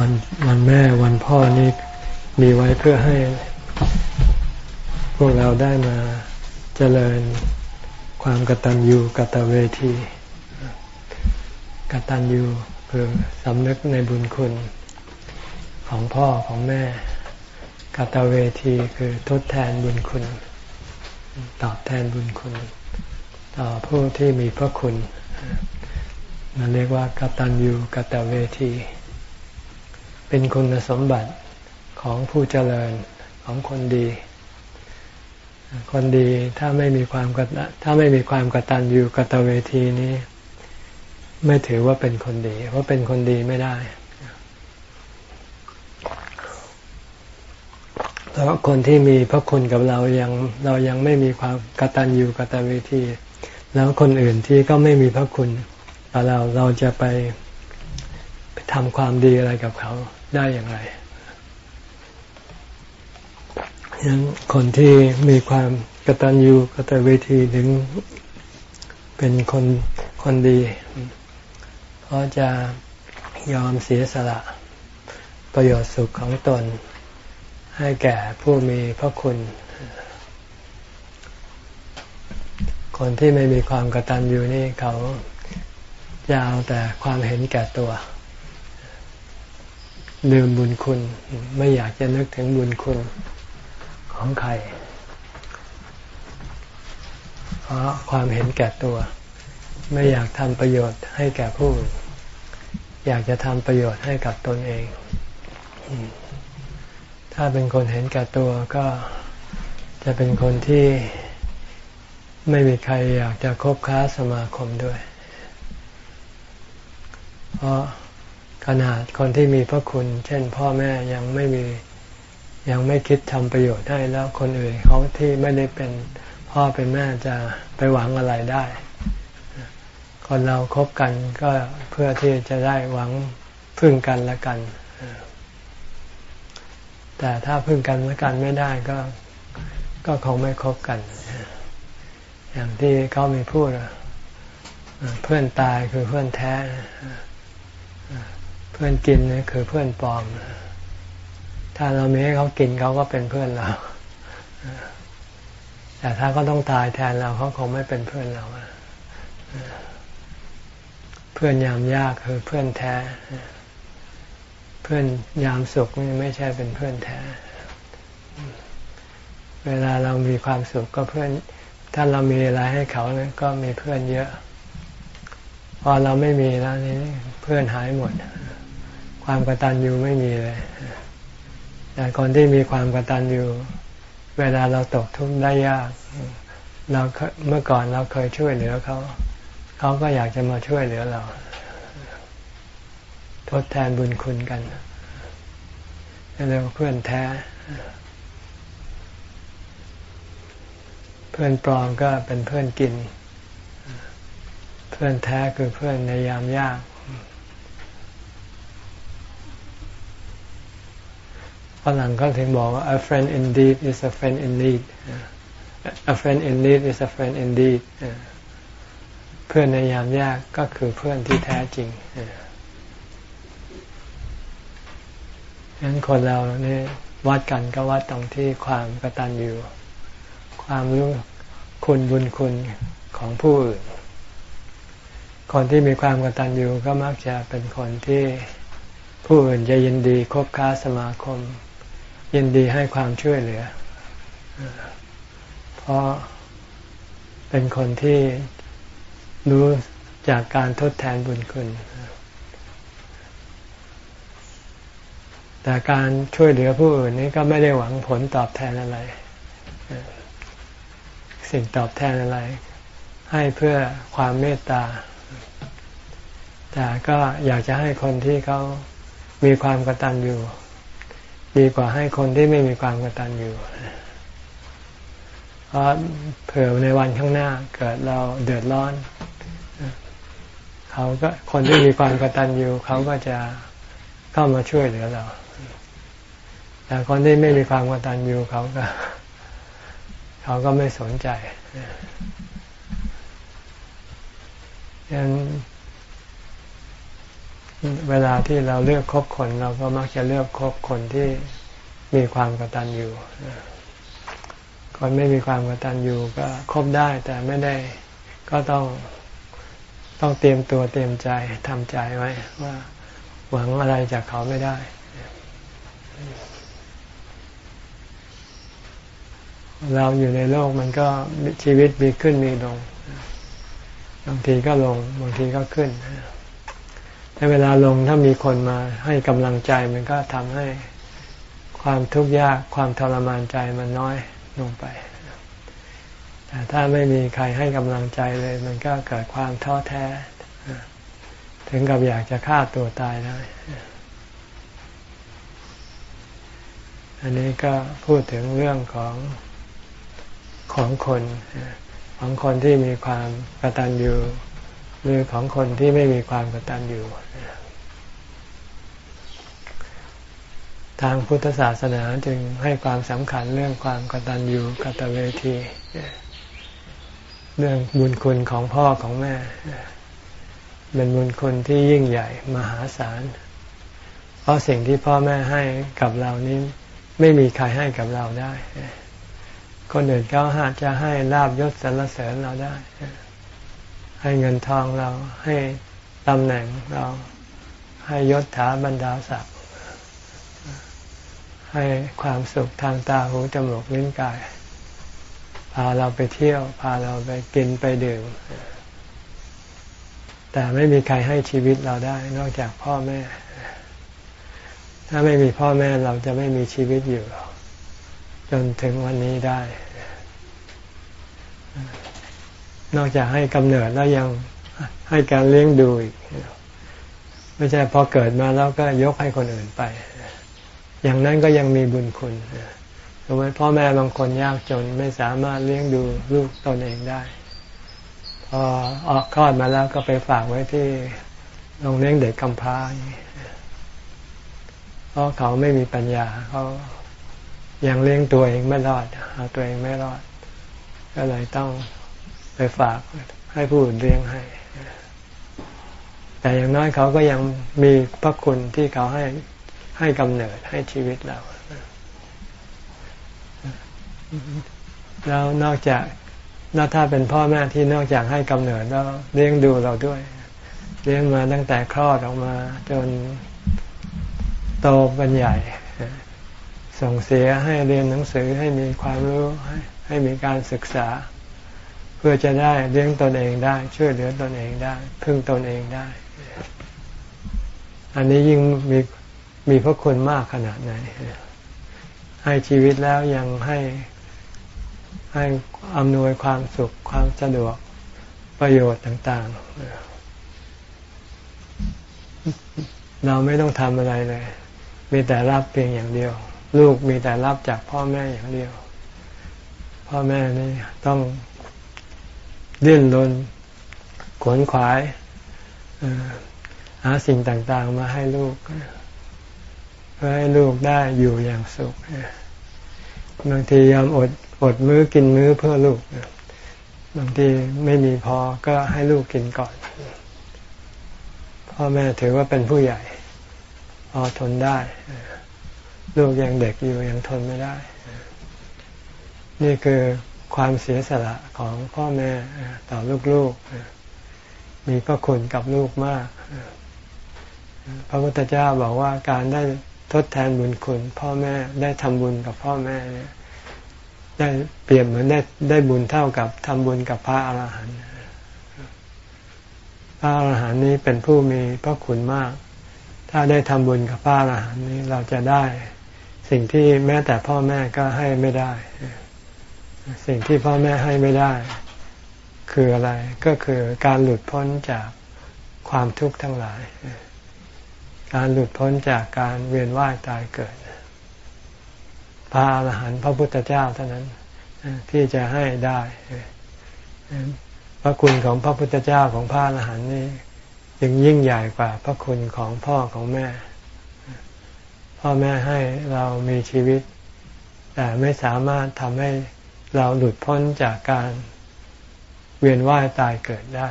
วันวันแม่วันพ่อนี้มีไว้เพื่อให้ พวกเราได้มาเจริญความกตัญญูกตเวทีกตัญญูคือสำนึกในบุญคุณของพ่อของแม่กตเวทีคือทดแทนบุญคุณ ตอบแทนบุญคุณ ต่อผู้ที่มีพระคุณ มันเรียกว่ากตัญญูกตเวที เป็นคุณสมบัติของผู้เจริญของคนดี คนดีถ้าไม่มีความกตถ้าไม่มีความกตัญญูกตเวทีนี้ ไม่ถือว่าเป็นคนดี เพราะเป็นคนดีไม่ได้แล้วคนที่มีพระคุณกับเรายังเรายังไม่มีความกตัญญูกตเวที แล้วคนอื่นที่ก็ไม่มีพระคุณต่เราเราจะไปทำความดีอะไรกับเขา ได้อย่างไรยังคนที่มีความกตัญญูกตเวทีถึงเป็นคนคนดีเพราะจะยอมเสียสละประโยชน์สุขของตน ให้แก่ผู้มีพระคุณ คนที่ไม่มีความกตัญญูนี่เขาจะเอาแต่ความเห็นแก่ตัว ลืมบุญคุณ ไม่อยากจะนึกถึงบุญคุณของใครเพราะความเห็นแก่ตัว ไม่อยากทำประโยชน์ให้แก่ผู้ อยากจะทำประโยชน์ให้กับตนเอง ถ้าเป็นคนเห็นแก่ตัวก็จะเป็นคนที่ไม่มีใครอยากจะคบค้าสมาคมด้วย เพราะ ขนาดคนที่มีพระคุณ เช่นพ่อแม่ยังไม่มียังไม่คิดทำประโยชน์ให้แล้วคนอื่นเขาที่ไม่ได้เป็นพ่อเป็นแม่จะไปหวังอะไรได้ คนเราครบกันก็เพื่อที่จะได้หวังพึ่งกันและกัน แต่ถ้าพึ่งกันและกันไม่ได้ก็ก็คงไม่คบกัน อย่างที่เขามีพูดเพื่อนตายคือเพื่อนแท้ พื่อนกินนี่คือเพื่อนปลอม ถ้าเรามีให้เขากินเขาก็เป็นเพื่อนเรา แต่ถ้าเขาต้องตายแทนเราเขาคงไม่เป็นเพื่อนเรา เพื่อนยามยากคือเพื่อนแท้ เพื่อนยามสุขนี่ไม่ใช่เป็นเพื่อนแท้ เวลาเรามีความสุขก็เพื่อน ถ้าเรามีอะไรให้เขาเนี่ยก็มีเพื่อนเยอะ พอเราไม่มีแล้วนี่เพื่อนหายหมด ความกตัญญูไม่มีเลย แต่คนที่มีความกตัญญูเวลาเราตกทุกข์ได้ยาก เราเมื่อก่อนเราเคยช่วยเหลือเขา เขาก็อยากจะมาช่วยเหลือเรา ทดแทนบุญคุณกันเรียกว่าเพื่อนแท้ เพื่อนปลอมก็เป็นเพื่อนกิน เพื่อนแท้คือเพื่อนในยามยาก ฝรั่งก็ถึงบอกว่า a friend indeed is a friend in need a friend in need is a friend indeed เพื่อนในยามยากก็คือเพื่อนที่แท้จริงฉะนั้นคนเราเนี่ยวัดกันก็วัดตรงที่ความกตัญญูความรู้คุณบุญคุณของผู้อื่น คนที่มีความกตัญญูก็มักจะเป็นคนที่ผู้อื่นจะยินดีคบค้าสมาคม ยินดีให้ความช่วยเหลือ เพราะเป็นคนที่รู้จากการทดแทนบุญคุณ แต่การช่วยเหลือผู้อื่นนี้ก็ไม่ได้หวังผลตอบแทนอะไร สิ่งตอบแทนอะไร ให้เพื่อความเมตตา แต่ก็อยากจะให้คนที่เขามีความกตัญญู ดีกว่าให้คนที่ไม่มีความกตัญญูเพราะเผื่อในวันข้างหน้าเกิดเราเดือดร้อน เขาก็คนที่มีความกตัญญูเขาก็จะเข้ามาช่วยเหลือเรา แต่คนที่ไม่มีความกตัญญูเขาก็ เขาก็ไม่สนใจยัง เวลาที่เราเลือกคบคนเราก็มักจะเลือกคบคนที่มีความกตัญญูคนไม่มีความกตัญญูก็คบได้แต่ไม่ได้ก็ต้องต้องเตรียมตัวเตรียมใจทำใจไว้ว่าหวังอะไรจากเขาไม่ได้ เราอยู่ในโลกมันก็ชีวิตมีขึ้นมีลง บางทีก็ลง บางทีก็ขึ้น แต่เวลาลงถ้ามีคนมาให้กำลังใจมันก็ทำให้ความทุกข์ยากความทรมานใจมันน้อยลงไป แต่ถ้าไม่มีใครให้กำลังใจเลย มันก็เกิดความท้อแท้ ถึงกับอยากจะฆ่าตัวตายได้ อันนี้ก็พูดถึงเรื่องของของคน ของคนที่มีความกตัญญู หรือของคนที่ไม่มีความกตัญญูทางพุทธศาสนาจึงให้ความสำคัญเรื่องความกตัญญูกตเวที เรื่องบุญคุณของพ่อของแม่ เป็นบุญคุณที่ยิ่งใหญ่มหาศาล เพราะสิ่งที่พ่อแม่ให้กับเรานี้ไม่มีใครให้กับเราได้ คนอื่นเขาหาจะให้ลาบยศสรรเสริญเราได้ ให้เงินทองเราให้ตำแหน่งเราให้ยศถาบรรดาศักดิ์ให้ความสุขทางตาหูจมูกลิ้นกาย พาเราไปเที่ยว พาเราไปกินไปดื่ม แต่ไม่มีใครให้ชีวิตเราได้ นอกจากพ่อแม่ ถ้าไม่มีพ่อแม่เราจะไม่มีชีวิตอยู่ จนถึงวันนี้ได้ นอกจากให้กำเนิดแล้วยังให้การเลี้ยงดูอีก ไม่ใช่พอเกิดมาแล้วก็ยกให้คนอื่นไป อย่างนั้นก็ยังมีบุญคุณสมมติพ่อแม่บางคนยากจนไม่สามารถเลี้ยงดูลูกตนเองได้ พอออกคลอดมาแล้วก็ไปฝากไว้ที่โรงเลี้ยงเด็กกำพร้าเพราะเขาไม่มีปัญญาเขายังเลี้ยงตัวเองไม่รอดเอาตัวเองไม่รอด ก็เลยต้อง ไปฝากให้ผู้อื่นเลี้ยงให้ แต่อย่างน้อยเขาก็ยังมีพระคุณที่เขาให้ให้กำเนิดให้ชีวิตเรา แล้วนอกจากแล้วถ้าเป็นพ่อแม่ที่นอกจากให้กำเนิดแล้วเลี้ยงดูเราด้วย เลี้ยงมาตั้งแต่คลอดออกมา จนโตเป็นใหญ่ ส่งเสียให้เรียนหนังสือให้มีความรู้ให้ให้มีการศึกษา เพื่อจะได้เลี้ยงตนเองได้ ช่วยเหลือตนเองได้ พึ่งตนเองได้ อันนี้ยิ่งมีมีพระคุณมากขนาดไหน ให้ชีวิตแล้วยังให้ให้อำนวยความสุขความสะดวกประโยชน์ต่าง ๆ เราไม่ต้องทำอะไรเลย มีแต่รับเพียงอย่างเดียว ลูกมีแต่รับจากพ่อแม่อย่างเดียว พ่อแม่นี่ต้อง ดิ้นรนขวนขวายหาสิ่งต่างๆมาให้ลูกเพื่อให้ลูกได้อยู่อย่างสุขบางทียอมอดอดมื้อกินมื้อเพื่อลูกบางทีไม่มีพอก็ให้ลูกกินก่อนพ่อแม่ถือว่าเป็นผู้ใหญ่ พอทนได้ลูกยังเด็กอยู่ยังทนไม่ได้ นี่คือ ความเสียสละของพ่อแม่ต่อลูกๆ มีพระคุณกับลูกมาก พระพุทธเจ้าบอกว่าการได้ทดแทนบุญคุณ พ่อแม่ได้ทำบุญกับพ่อแม่เนี่ยได้เปรียบเหมือนได้ได้บุญเท่ากับทำบุญกับพระอาหารหันต์พระอาหารหันต์นี้เป็นผู้มีพระคุณมาก ถ้าได้ทำบุญกับพระอาหารหันต์นี้เราจะได้สิ่งที่แม้แต่พ่อแม่ก็ให้ไม่ได้ สิ่งที่พ่อแม่ให้ไม่ได้ คืออะไรก็คือการหลุดพ้นจากความทุกข์ทั้งหลาย การหลุดพ้นจากการเวียนว่ายตายเกิด พระอรหันต์พระพุทธเจ้าเท่านั้นที่จะให้ได้พระคุณของพระพุทธเจ้าของพระอรหันต์นี้ยังยิ่งใหญ่กว่าพระคุณของพ่อของแม่ พ่อแม่ให้เรามีชีวิต แต่ไม่สามารถทำให้ เราหลุดพ้นจากการเวียนว่ายตายเกิดได้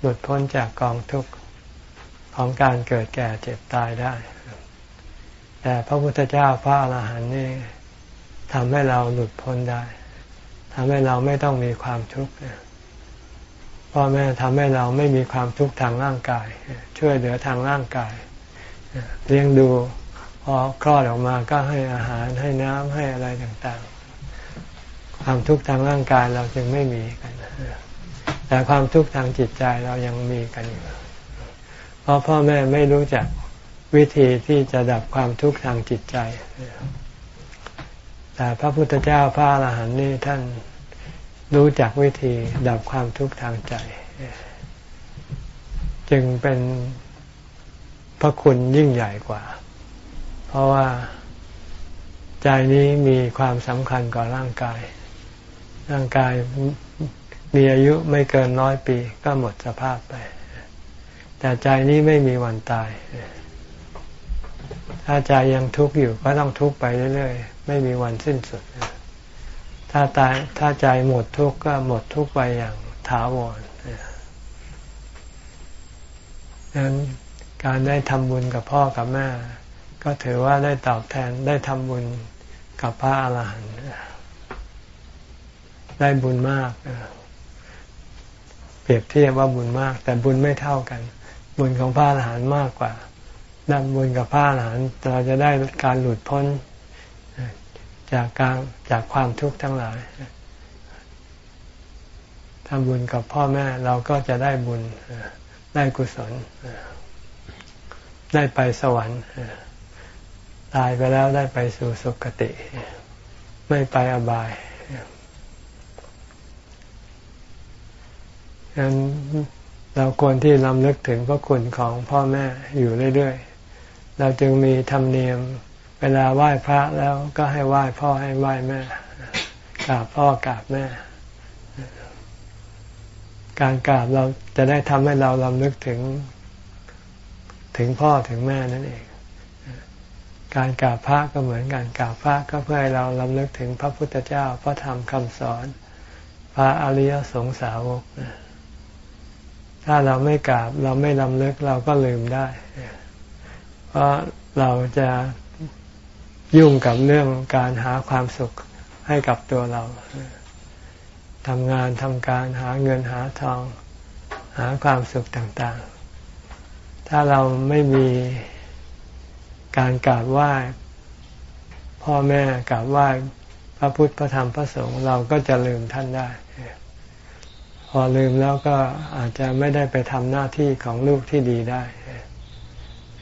หลุดพ้นจากกองทุกข์ของการเกิดแก่เจ็บตายได้ แต่พระพุทธเจ้าพระอรหันต์นี่ทำให้เราหลุดพ้นได้ทำให้เราไม่ต้องมีความทุกข์พ่อแม่ทำให้เราไม่มีความทุกข์ทางร่างกาย ช่วยเหลือทางร่างกาย เลี้ยงดูพอคลอดออกมาก็ให้อาหารให้น้ำให้อะไรต่าง ความทุกข์ทางร่างกายเราจึงไม่มีกัน แต่ความทุกข์ทางจิตใจเรายังมีกันอยู่ เพราะพ่อแม่ไม่รู้จักวิธีที่จะดับความทุกข์ทางจิตใจ แต่พระพุทธเจ้าพระอรหันต์นี่ท่านรู้จักวิธีดับความทุกข์ทางใจ จึงเป็นพระคุณยิ่งใหญ่กว่า เพราะว่าใจนี้มีความสำคัญกว่าร่างกาย ร่างกายมีอายุไม่เกินร้อยปีก็หมดสภาพไป แต่ใจนี้ไม่มีวันตาย ถ้าใจยังทุกข์อยู่ก็ต้องทุกข์ไปเรื่อยๆ ไม่มีวันสิ้นสุด ถ้าตายถ้าใจหมดทุกข์ก็หมดทุกข์ไปอย่างถาวรดังนั้นการได้ทำบุญกับพ่อกับแม่ ก็ถือว่าได้ตอบแทนได้ทำบุญกับพระอาหารหันต์ ได้บุญมากเปรียบเทียบว่าบุญมาก แต่บุญไม่เท่ากัน บุญของพระอรหันต์มากกว่าดันบุญกับพระอรหันต์เราจะได้การหลุดพ้นจากการจากความทุกข์ทั้งหลายทำบุญกับพ่อแม่เราก็จะได้บุญได้กุศลได้ไปสวรรค์ตายไปแล้วได้ไปสู่สุคติ ไม่ไปอบาย ฉะนั้นเราควรที่ลำลึกถึงพระคุณของพ่อแม่อยู่เรื่อยๆ เราจึงมีธรรมเนียมเวลาไหว้พระแล้วก็ให้ไหว้พ่อให้ไหว้แม่กราบพ่อกราบแม่ การกราบเราจะได้ทำให้เราลำลึกถึง ถึงพ่อถึงแม่นั่นเอง การกราบพระก็เหมือนกันกราบพระก็เพื่อให้เราลำลึกถึงพระพุทธเจ้าพระธรรมคำสอน พระอริยสงสาวก ถ้าเราไม่กราบ เราไม่ลำลึกเราก็ลืมได้ เพราะเราจะยุ่งกับเรื่องการหาความสุขให้กับตัวเราทำงานทำการหาเงินหาทอง หาความสุขต่างๆ ถ้าเราไม่มีการกราบไหว้พ่อแม่กราบไหว้พระพุทธพระธรรมพระสงฆ์เราก็จะลืมท่านได้ พอลืมแล้วก็อาจจะไม่ได้ไปทำหน้าที่ของลูกที่ดีได้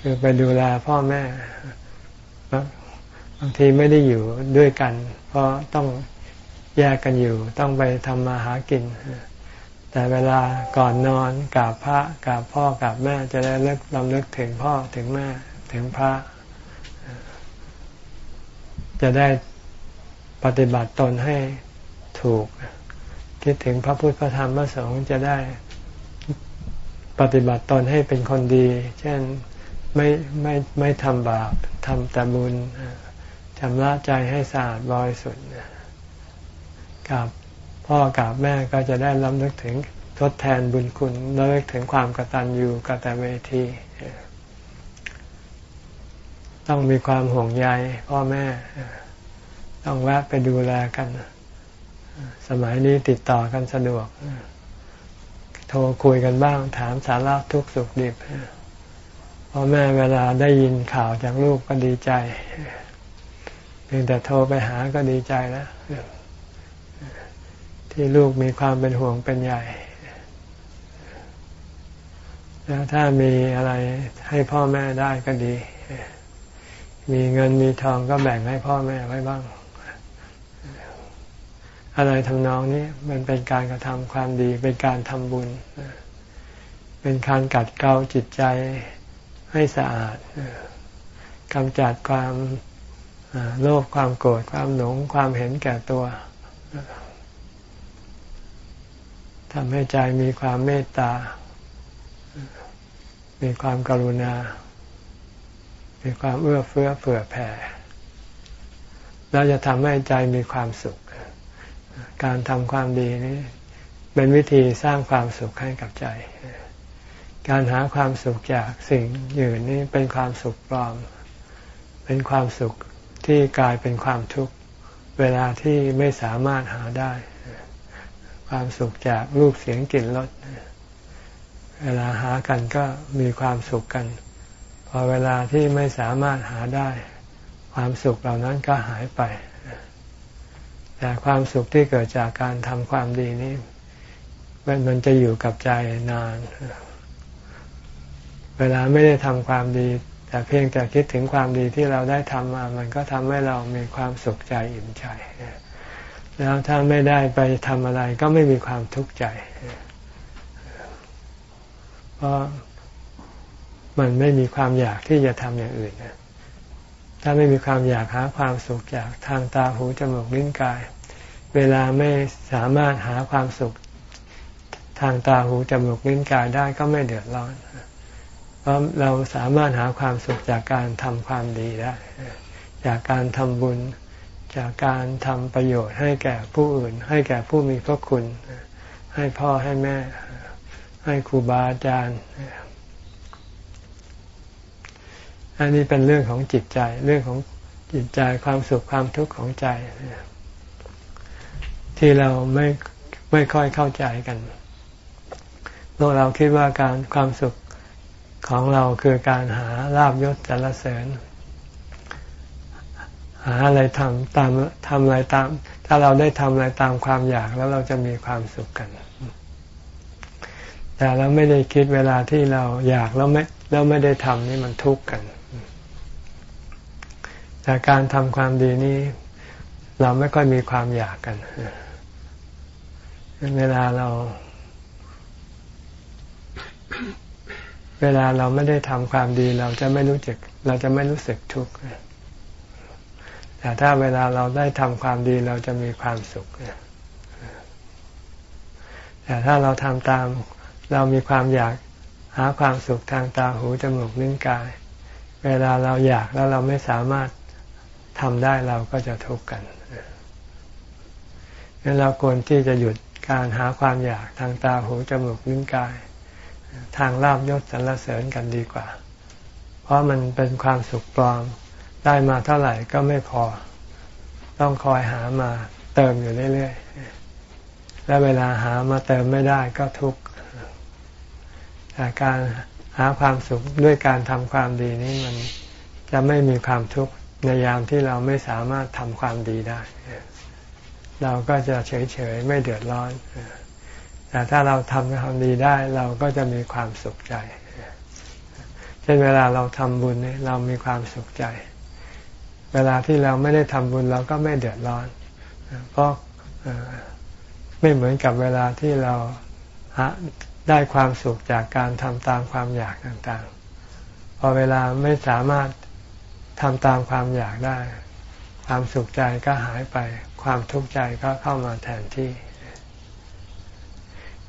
คือไปดูแลพ่อแม่บางทีไม่ได้อยู่ด้วยกัน เพราะต้องแยกกันอยู่ ต้องไปทำมาหากิน แต่เวลาก่อนนอนกราบพระกราบพ่อกราบแม่จะได้เลิกลำลึกถึงพ่อถึงแม่ถึงพระ จะได้ปฏิบัติตนให้ถูก คิดถึงพระพุทธพระธรรมพระสงฆ์จะได้ปฏิบัติตนให้เป็นคนดี เช่นไม่ไม่ไม่ทำบาปทำแต่บุญชำระใจให้สะอาดบริสุทธิ์กับพ่อกับแม่ก็จะได้รับนึกถึงทดแทนบุญคุณระลึกถึงความกตัญญูกตเวที ต้องมีความห่วงใยพ่อแม่ ต้องแวะไปดูแลกัน สมัยนี้ติดต่อกันสะดวก โทรคุยกันบ้าง ถามสาระทุกสุขดิบพ่อแม่เวลาได้ยินข่าวจากลูกก็ดีใจเพียงแต่โทรไปหาก็ดีใจแล้วที่ลูกมีความเป็นห่วงเป็นใหญ่แล้วถ้ามีอะไรให้พ่อแม่ได้ก็ดี มีเงินมีทองก็แบ่งให้พ่อแม่ไว้บ้าง อะไรทำนองนี้มันเป็นการกระทำความดี เป็นการทำบุญ เป็นการกัดเกลาจิตใจให้สะอาดกำจัดความโลภความโกรธความหลงความเห็นแก่ตัวทำให้ใจมีความเมตตา มีความกรุณา มีความเอื้อเฟื้อเผื่อแผ่ แล้วจะทำให้ใจมีความสุข การทำความดีนี้ เป็นวิธีสร้างความสุขให้กับใจ การหาความสุขจากสิ่งอื่นนี่เป็นความสุขปลอม เป็นความสุขที่กลายเป็นความทุกข์เวลาที่ไม่สามารถหาได้ ความสุขจากรูปเสียงกลิ่นรสเวลาหากันก็มีความสุขกัน พอเวลาที่ไม่สามารถหาได้ ความสุขเหล่านั้นก็หายไป แต่ความสุขที่เกิดจากการทำความดีนี้มันจะอยู่กับใจนาน เวลาไม่ได้ทำความดี แต่เพียงแต่คิดถึงความดีที่เราได้ทำมา มันก็ทำให้เรามีความสุขใจอิ่มใจ แล้วถ้าไม่ได้ไปทำอะไรก็ไม่มีความทุกข์ใจ เพราะมันไม่มีความอยากที่จะทำอย่างอื่น ถ้าไม่มีความอยากหาความสุขจากทางตาหูจมูกลิ้นกาย เวลาไม่สามารถหาความสุขทางตาหูจมูกลิ้นกายได้ก็ไม่เดือดร้อน เพราะเราสามารถหาความสุขจากการทำความดีได้ จากการทำบุญ จากการทำประโยชน์ให้แก่ผู้อื่น ให้แก่ผู้มีพระคุณ ให้พ่อให้แม่ ให้ครูบาอาจารย์ อันนี้เป็นเรื่องของจิตใจ เรื่องของจิตใจความสุขความทุกข์ของใจ ที่เราไม่ไม่ค่อยเข้าใจกันพวกเราคิดว่าการความสุขของเราคือการหาลาบยศสรรเสริญ หาอะไรทำตามทำอะไรตาม ถ้าเราได้ทำอะไรตามความอยากแล้วเราจะมีความสุขกัน แต่เราไม่ได้คิดเวลาที่เราอยากแล้วไม่แล้วไม่ได้ทำนี่มันทุกข์กัน แต่การทำความดีนี้ เราไม่ค่อยมีความอยากกัน เวลาเรา เวลาเราไม่ได้ทำความดี เราจะไม่รู้จัก เราจะไม่รู้สึกทุกข์แต่ถ้าเวลาเราได้ทำความดีเราจะมีความสุข แต่ถ้าเราทำตาม เรามีความอยากหาความสุขทางตาหูจมูกลิ้นกาย เวลาเราอยากแล้วเราไม่สามารถ ทำได้เราก็จะทุกข์กันงั้นเราควรที่จะหยุดการหาความอยากทางตาหูจมูกลิ้นกาย ทางลาบยศสรรเสริญกันดีกว่า เพราะมันเป็นความสุขปลอมได้มาเท่าไหร่ก็ไม่พอ ต้องคอยหามาเติมอยู่เรื่อยๆ และเวลาหามาเติมไม่ได้ก็ทุกข์แต่การหาความสุขด้วยการทำความดีนี้มันจะไม่มีความทุกข์ ในยามที่เราไม่สามารถทำความดีได้ เราก็จะเฉยๆไม่เดือดร้อน แต่ถ้าเราทำความดีได้เราก็จะมีความสุขใจ เช่นเวลาเราทำบุญนี่เรามีความสุขใจ เวลาที่เราไม่ได้ทำบุญเราก็ไม่เดือดร้อน เพราะไม่เหมือนกับเวลาที่เราได้ความสุขจากการทำตามความอยากต่างๆ พอเวลาไม่สามารถ ทำตามความอยากได้ ความสุขใจก็หายไป ความทุกข์ใจก็เข้ามาแทนที่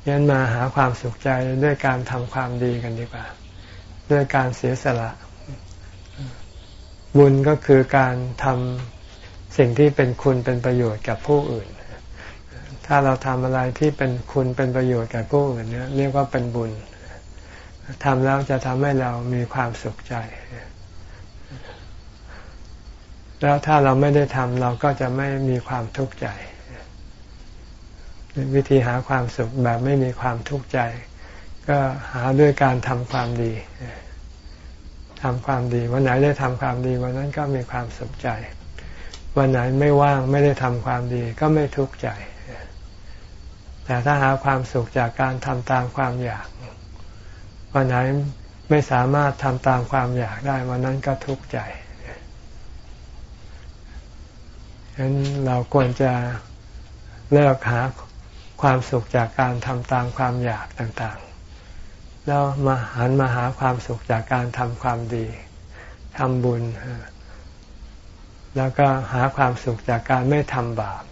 ยันมาหาความสุขใจด้วยการทำความดีกันดีกว่า ด้วยการเสียสละ บุญก็คือการทำสิ่งที่เป็นคุณเป็นประโยชน์กับผู้อื่น ถ้าเราทำอะไรที่เป็นคุณเป็นประโยชน์กับผู้อื่นเนี่ยเรียกว่าเป็นบุญทำแล้วจะทำให้เรามีความสุขใจ แล้วถ้าเราไม่ได้ทำเราก็จะไม่มีความทุกข์ใจ วิธีหาความสุขแบบไม่มีความทุกข์ใจ ก็หาด้วยการทำความดีทำความดี วันไหนได้ทำความดีวันนั้นก็มีความสุขใจ วันไหนไม่ว่างไม่ได้ทำความดีก็ไม่ทุกข์ใจ แต่ถ้าหาความสุขจากการทำตามความอยาก วันไหนไม่สามารถทำตามความอยากได้วันนั้นก็ทุกข์ใจ ฉะนั้นเราควรจะเลิกหาความสุขจากการทำตามความอยากต่างๆ แล้วมาหันมาหาความสุขจากการทำความดีทำบุญ แล้วก็หาความสุขจากการไม่ทำบาป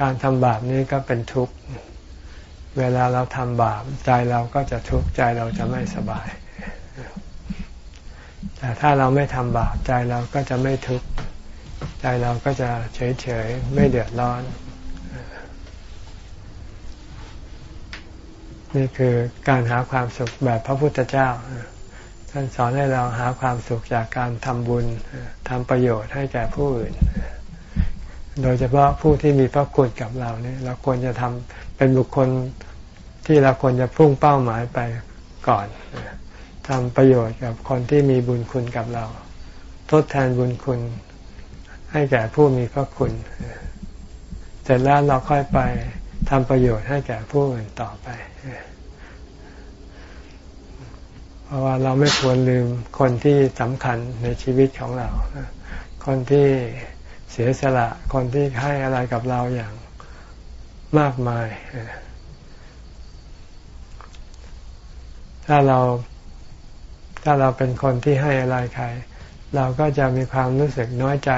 การทำบาปนี้ก็เป็นทุกข์ เวลาเราทำบาปใจเราก็จะทุกข์ใจเราจะไม่สบาย แต่ถ้าเราไม่ทำบาปใจเราก็จะไม่ทุกข์ ใจเราก็จะเฉยๆ ไม่เดือดร้อน นี่คือการหาความสุขแบบพระพุทธเจ้า ท่านสอนให้เราหาความสุขจากการทำบุญทำประโยชน์ให้แก่ผู้อื่น โดยเฉพาะผู้ที่มีพระคุณกับเราเนี่ยเราควรจะทำเป็นบุคคลที่เราควรจะพุ่งเป้าหมายไปก่อนทำประโยชน์กับคนที่มีบุญคุณกับเรา ทดแทนบุญคุณ ให้แก่ผู้มีพระคุณ เสร็จแล้วเราค่อยไปทำประโยชน์ให้แก่ผู้อื่นต่อไป เพราะว่าเราไม่ควรลืมคนที่สำคัญในชีวิตของเรา คนที่เสียสละ คนที่ให้อะไรกับเราอย่างมากมาย ถ้าเราถ้าเราเป็นคนที่ให้อะไรใคร เราก็จะมีความรู้สึกน้อยใจ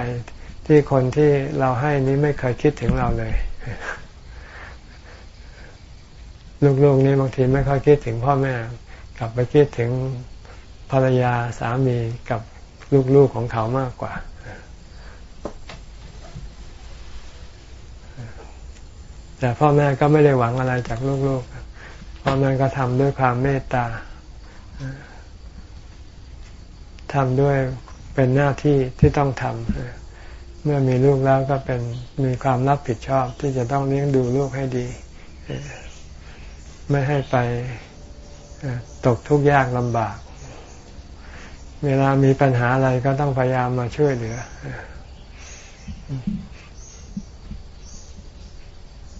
ที่คนที่เราให้นี้ไม่เคยคิดถึงเราเลย ลูกๆนี้บางทีไม่ค่อยคิดถึงพ่อแม่ กลับไปคิดถึงภรรยาสามีกับลูกๆของเขามากกว่า แต่พ่อแม่ก็ไม่ได้หวังอะไรจากลูกๆ พ่อแม่ก็ทำด้วยความเมตตาทำด้วยเป็นหน้าที่ที่ต้องทำ มื่อมีลูกแล้วก็เป็นมีความรับผิดชอบที่จะต้องเลี้ยงดูลูกให้ดี ไม่ให้ไปตกทุกข์ยากลำบาก เวลามีปัญหาอะไรก็ต้องพยายามมาช่วยเหลือ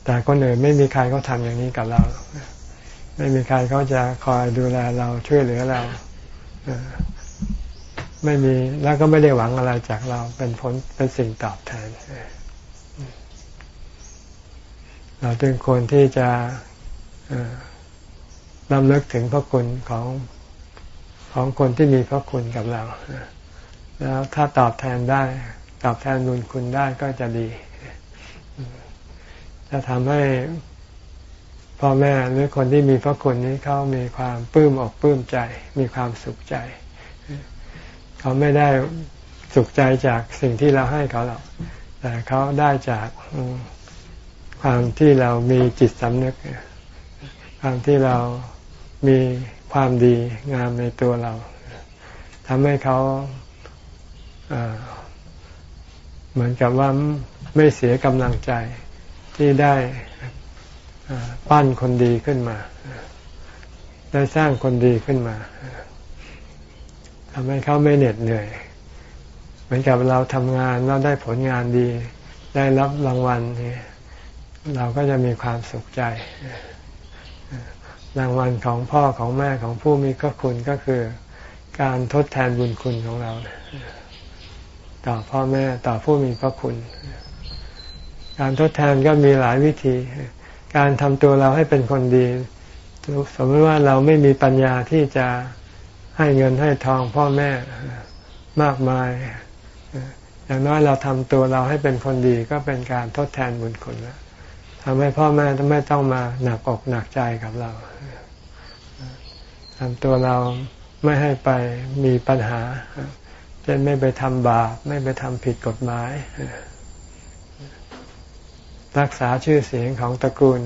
แต่คนอื่นไม่มีใครเขาทำอย่างนี้กับเรา ไม่มีใครเขาจะคอยดูแลเราช่วยเหลือเรา ไม่มีแล้วก็ไม่ได้หวังอะไรจากเราเป็นผลเป็นสิ่งตอบแทน เราจึงควรที่จะนำเลิกถึงพระคุณของของคนที่มีพระคุณกับเรา แล้วถ้าตอบแทนได้ ตอบแทนบุญคุณได้ก็จะดี จะทำให้พ่อแม่หรือคนที่มีพระคุณนี้เขามีความปลื้มอกปลื้มใจ มีความสุขใจ เขาไม่ได้สุขใจจากสิ่งที่เราให้เขาหรอกแต่เขาได้จากความที่เรามีจิตสำนึก ความที่เรามีความดีงามในตัวเราทำให้เขาเหมือนกับว่าไม่เสียกำลังใจที่ได้ปั้นคนดีขึ้นมา ได้สร้างคนดีขึ้นมาำให้เขาไม่เหน็ดเหนื่อย เหมือนกับเราทำงานเราได้ผลงานดี ได้รับรางวัลนี่เราก็จะมีความสุขใจ รางวัลของพ่อของแม่ของผู้มีพระคุณก็คือ การทดแทนบุญคุณของเรา ต่อพ่อแม่ต่อผู้มีพระคุณ การทดแทนก็มีหลายวิธี การทำตัวเราให้เป็นคนดี สมมติว่าเราไม่มีปัญญาที่จะ ให้เงินให้ทองพ่อแม่มากมาย อย่างน้อยเราทำตัวเราให้เป็นคนดีก็เป็นการทดแทนบุญคุณแล้วทำให้พ่อแม่ไม่ต้องมาหนักอกหนักใจกับเราทำตัวเราไม่ให้ไปมีปัญหาเช่นไม่ไปทำบาปไม่ไปทำผิดกฎหมาย รักษาชื่อเสียงของตระกูล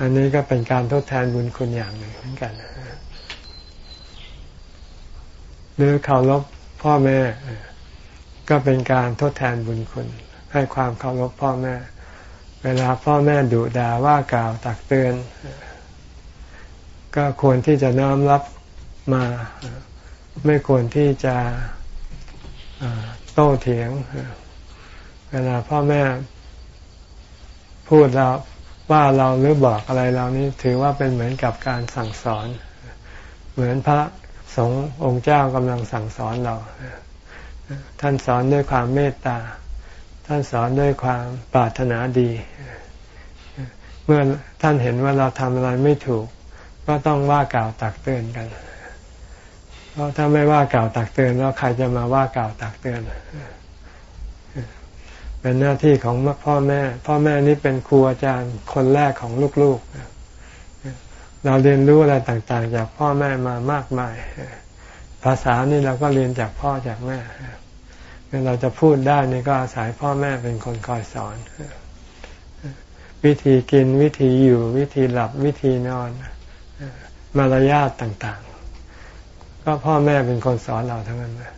อันนี้ก็เป็นการทดแทนบุญคุณอย่างหนึ่งเหมือนกัน หรือเคารพพ่อแม่ ก็เป็นการทดแทนบุญคุณ ให้ความเคารพพ่อแม่ เวลาพ่อแม่ดุด่าว่ากล่าวตักเตือน ก็ควรที่จะน้อมรับมา ไม่ควรที่จะโต้เถียง เวลาพ่อแม่พูดเราว่าเราหรือบอกอะไรเรานี่ถือว่าเป็นเหมือนกับการสั่งสอน เหมือนพระ สงฆ์องค์เจ้ากำลังสั่งสอนเรา ท่านสอนด้วยความเมตตา ท่านสอนด้วยความปรารถนาดี เมื่อท่านเห็นว่าเราทำอะไรไม่ถูก ก็ต้องว่ากล่าวตักเตือนกัน เพราะถ้าไม่ว่ากล่าวตักเตือนแล้วใครจะมาว่ากล่าวตักเตือนเป็นหน้าที่ของพ่อแม่ พ่อแม่นี่เป็นครูอาจารย์คนแรกของลูกๆ เราเรียนรู้อะไรต่างๆ จากพ่อแม่มามากมาย ภาษานี่เราก็เรียนจากพ่อจากแม่เมื่อเราจะพูดได้นี่ก็อาศัยพ่อแม่เป็นคนคอยสอน วิธีกินวิธีอยู่ วิธีหลับวิธีนอน มารยาทต่างๆ ก็พ่อแม่เป็นคนสอนเราทั้งนั้นนะ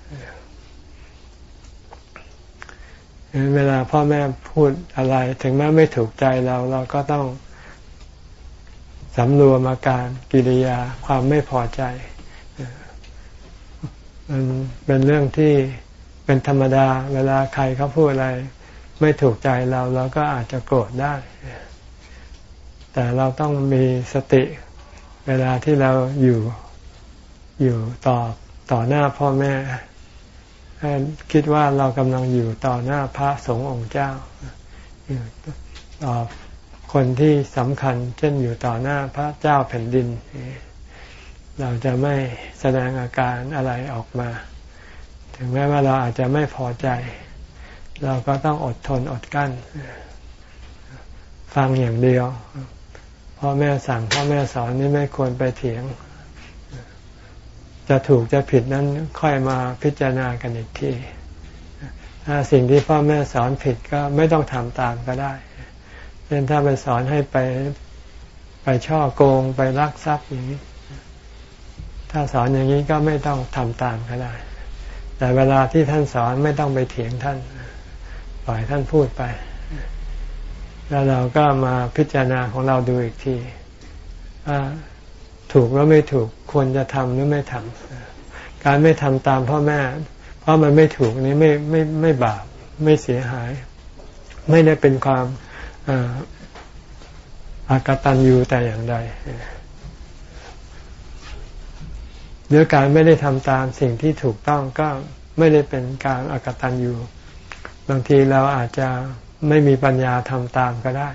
เวลาพ่อแม่พูดอะไร ถึงแม้ไม่ถูกใจเราเราก็ต้อง สำรวมอาการกิริยาความไม่พอใจมันเป็นเรื่องที่เป็นธรรมดา เวลาใครเขาพูดอะไร ไม่ถูกใจเราเราก็อาจจะโกรธได้ แต่เราต้องมีสติ เวลาที่เราอยู่อยู่ต่อต่อหน้าพ่อแม่คิดว่าเรากำลังอยู่ต่อหน้าพระสงฆ์องค์เจ้าต่อ คนที่สำคัญ เช่นอยู่ต่อหน้าพระเจ้าแผ่นดิน เราจะไม่แสดงอาการอะไรออกมา ถึงแม้ว่าเราอาจจะไม่พอใจ เราก็ต้องอดทนอดกั้น ฟังอย่างเดียวพ่อแม่สั่งพ่อแม่สอนนี่ไม่ควรไปเถียง จะถูกจะผิดนั้นค่อยมาพิจารณากันอีกทีถ้าสิ่งที่พ่อแม่สอนผิดก็ไม่ต้องทำตามก็ได้ เช่นถ้าไปสอนให้ไปไปช่อโกงไปลักทรัพย์อย่างนี้ ถ้าสอนอย่างนี้ก็ไม่ต้องทำตามก็ได้ แต่เวลาที่ท่านสอนไม่ต้องไปเถียงท่าน ปล่อยท่านพูดไป แล้วเราก็มาพิจารณาของเราดูอีกทีถูกหรือไม่ถูกควรจะทำหรือไม่ทำการไม่ทำตามพ่อแม่ เพราะมันไม่ถูกนี้ไม่ไม่ไม่บาปไม่เสียหาย ไม่ได้เป็นความ อากตันยูแต่อย่างใดหรือการไม่ได้ทำตามสิ่งที่ถูกต้องก็ไม่ได้เป็นการอากตันยูบางทีเราอาจจะไม่มีปัญญาทำตามก็ได้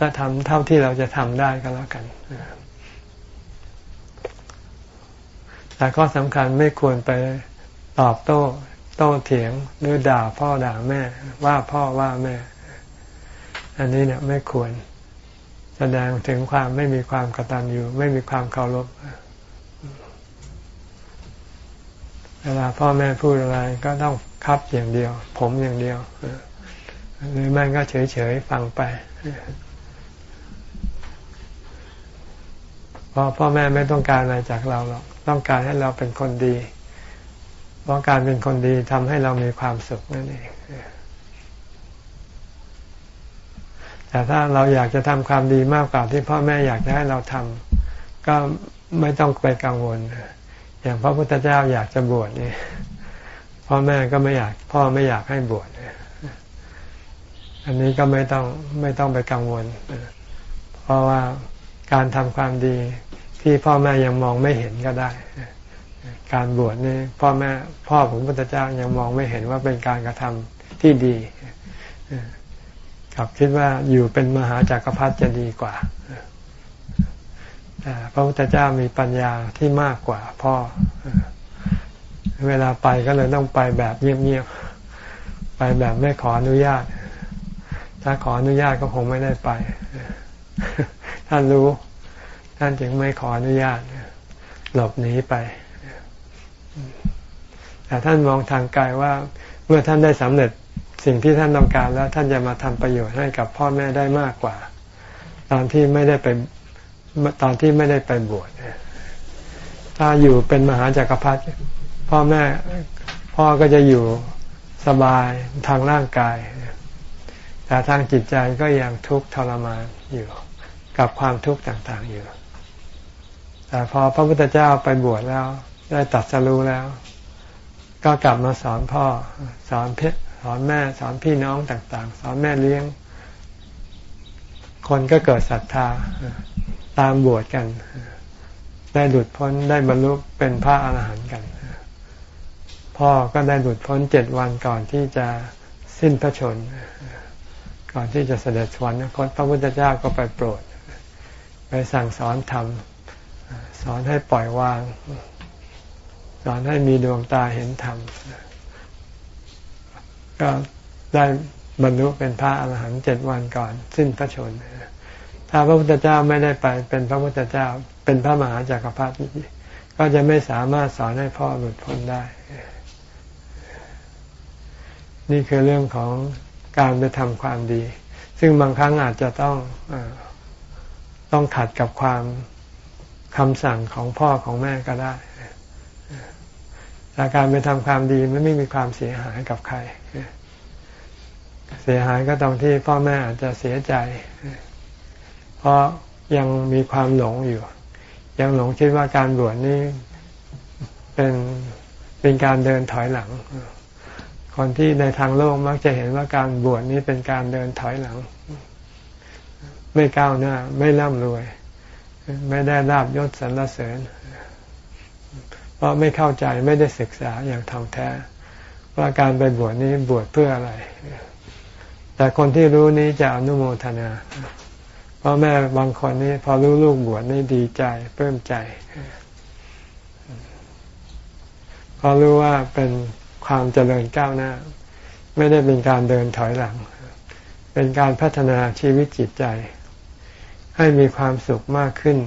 ก็ทำเท่าที่เราจะทำได้ก็แล้วกันแต่ข้อสำคัญไม่ควรไปตอบโต้ โต้เถียงหรือด่าพ่อด่าแม่ ว่าพ่อว่าแม่ อันนี้เนี่ยไม่ควร แสดงถึงความไม่มีความกตัญญูไม่มีความเคารพเวลาพ่อแม่พูดอะไรก็ต้องคับอย่างเดียว ผมอย่างเดียวหรือไม่ก็เฉยๆฟังไปพราะพ่อแม่ไม่ต้องการอะไรจากเราหรอกต้องการให้เราเป็นคนดี เพราะการเป็นคนดีทำให้เรามีความสุขนั่นเอง แต่ถ้าเราอยากจะทำความดีมากกว่าที่พ่อแม่อยากจะให้เราทำก็ไม่ต้องไปกังวล อย่างพระพุทธเจ้าอยากจะบวชนี่พ่อแม่ก็ไม่อยาก พ่อไม่อยากให้บวชอันนี้ก็ไม่ต้องไม่ต้องไปกังวล เพราะว่าการทำความดีที่พ่อแม่ยังมองไม่เห็นก็ได้ การบวชนี่พ่อแม่พ่อผมพุทธเจ้ายังมองไม่เห็นว่าเป็นการกระทำที่ดี กับคิดว่าอยู่เป็นมหาจากักรพรรดิจะดีกว่าแต่พระพุทธเจ้ามีปัญญาที่มากกว่าพ่อ เวลาไปก็เลยต้องไปแบบเงียบๆ ไปแบบไม่ขออนุญาต ถ้าขออนุญาตก็คงไม่ได้ไป ท่านรู้ ท่านจึงไม่ขออนุญาต หลบหนีไป แต่ท่านมองทางไกลว่าเมื่อท่านได้สำเร็จ สิ่งที่ท่านต้องการแล้วท่านจะมาทำประโยชน์ให้กับพ่อแม่ได้มากกว่า ตอนที่ไม่ได้ไปตอนที่ไม่ได้ไปบวชถ้าอยู่เป็นมหาจากักรพรรดิพ่อแม่พ่อก็จะอยู่สบายทางร่างกาย แต่ทางจิตใจก็ยังทุกข์ทรมานอยู่กับความทุกข์ต่างๆอยู่ แต่พอพระพุทธเจ้าไปบวชแล้ว ได้ตัดสรู้แล้ว ก็กลับมาสอนพ่อสอนเพ อนแม่สอนพี่น้องต่างๆ สอนแม่เลี้ยง คนก็เกิดศรัทธาตามบวชกัน ได้หลุดพ้นได้บรรลุเป็นพระอรหันต์กัน พ่อก็ได้หลุดพ้นเจ็ดวันก่อนที่จะสิ้นพระชน ก่อนที่จะเสด็จสวรรคตพระพุทธเจ้าก็ไปโปรด ไปสั่งสอนธรรม สอนให้ปล่อยวาง สอนให้มีดวงตาเห็นธรรม ก็ได้บรรลุเป็นพระอรหันต์เจ็ดวันก่อน สิ้นพระชน ถ้าพระพุทธเจ้าไม่ได้ไปเป็นพระพุทธเจ้า เป็นพระมหาจากักรพรรดิก็จะไม่สามารถสอนให้พ่อหลุดพ้นได้ นี่คือเรื่องของการไปทำความดี ซึ่งบางครั้งอาจจะต้องอต้องขัดกับความคำสั่งของพ่อของแม่ก็ได้ แต่การไปทำความดีมันไม่มีความเสียหายกับใคร เสียหายก็ตรงที่พ่อแม่อาจจะเสียใจ เพราะยังมีความหลงอยู่ ยังหลงคิดว่าการบวชนี่เป็นเป็นการเดินถอยหลัง คนที่ในทางโลกมักจะเห็นว่าการบวชนี้เป็นการเดินถอยหลัง ไม่ก้าวหน้า ไม่ร่ำรวย ไม่ได้ราบยศสรรเสริญ เพราะไม่เข้าใจไม่ได้ศึกษาอย่างท่องแท้ ว่าการไปบวชนี้บวชเพื่ออะไร แต่คนที่รู้นี้จะอนุโมทนาเพราะแม่บางคนนี่พอรู้ลูกบวชนี่ดีใจเพิ่มใจพราะรู้ว่าเป็นความเจริญก้าวหน้า ไม่ได้เป็นการเดินถอยหลัง เป็นการพัฒนาชีวิตจิตใจ ให้มีความสุขมากขึ้น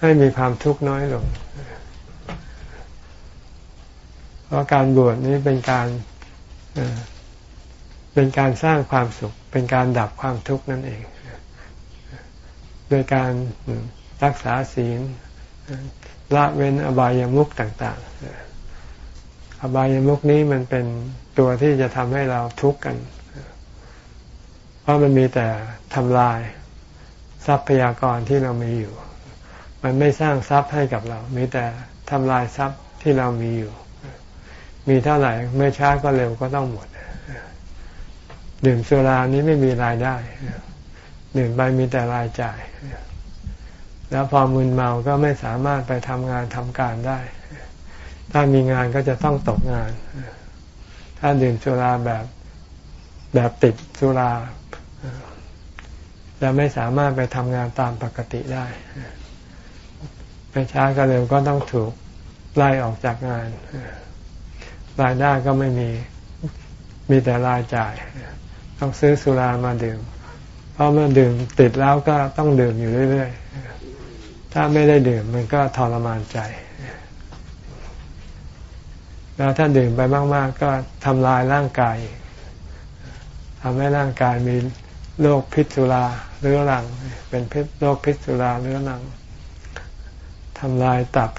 ให้มีความทุกข์น้อยลง เพราะการบวชนี้เป็นการเป็นการสร้างความสุข เป็นการดับความทุกข์นั่นเอง โดยการรักษาศีลละเว้นอบายามุขต่าง ๆ อบายามุขนี้มันเป็นตัวที่จะทำให้เราทุกข์กัน เพราะมันมีแต่ทำลายทรัพยากรที่เรามีอยู่ มันไม่สร้างทรัพย์ให้กับเรา มีแต่ทำลายทรัพย์ที่เรามีอยู่ มีเท่าไหร่ไม่ช้าก็เร็วก็ต้องหมด ดื่มสุรานี้ไม่มีรายได้ ดื่มไปมีแต่รายจ่าย แล้วพอมึนเมาก็ไม่สามารถไปทำงานทำการได้ ถ้ามีงานก็จะต้องตกงาน ถ้าดื่มสุราแบบแบบติดสุราจะไม่สามารถไปทำงานตามปกติได้ไปช้าก็เร็วก็ต้องถูกไล่ออกจากงาน รายได้ก็ไม่มี มีแต่รายจ่าย ต้องซื้อสุรามาดื่ม เพราะเมื่อดื่มติดแล้วก็ต้องดื่มอยู่เรื่อยๆ ถ้าไม่ได้ดื่มมันก็ทรมานใจ แล้วถ้าดื่มไปมาก ๆ ก็ทำลายร่างกายทำให้ร่างกายมีโรคพิษสุราเรื้อรัง เป็นโรคพิษสุราเรื้อรังทำลายตับ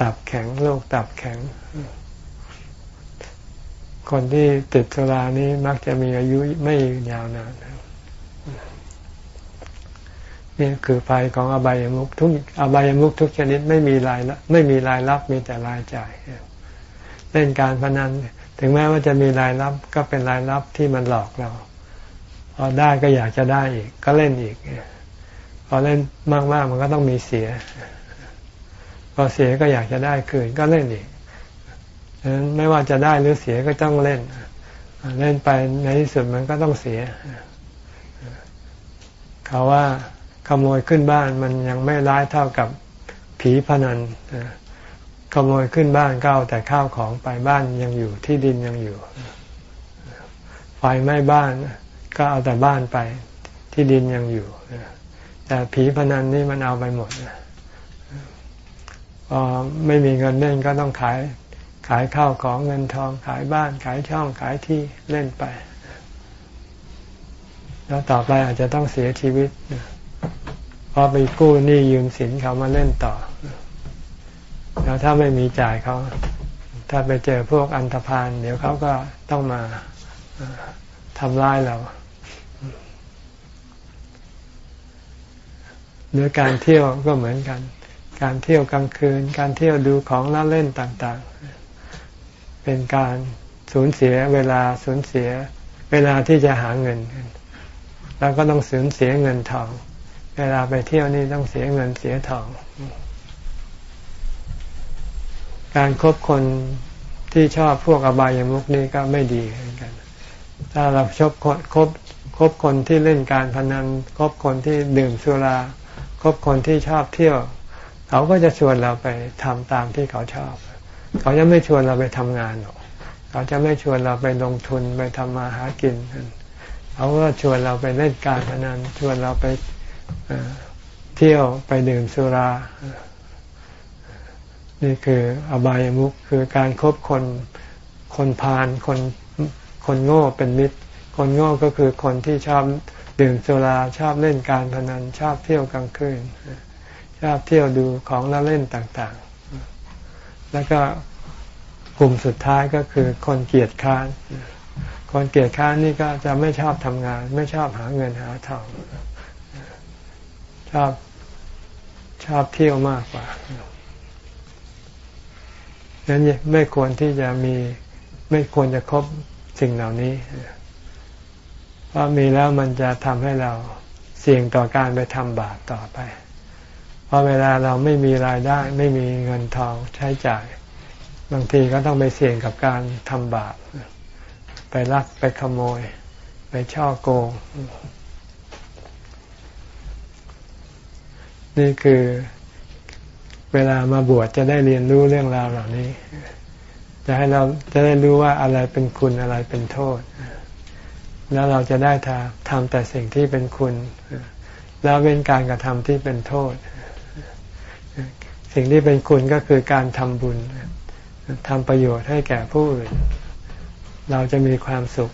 ตับแข็งโรคตับแข็ง คนที่ติดสุรานี้มักจะมีอายุไม่ยาวนานนี่คือไฟของอบายามุขทุกอบายามุขทุกชนิดไม่มีรายไม่มีรายรับมีแต่รายจ่ายเล่นการพนันถึงแม้ว่าจะมีรายรับก็เป็นรายรับที่มันหลอกเราพอได้ก็อยากจะได้อีก ก็เล่นอีกพอเล่นมากๆมันก็ต้องมีเสีย พอเสียก็อยากจะได้คืนก็เล่นอีก ไม่ว่าจะได้หรือเสียก็ต้องเล่น เล่นไปในที่สุดมันก็ต้องเสีย เขาว่าขโมยขึ้นบ้านมันยังไม่ร้ายเท่ากับผีพนันขโมยขึ้นบ้านก็เอาแต่ข้าวของไปบ้านยังอยู่ที่ดินยังอยู่ไฟไหม้บ้านก็เอาแต่บ้านไปที่ดินยังอยู่แต่ผีพนันนี่มันเอาไปหมดพอไม่มีเงินเล่นก็ต้องขายายข้าวของเงินทองขายบ้านขายช่องขายที่เล่นไป แล้วต่อไปอาจจะต้องเสียชีวิตพอไปกู้หนี้ยืมสินเขามาเล่นต่อ แล้วถ้าไม่มีจ่ายเขา ถ้าไปเจอพวกอันธพาลเดี๋ยวเขาก็ต้องมาทำร้ายเราหรือการเที่ยวก็เหมือนกัน การเที่ยวกลางคืน การเที่ยวดูของน่าเล่นต่างๆ เป็นการสูญเสียเวลาสูญเสียเวลาที่จะหาเงิน แล้วก็ต้องสูญเสียเงินทอง เวลาไปเที่ยวนี่ต้องเสียเงินเสียทอง การครบคนที่ชอบพวกอบายามุกนี่ก็ไม่ดีเหมือนกัน ถ้าเราชอบคบคบคบคนที่เล่นการพนันคบคนที่ดื่มสุราคบคนที่ชอบเที่ยว เขาก็จะชวนเราไปทำตามที่เขาชอบ เขาจะไม่ชวนเราไปทำงานหรอกเขาจะไม่ชวนเราไปลงทุนไปทำมาหากินเขาก็ชวนเราไปเล่นการพนันชวนเราไปเที่ยวไปดื่มสุรา นี่คืออบายมุขคือการครบคนคนพาลคนคนโง่เป็นมิตร คนโง่ก็คือคนที่ชอบดื่มสุราชอบเล่นการพนันชอบเที่ยวกลางคืน ชอบเที่ยวดูของละเล่นต่างๆ แล้วก็กลุ่มสุดท้ายก็คือคนเกียจค้าน คนเกียจค้านนี่ก็จะไม่ชอบทำงาน ไม่ชอบหาเงินหาทองชอบชอบเที่ยวมากกว่าดังนั้นไม่ควรที่จะมีไม่ควรจะคบสิ่งเหล่านี้เพราะมีแล้วมันจะทำให้เราเสี่ยงต่อการไปทำบาปต่อไป ราะเวลาเราไม่มีรายได้ ไม่มีเงินทองใช้จ่าย บางทีก็ต้องไปเสี่ยงกับการทำบาป ไปลักไปขโมย ไปช่อโกง นี่คือเวลามาบวชจะได้เรียนรู้เรื่องราวเหล่านี้ จะให้เราจะได้รู้ว่าอะไรเป็นคุณอะไรเป็นโทษ แล้วเราจะได้ทำแต่สิ่งที่เป็นคุณ แล้วเว้นการกระทำที่เป็นโทษ สิ่งที่เป็นคุณก็คือการทำบุญทำประโยชน์ให้แก่ผู้อื่น เราจะมีความสุข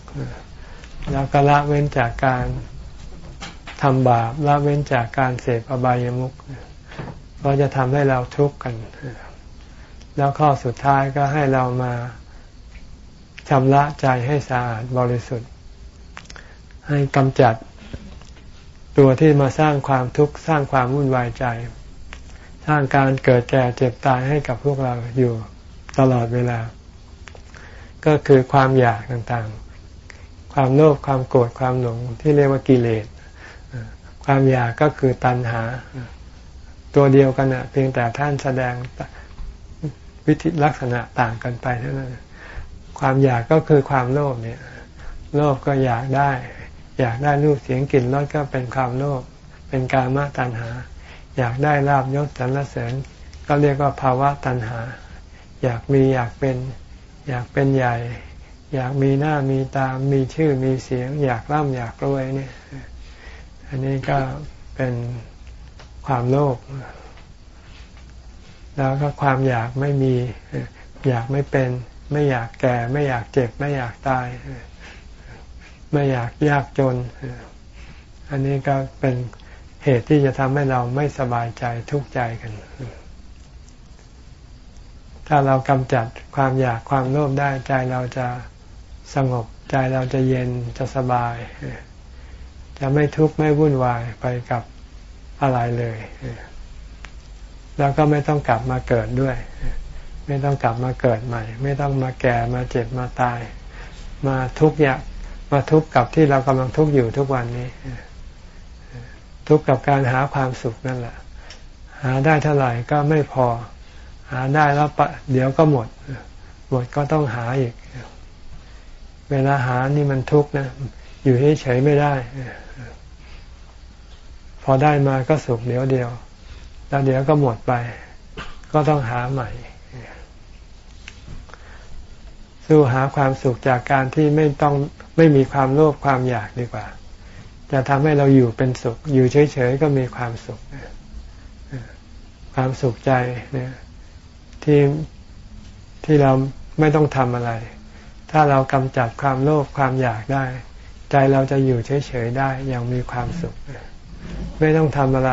แล้วก็ละเว้นจากการทำบาปละเว้นจากการเสพอบายามุขก็จะทำให้เราทุกข์กัน แล้วข้อสุดท้ายก็ให้เรามาชำระใจให้สะอาดบริสุทธิ์ ให้กำจัดตัวที่มาสร้างความทุกข์สร้างความวุ่นวายใจ สร้างการเกิดแก่เจ็บตายให้กับพวกเราอยู่ตลอดเวลา ก็คือความอยากต่างๆ ความโลภความโกรธความหลงที่เรียกว่ากิเลส ความอยากก็คือตัณหา ตัวเดียวกันนะเพียงแต่ท่านแสดงวิธีลักษณะต่างกันไปเท่านั้นความอยากก็คือความโลภเนี่ย โลภก็อยากได้ อยากได้รูปเสียงกลิ่นรสก็เป็นความโลภเป็นกามตัณหา อยากได้ลาบยศสรรเสริญ ก็เรียกว่าภาวะตัณหา อยากมีอยากเป็น อยากเป็นใหญ่ อยากมีหน้ามีตา มีชื่อมีเสียง อยากร่ำอยากรวยเนี่ย อันนี้ก็เป็นความโลภแล้วก็ความอยากไม่มี อยากไม่เป็น ไม่อยากแก่ ไม่อยากเจ็บ ไม่อยากตาย ไม่อยากยากจน อันนี้ก็เป็น เหตุที่จะทำให้เราไม่สบายใจทุกข์ใจกัน ถ้าเรากำจัดความอยากความโลภได้ใจเราจะสงบใจเราจะเย็นจะสบาย จะไม่ทุกข์ไม่วุ่นวายไปกับอะไรเลย แล้วก็ไม่ต้องกลับมาเกิดด้วย ไม่ต้องกลับมาเกิดใหม่ ไม่ต้องมาแก่มาเจ็บมาตาย มาทุกข์อยากมาทุกข์กับที่เรากำลังทุกข์อยู่ทุกวันนี้ ทุกข์กับการหาความสุขนั่นแหละ หาได้เท่าไหร่ก็ไม่พอ หาได้แล้วปะเดี๋ยวก็หมด หมดก็ต้องหาอีก เวลาหานี่มันทุกข์นะ อยู่เฉยๆไม่ได้ พอได้มาก็สุขเดียวเดียว แล้วเดี๋ยวก็หมดไป ก็ต้องหาใหม่สู้หาความสุขจากการที่ไม่ต้องไม่มีความโลภความอยากดีกว่า จะทำให้เราอยู่เป็นสุข อยู่เฉยๆก็มีความสุข ความสุขใจเนี่ยที่ที่เราไม่ต้องทำอะไร ถ้าเรากำจัดความโลภความอยากได้ ใจเราจะอยู่เฉยๆได้อย่างมีความสุข ไม่ต้องทำอะไร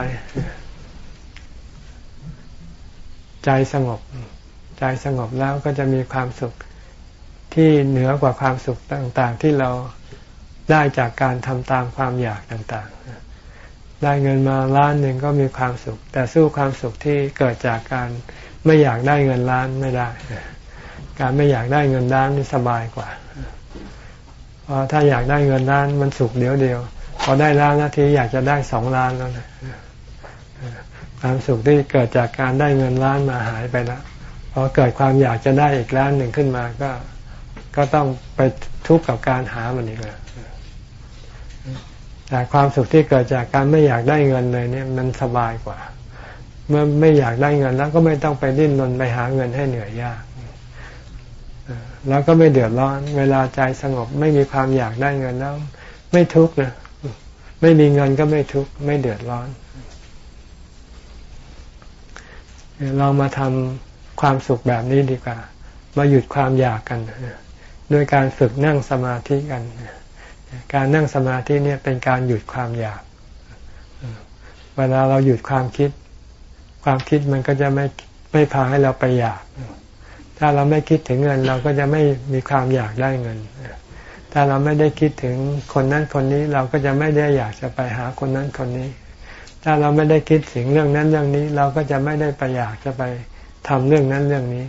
ใจสงบ ใจสงบแล้วก็จะมีความสุขที่เหนือกว่าความสุขต่าง ๆ ที่เรา ได้จากการทำตามความอยากต่างๆ ได้เงินมาล้านหนึ่งก็มีความสุข แต่สู้ความสุขที่เกิดจากการไม่อยากได้เงินล้านไม่ได้ การไม่อยากได้เงินล้านนี่สบายกว่าเพราะถ้าอยากได้เงินล้านมันสุขเดียวเดียวพอได้ล้านนาทีอยากจะได้สองล้านแล้วนะความสุขที่เกิดจากการได้เงินล้านมาหายไปแล้วพอเกิดความอยากจะได้อีกล้านหนึ่งขึ้นมาก็ก็ต้องไปทุกข์กับการหามันอีกแล้ว แต่ความสุขที่เกิดจากการไม่อยากได้เงินเลยเนี่ยมันสบายกว่า เมื่อไม่อยากได้เงินแล้วก็ไม่ต้องไปดิ้นรนไปหาเงินให้เหนื่อยยาก แล้วก็ไม่เดือดร้อน เวลาใจสงบไม่มีความอยากได้เงินแล้ว ไม่ทุกข์นะไม่มีเงินก็ไม่ทุกข์ไม่เดือดร้อนเรามาทำความสุขแบบนี้ดีกว่า มาหยุดความอยากกันด้วยการฝึกนั่งสมาธิกัน การนั่งสมาธิเนี่ยเป็นการหยุดความอยาก เวลาเราหยุดความคิด ความคิดมันก็จะไม่ไม่พาให้เราไปอยาก ถ้าเราไม่คิดถึงเงิน เราก็จะไม่มีความอยากได้เงิน ถ้าเราไม่ได้คิดถึงคนนั้นคนนี้เราก็จะไม่ได้อยากจะไปหาคนนั้นคนนี้ ถ้าเราไม่ได้คิดถึงเรื่องนั้นเรื่องนี้ เราก็จะไม่ได้ไปอยากจะไปทำเรื่องนั้นเรื่องนี้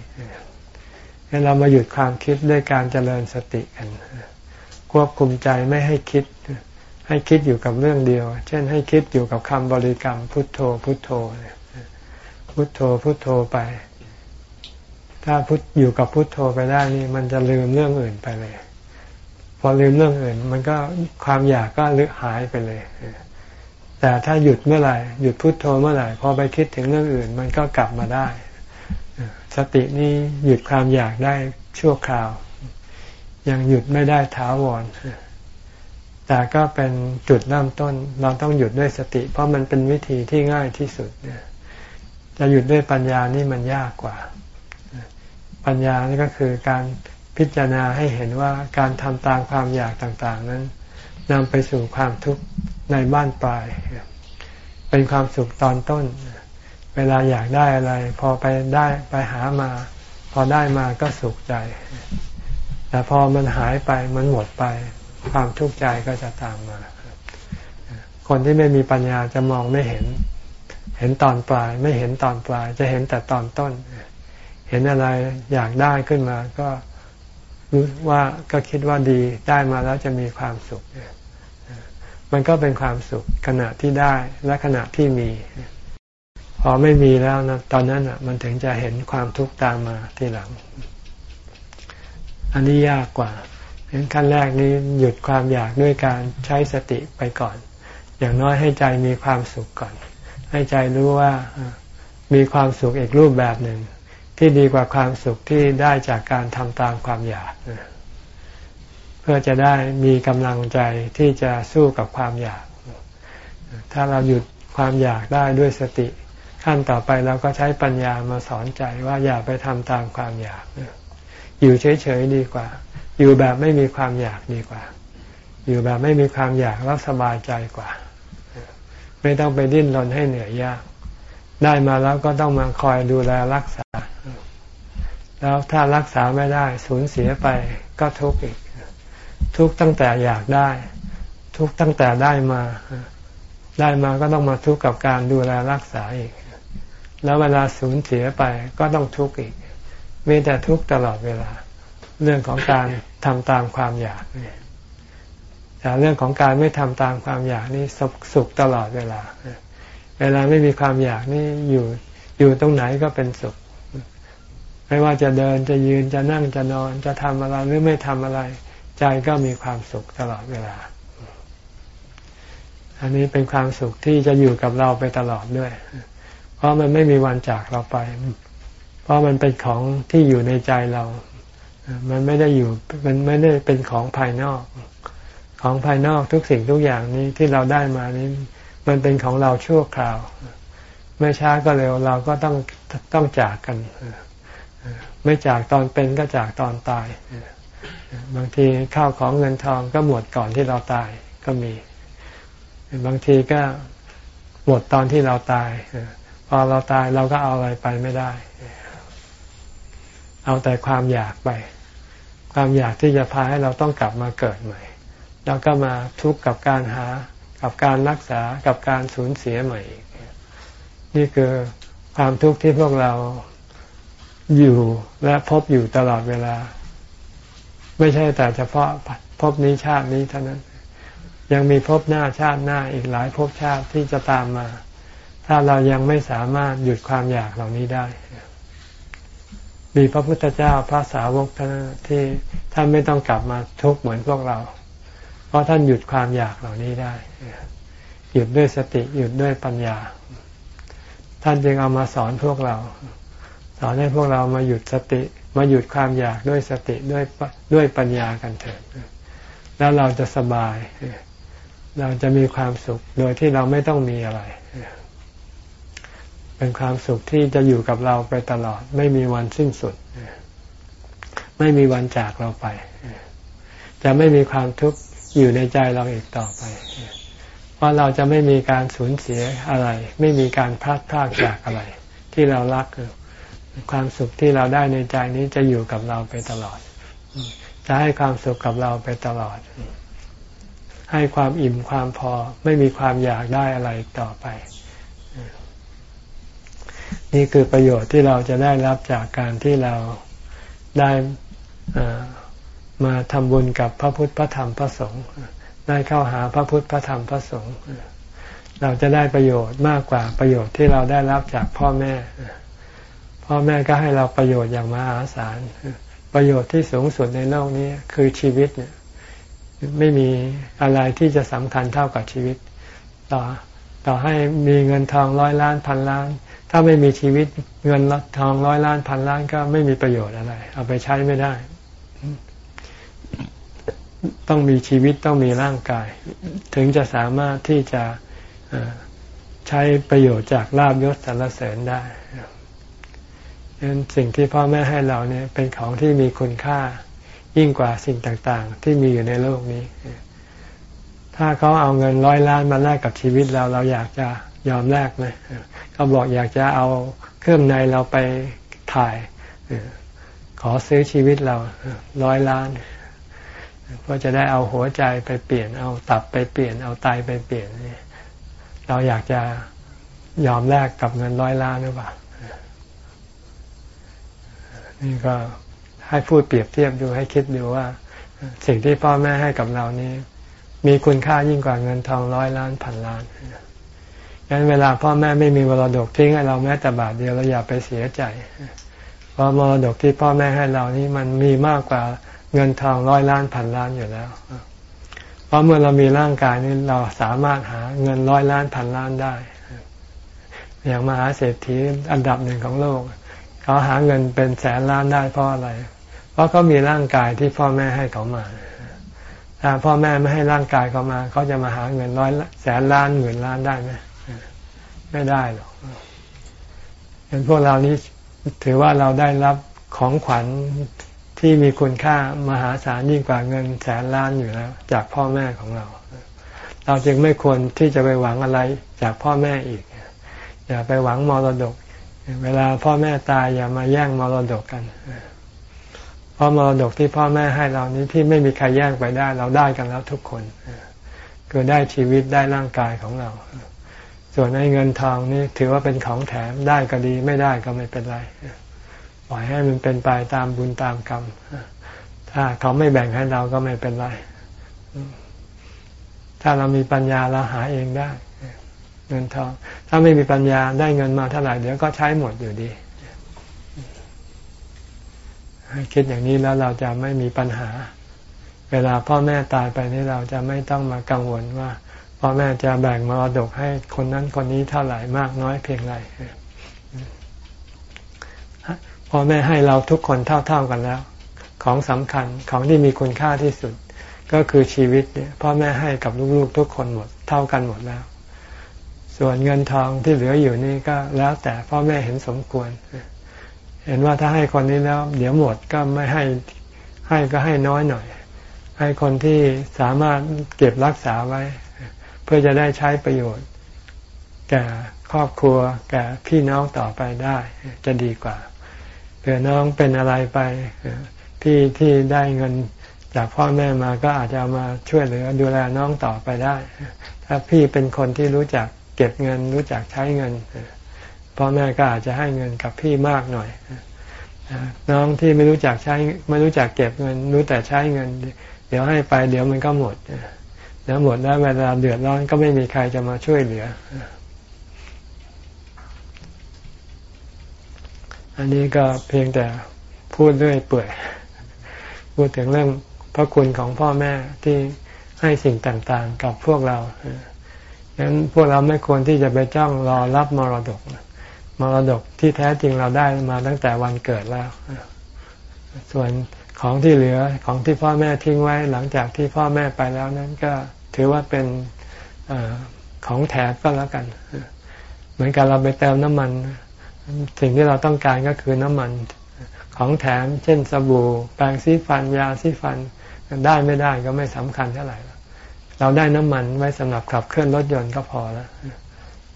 ให้เรามาหยุดความคิดด้วยการเจริญสติกัน ควบคุมใจไม่ให้คิด ให้คิดอยู่กับเรื่องเดียว เช่นให้คิดอยู่กับคำบริกรรม พุทโธ พุทโธพุทโธพุทโธไป ถ้าพุทอยู่กับพุทโธไปได้นี่ มันจะลืมเรื่องอื่นไปเลย พอลืมเรื่องอื่น มันก็ความอยากก็ลึกหายไปเลยแต่ถ้าหยุดเมื่อไหร่หยุดพุทโธเมื่อไหร่พอไปคิดถึงเรื่องอื่น มันก็กลับมาได้ สตินี้หยุดความอยากได้ชั่วคราว ยังหยุดไม่ได้ถาวรแต่ก็เป็นจุดเริ่มต้น เราต้องหยุดด้วยสติ เพราะมันเป็นวิธีที่ง่ายที่สุดจะหยุดด้วยปัญญานี่มันยากกว่า ปัญญานี่ก็คือการพิจารณาให้เห็นว่าการทำตามความอยากต่างๆ นั้นนำไปสู่ความทุกข์ในบ้านปลาย เป็นความสุขตอนต้น เวลาอยากได้อะไร พอไปได้ไปหามา พอได้มาก็สุขใจ แต่พอมันหายไปมันหมดไป ความทุกข์ใจก็จะตามมา คนที่ไม่มีปัญญาจะมองไม่เห็น เห็นตอนปลาย ไม่เห็นตอนปลาย จะเห็นแต่ตอนต้น เห็นอะไรอยากได้ขึ้นมา ก็รู้ว่าก็คิดว่าดีได้มาแล้วจะมีความสุข มันก็เป็นความสุขขณะที่ได้และขณะที่มี พอไม่มีแล้วนะตอนนั้นอะ มันถึงจะเห็นความทุกข์ตามมาทีหลัง อันนี้ยากกว่าเห็นขั้นแรกนี้หยุดความอยากด้วยการใช้สติไปก่อน อย่างน้อยให้ใจมีความสุขก่อน ให้ใจรู้ว่ามีความสุขอีกรูปแบบหนึ่ง ที่ดีกว่าความสุขที่ได้จากการทำตามความอยาก เพื่อจะได้มีกำลังใจที่จะสู้กับความอยาก ถ้าเราหยุดความอยากได้ด้วยสติ ขั้นต่อไปเราก็ใช้ปัญญามาสอนใจว่าอย่าไปทำตามความอยาก อยู่เฉยๆดีกว่า อยู่แบบไม่มีความอยากดีกว่า อยู่แบบไม่มีความอยากแล้วสบายใจกว่า ไม่ต้องไปดิ้นรนให้เหนื่อยยาก ได้มาแล้วก็ต้องมาคอยดูแลรักษา แล้วถ้ารักษาไม่ได้ สูญเสียไปก็ทุกข์อีก ทุกข์ตั้งแต่อยากได้ ทุกข์ตั้งแต่ได้มา ได้มาก็ต้องมาทุกข์กับการดูแลรักษาอีก แล้วเวลาสูญเสียไปก็ต้องทุกข์อีก มีแต่ทุกข์ตลอดเวลา เรื่องของการทำตามความอยากเนี่ยแต่เรื่องของการไม่ทำตามความอยากนี่สุขตลอดเวลา เวลาไม่มีความอยากนี่อยู่อยู่ตรงไหนก็เป็นสุข ไม่ว่าจะเดินจะยืนจะนั่งจะนอนจะทำอะไรหรือไม่ทำอะไร ใจก็มีความสุขตลอดเวลา อันนี้เป็นความสุขที่จะอยู่กับเราไปตลอดด้วย เพราะมันไม่มีวันจากเราไป เพราะมันเป็นของที่อยู่ในใจเรา มันไม่ได้อยู่ มันไม่ได้เป็นของภายนอก ของภายนอกทุกสิ่งทุกอย่างนี้ที่เราได้มานี้ มันเป็นของเราชั่วคราว ไม่ช้าก็เร็วเราก็ต้องต้องจากกัน ไม่จากตอนเป็นก็จากตอนตาย บางทีข้าวของเงินทองก็หมดก่อนที่เราตายก็มี บางทีก็หมดตอนที่เราตาย พอเราตายเราก็เอาอะไรไปไม่ได้ เอาแต่ความอยากไป ความอยากที่จะพาให้เราต้องกลับมาเกิดใหม่ แล้วก็มาทุกข์กับการหา กับการรักษา กับการสูญเสียใหม่อีกนี่คือความทุกข์ที่พวกเราอยู่และพบอยู่ตลอดเวลา ไม่ใช่แต่เฉพาะพบนี้ชาตินี้เท่านั้น ยังมีพบหน้าชาติหน้าอีกหลายพบชาติที่จะตามมา ถ้าเรายังไม่สามารถหยุดความอยากเหล่านี้ได้ มีพระพุทธเจ้าพระสาวกท่านที่ท่านไม่ต้องกลับมาทุกข์เหมือนพวกเรา เพราะท่านหยุดความอยากเหล่านี้ได้ หยุดด้วยสติหยุดด้วยปัญญา ท่านจึงเอามาสอนพวกเรา สอนให้พวกเรามาหยุดสติ มาหยุดความอยากด้วยสติด้วยด้วยปัญญากันเถิดแล้วเราจะสบาย เราจะมีความสุขโดยที่เราไม่ต้องมีอะไร เป็นความสุขที่จะอยู่กับเราไปตลอด ไม่มีวันสิ้นสุด ไม่มีวันจากเราไป จะไม่มีความทุกข์อยู่ในใจเราอีกต่อไป เพราะเราจะไม่มีการสูญเสียอะไร ไม่มีการพลาดพลาดจากอะไร ที่เรารักความสุขที่เราได้ในใจนี้จะอยู่กับเราไปตลอด จะให้ความสุขกับเราไปตลอด ให้ความอิ่มความพอไม่มีความอยากได้อะไรต่อไป นี่คือประโยชน์ที่เราจะได้รับจากการที่เราได้มาทำบุญกับพระพุทธพระธรรมพระสงฆ์ได้เข้าหาพระพุทธพระธรรมพระสงฆ์เราจะได้ประโยชน์มากกว่าประโยชน์ที่เราได้รับจากพ่อแม่ พ่อแม่ก็ให้เราประโยชน์อย่างมหาศาลประโยชน์ที่สูงสุดในโลกนี้คือชีวิตเนี่ยไม่มีอะไรที่จะสำคัญเท่ากับชีวิต ต่อต่อให้มีเงินทองร้อยล้านพันล้าน ถ้าไม่มีชีวิตเงินทองร้อยล้านพันล้านก็ไม่มีประโยชน์อะไร เอาไปใช้ไม่ได้ ต้องมีชีวิตต้องมีร่างกาย ถึงจะสามารถที่จะใช้ประโยชน์จากลาบยศสรรเสริญได้ดังนั้นสิ่งที่พ่อแม่ให้เราเนี่ย เป็นของที่มีคุณค่ายิ่งกว่าสิ่งต่างๆ ที่มีอยู่ในโลกนี้ ถ้าเขาเอาเงินร้อยล้านมาแลกกับชีวิตเราเราอยากจะ ยอมแลกไหมเขาบอกอยากจะเอาเครื่องในเราไปถ่าย ขอซื้อชีวิตเราร้อยล้านก็จะได้เอาหัวใจไปเปลี่ยน เอาตับไปเปลี่ยน เอาไตไปเปลี่ยน เราอยากจะยอมแลกกับเงินร้อยล้านหรือเปล่า นี่ก็ให้พูดเปรียบเทียบดูให้คิดดูว่า สิ่งที่พ่อแม่ให้กับเรานี้ มีคุณค่ายิ่งกว่าเงินทองร้อยล้านพันล้าน งั้นเวลาพ่อแม่ไม่มีมรดกทิ้งให้เราแม้แต่บาทเดียวเราอย่าไปเสียใจ เพราะมรดกที่พ่อแม่ให้เรานี้มันมีมากกว่าเงินทองร้อยล้านพันล้านอยู่แล้ว เพราะเมื่อเรามีร่างกายนี้เราสามารถหาเงินร้อยล้านพันล้านได้ อย่างมหาเศรษฐีอันดับหนึ่งของโลก เขาหาเงินเป็นแสนล้านได้เพราะอะไร เพราะเขามีร่างกายที่พ่อแม่ให้เขามาถ้าพ่อแม่ไม่ให้ร่างกายเขามาเขาจะมาหาเงินร้อยแสนล้านหมื่นล้านได้ไหม ไม่ได้หรอกเห็นพวกเรานี้ถือว่าเราได้รับของขวัญที่มีคุณค่ามหาศาลยิ่งกว่าเงินแสนล้านอยู่แล้ว จากพ่อแม่ของเรา เราจึงไม่ควรที่จะไปหวังอะไรจากพ่อแม่อีก อย่าไปหวังมรดก เวลาพ่อแม่ตายอย่ามาแย่งมรดกกันเพราะมรดกที่พ่อแม่ให้เรานี้ที่ไม่มีใครแย่งไปได้ เราได้กันแล้วทุกคนคือได้ชีวิตได้ร่างกายของเรา ส่วนในเงินทองนี่ถือว่าเป็นของแถมได้ก็ดีไม่ได้ก็ไม่เป็นไรปล่อยให้มันเป็นไปตามบุญตามกรรม ถ้าเขาไม่แบ่งให้เราก็ไม่เป็นไร ถ้าเรามีปัญญาเราหาเองได้ เงินทอง ถ้าไม่มีปัญญาได้เงินมาเท่าไหร่เดี๋ยวก็ใช้หมดอยู่ดีให้คิดอย่างนี้แล้วเราจะไม่มีปัญหา เวลาพ่อแม่ตายไปนี่เราจะไม่ต้องมากังวลว่า พ่อแม่จะแบ่งมรดกให้คนนั้นคนนี้เท่าไหร่มากน้อยเพียงไรพ่อแม่ให้เราทุกคนเท่า ๆกันแล้ว ของสำคัญของที่มีคุณค่าที่สุด ก็คือชีวิตเนี่ยพ่อแม่ให้กับลูกๆทุกคนหมดเท่ากันหมดแล้ว ส่วนเงินทองที่เหลืออยู่นี่ก็แล้วแต่พ่อแม่เห็นสมควร เห็นว่าถ้าให้คนนี้แล้ว เดี๋ยวหมดก็ไม่ให้ให้ก็ให้น้อยหน่อย ให้คนที่สามารถเก็บรักษาไว้ เพื่อจะได้ใช้ประโยชน์ แก่ครอบครัว แก่พี่น้องต่อไปได้ จะดีกว่าเผื่อน้องเป็นอะไรไปพี่ที่ได้เงินจากพ่อแม่มาก็อาจจะมาช่วยเหลือดูแลน้องต่อไปได้ ถ้าพี่เป็นคนที่รู้จักเก็บเงินรู้จักใช้เงินพ่อแม่ก็อาจจะให้เงินกับพี่มากหน่อยน้องที่ไม่รู้จักใช้ไม่รู้จักเก็บเงิน รู้แต่ใช้เงิน เดี๋ยวให้ไป เดี๋ยวมันก็หมด เดี๋ยวหมดแล้วเวลาเดือดร้อนก็ไม่มีใครจะมาช่วยเหลือ อันนี้ก็เพียงแต่พูดด้วยเปื่อย พูดถึงเรื่องพระคุณของพ่อแม่ที่ให้สิ่งต่างๆ กับพวกเราดังนั้นพวกเราไม่ควรที่จะไปจ้องรอรับมรดก มรดกที่แท้จริงเราได้มาตั้งแต่วันเกิดแล้ว ส่วนของที่เหลือของที่พ่อแม่ทิ้งไว้หลังจากที่พ่อแม่ไปแล้วนั้นก็ ถือว่าเป็นอของแถมก็แล้วกัน เหมือนกับเราไปเติมน้ำมัน สิ่งที่เราต้องการก็คือน้ำมัน ของแถม เช่นสบู่แปรงสีฟัน ยาสีฟัน ได้ไม่ได้ก็ไม่สำคัญเท่าไหร่ เราได้น้ำมันไว้สำหรับขับเคลื่อนรถยนต์ก็พอแล้ว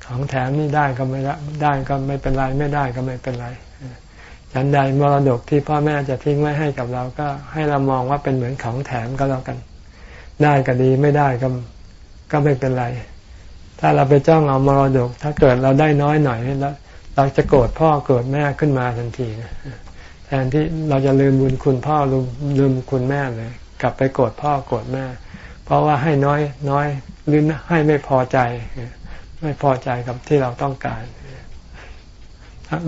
ของแถมนี่ได้ก็ไม่ได้ก็ไม่เป็นไรไม่ได้ก็ไม่เป็นไรฉันใดมรดกที่พ่อแม่จะทิ้งไว้ให้กับเราก็ให้เรามองว่าเป็นเหมือนของแถมก็แล้วกัน ได้ก็ดีไม่ได้ก็ก็ไม่เป็นไร ถ้าเราไปจ้องเอามรดก ถ้าเกิดเราได้น้อยหน่อยแล้วเราจะโกรธพ่อโกรธแม่ขึ้นมาทันทีนะแทนที่เราจะลืมบุญคุณพ่อลืมลืมคุณแม่เลย กลับไปโกรธพ่อโกรธแม่ เพราะว่าให้น้อยน้อยหรือให้ไม่พอใจ ไม่พอใจกับที่เราต้องการ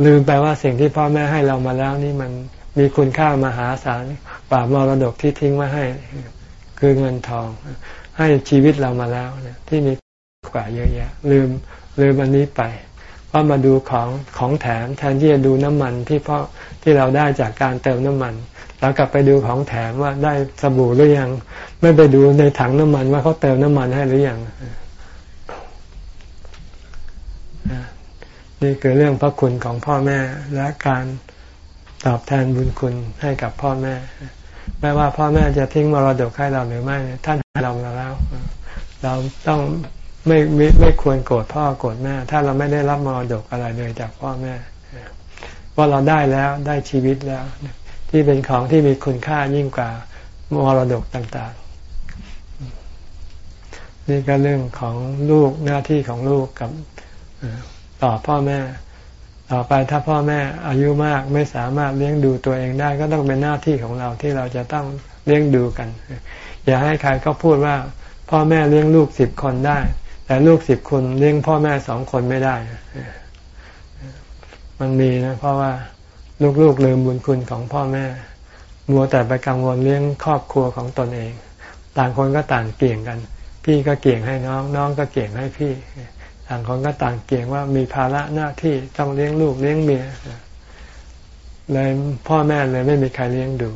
ลืมไปว่าสิ่งที่พ่อแม่ให้เรามาแล้วนี่มันมีคุณค่ามหาศาลป่ามรดกที่ทิ้งมาให้ คือเงินทอง ให้ชีวิตเรามาแล้วเนี่ยที่มีกว่าเยอะแยะ ลืมลืมอันนี้ไปเพรามาดูของของแถมแทนที่จะดูน้ำมันที่พ่อที่เราได้จากการเติมน้ำมันแล้วกลับไปดูของแถมว่าได้สบู่หรือยัง ไม่ไปดูในถังน้ำมันว่าเขาเติมน้ำมันให้หรือยังนี่คือเรื่องพระคุณของพ่อแม่และการตอบแทนบุญคุณให้กับพ่อแม่ ไม่ว่าพ่อแม่จะทิ้งมรดกให้เราหรือไม่ ท่านให้เราแล้ว เราต้องไม่ไม่ไม่ควรโกรธพ่อโกรธแม่ ถ้าเราไม่ได้รับมรดกอะไรเลยจากพ่อแม่ว่าเราได้แล้วได้ชีวิตแล้ว ที่เป็นของที่มีคุณค่ายิ่งกว่ามรดกต่างๆ นี่ก็เรื่องของลูกหน้าที่ของลูกกับต่อพ่อแม่ ต่อไปถ้าพ่อแม่อายุมากไม่สามารถเลี้ยงดูตัวเองได้ ก็ต้องเป็นหน้าที่ของเราที่เราจะต้องเลี้ยงดูกัน อย่าให้ใครก็พูดว่า พ่อแม่เลี้ยงลูกสิบคนได้ แต่ลูกสิบคนเลี้ยงพ่อแม่สองคนไม่ได้ มันมีนะ เพราะว่าลูกๆลืมบุญคุณของพ่อแม่ มัวแต่ไปกังวลเลี้ยงครอบครัวของตนเอง ต่างคนก็ต่างเกี่ยงกัน พี่ก็เกี่ยงให้น้อง น้องก็เกี่ยงให้พี่ ต่างคนก็ต่างเกี่ยงว่ามีภาระหน้าที่ต้องเลี้ยงลูกเลี้ยงเมียเลยพ่อแม่เลยไม่มีใครเลี้ยงดู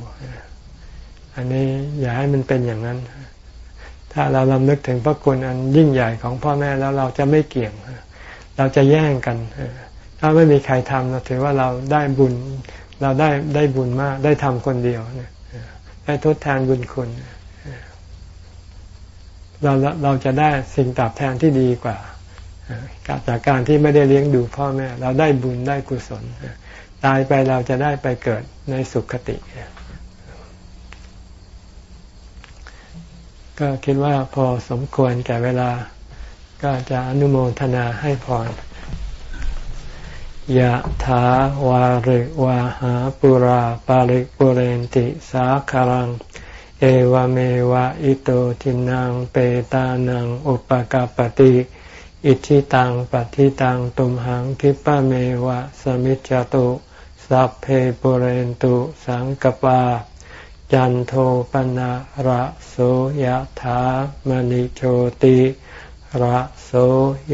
อันนี้อย่าให้มันเป็นอย่างนั้น ถ้าเราลำลึกถึงพระคุณอันยิ่งใหญ่ของพ่อแม่แล้วเราจะไม่เกี่ยง เราจะแย่งกัน ถ้าไม่มีใครทำเราถือว่าเราได้บุญ เราได้ได้บุญมาก ได้ทำคนเดียวได้ทดแทนบุญคุณ เราเราจะได้สิ่งตอบแทนที่ดีกว่า จากการที่ไม่ได้เลี้ยงดูพ่อแม่ เราได้บุญได้กุศล ตายไปเราจะได้ไปเกิดในสุขติ ก็คิดว่าพอสมควรแก่เวลา ก็จะอนุโมทนาให้พรยะถาวาริวาหาปุราปาริปุเรนติสาคารัง เอวเมวะอิโตทินังเปตานังอุปกาปติ อิทิตังปฏิตังตุมหังคิปะเมวะสมิจจตุสัพเพปุเรนตุสังกปา จันโทปนะระโสยถามณิโชติระโส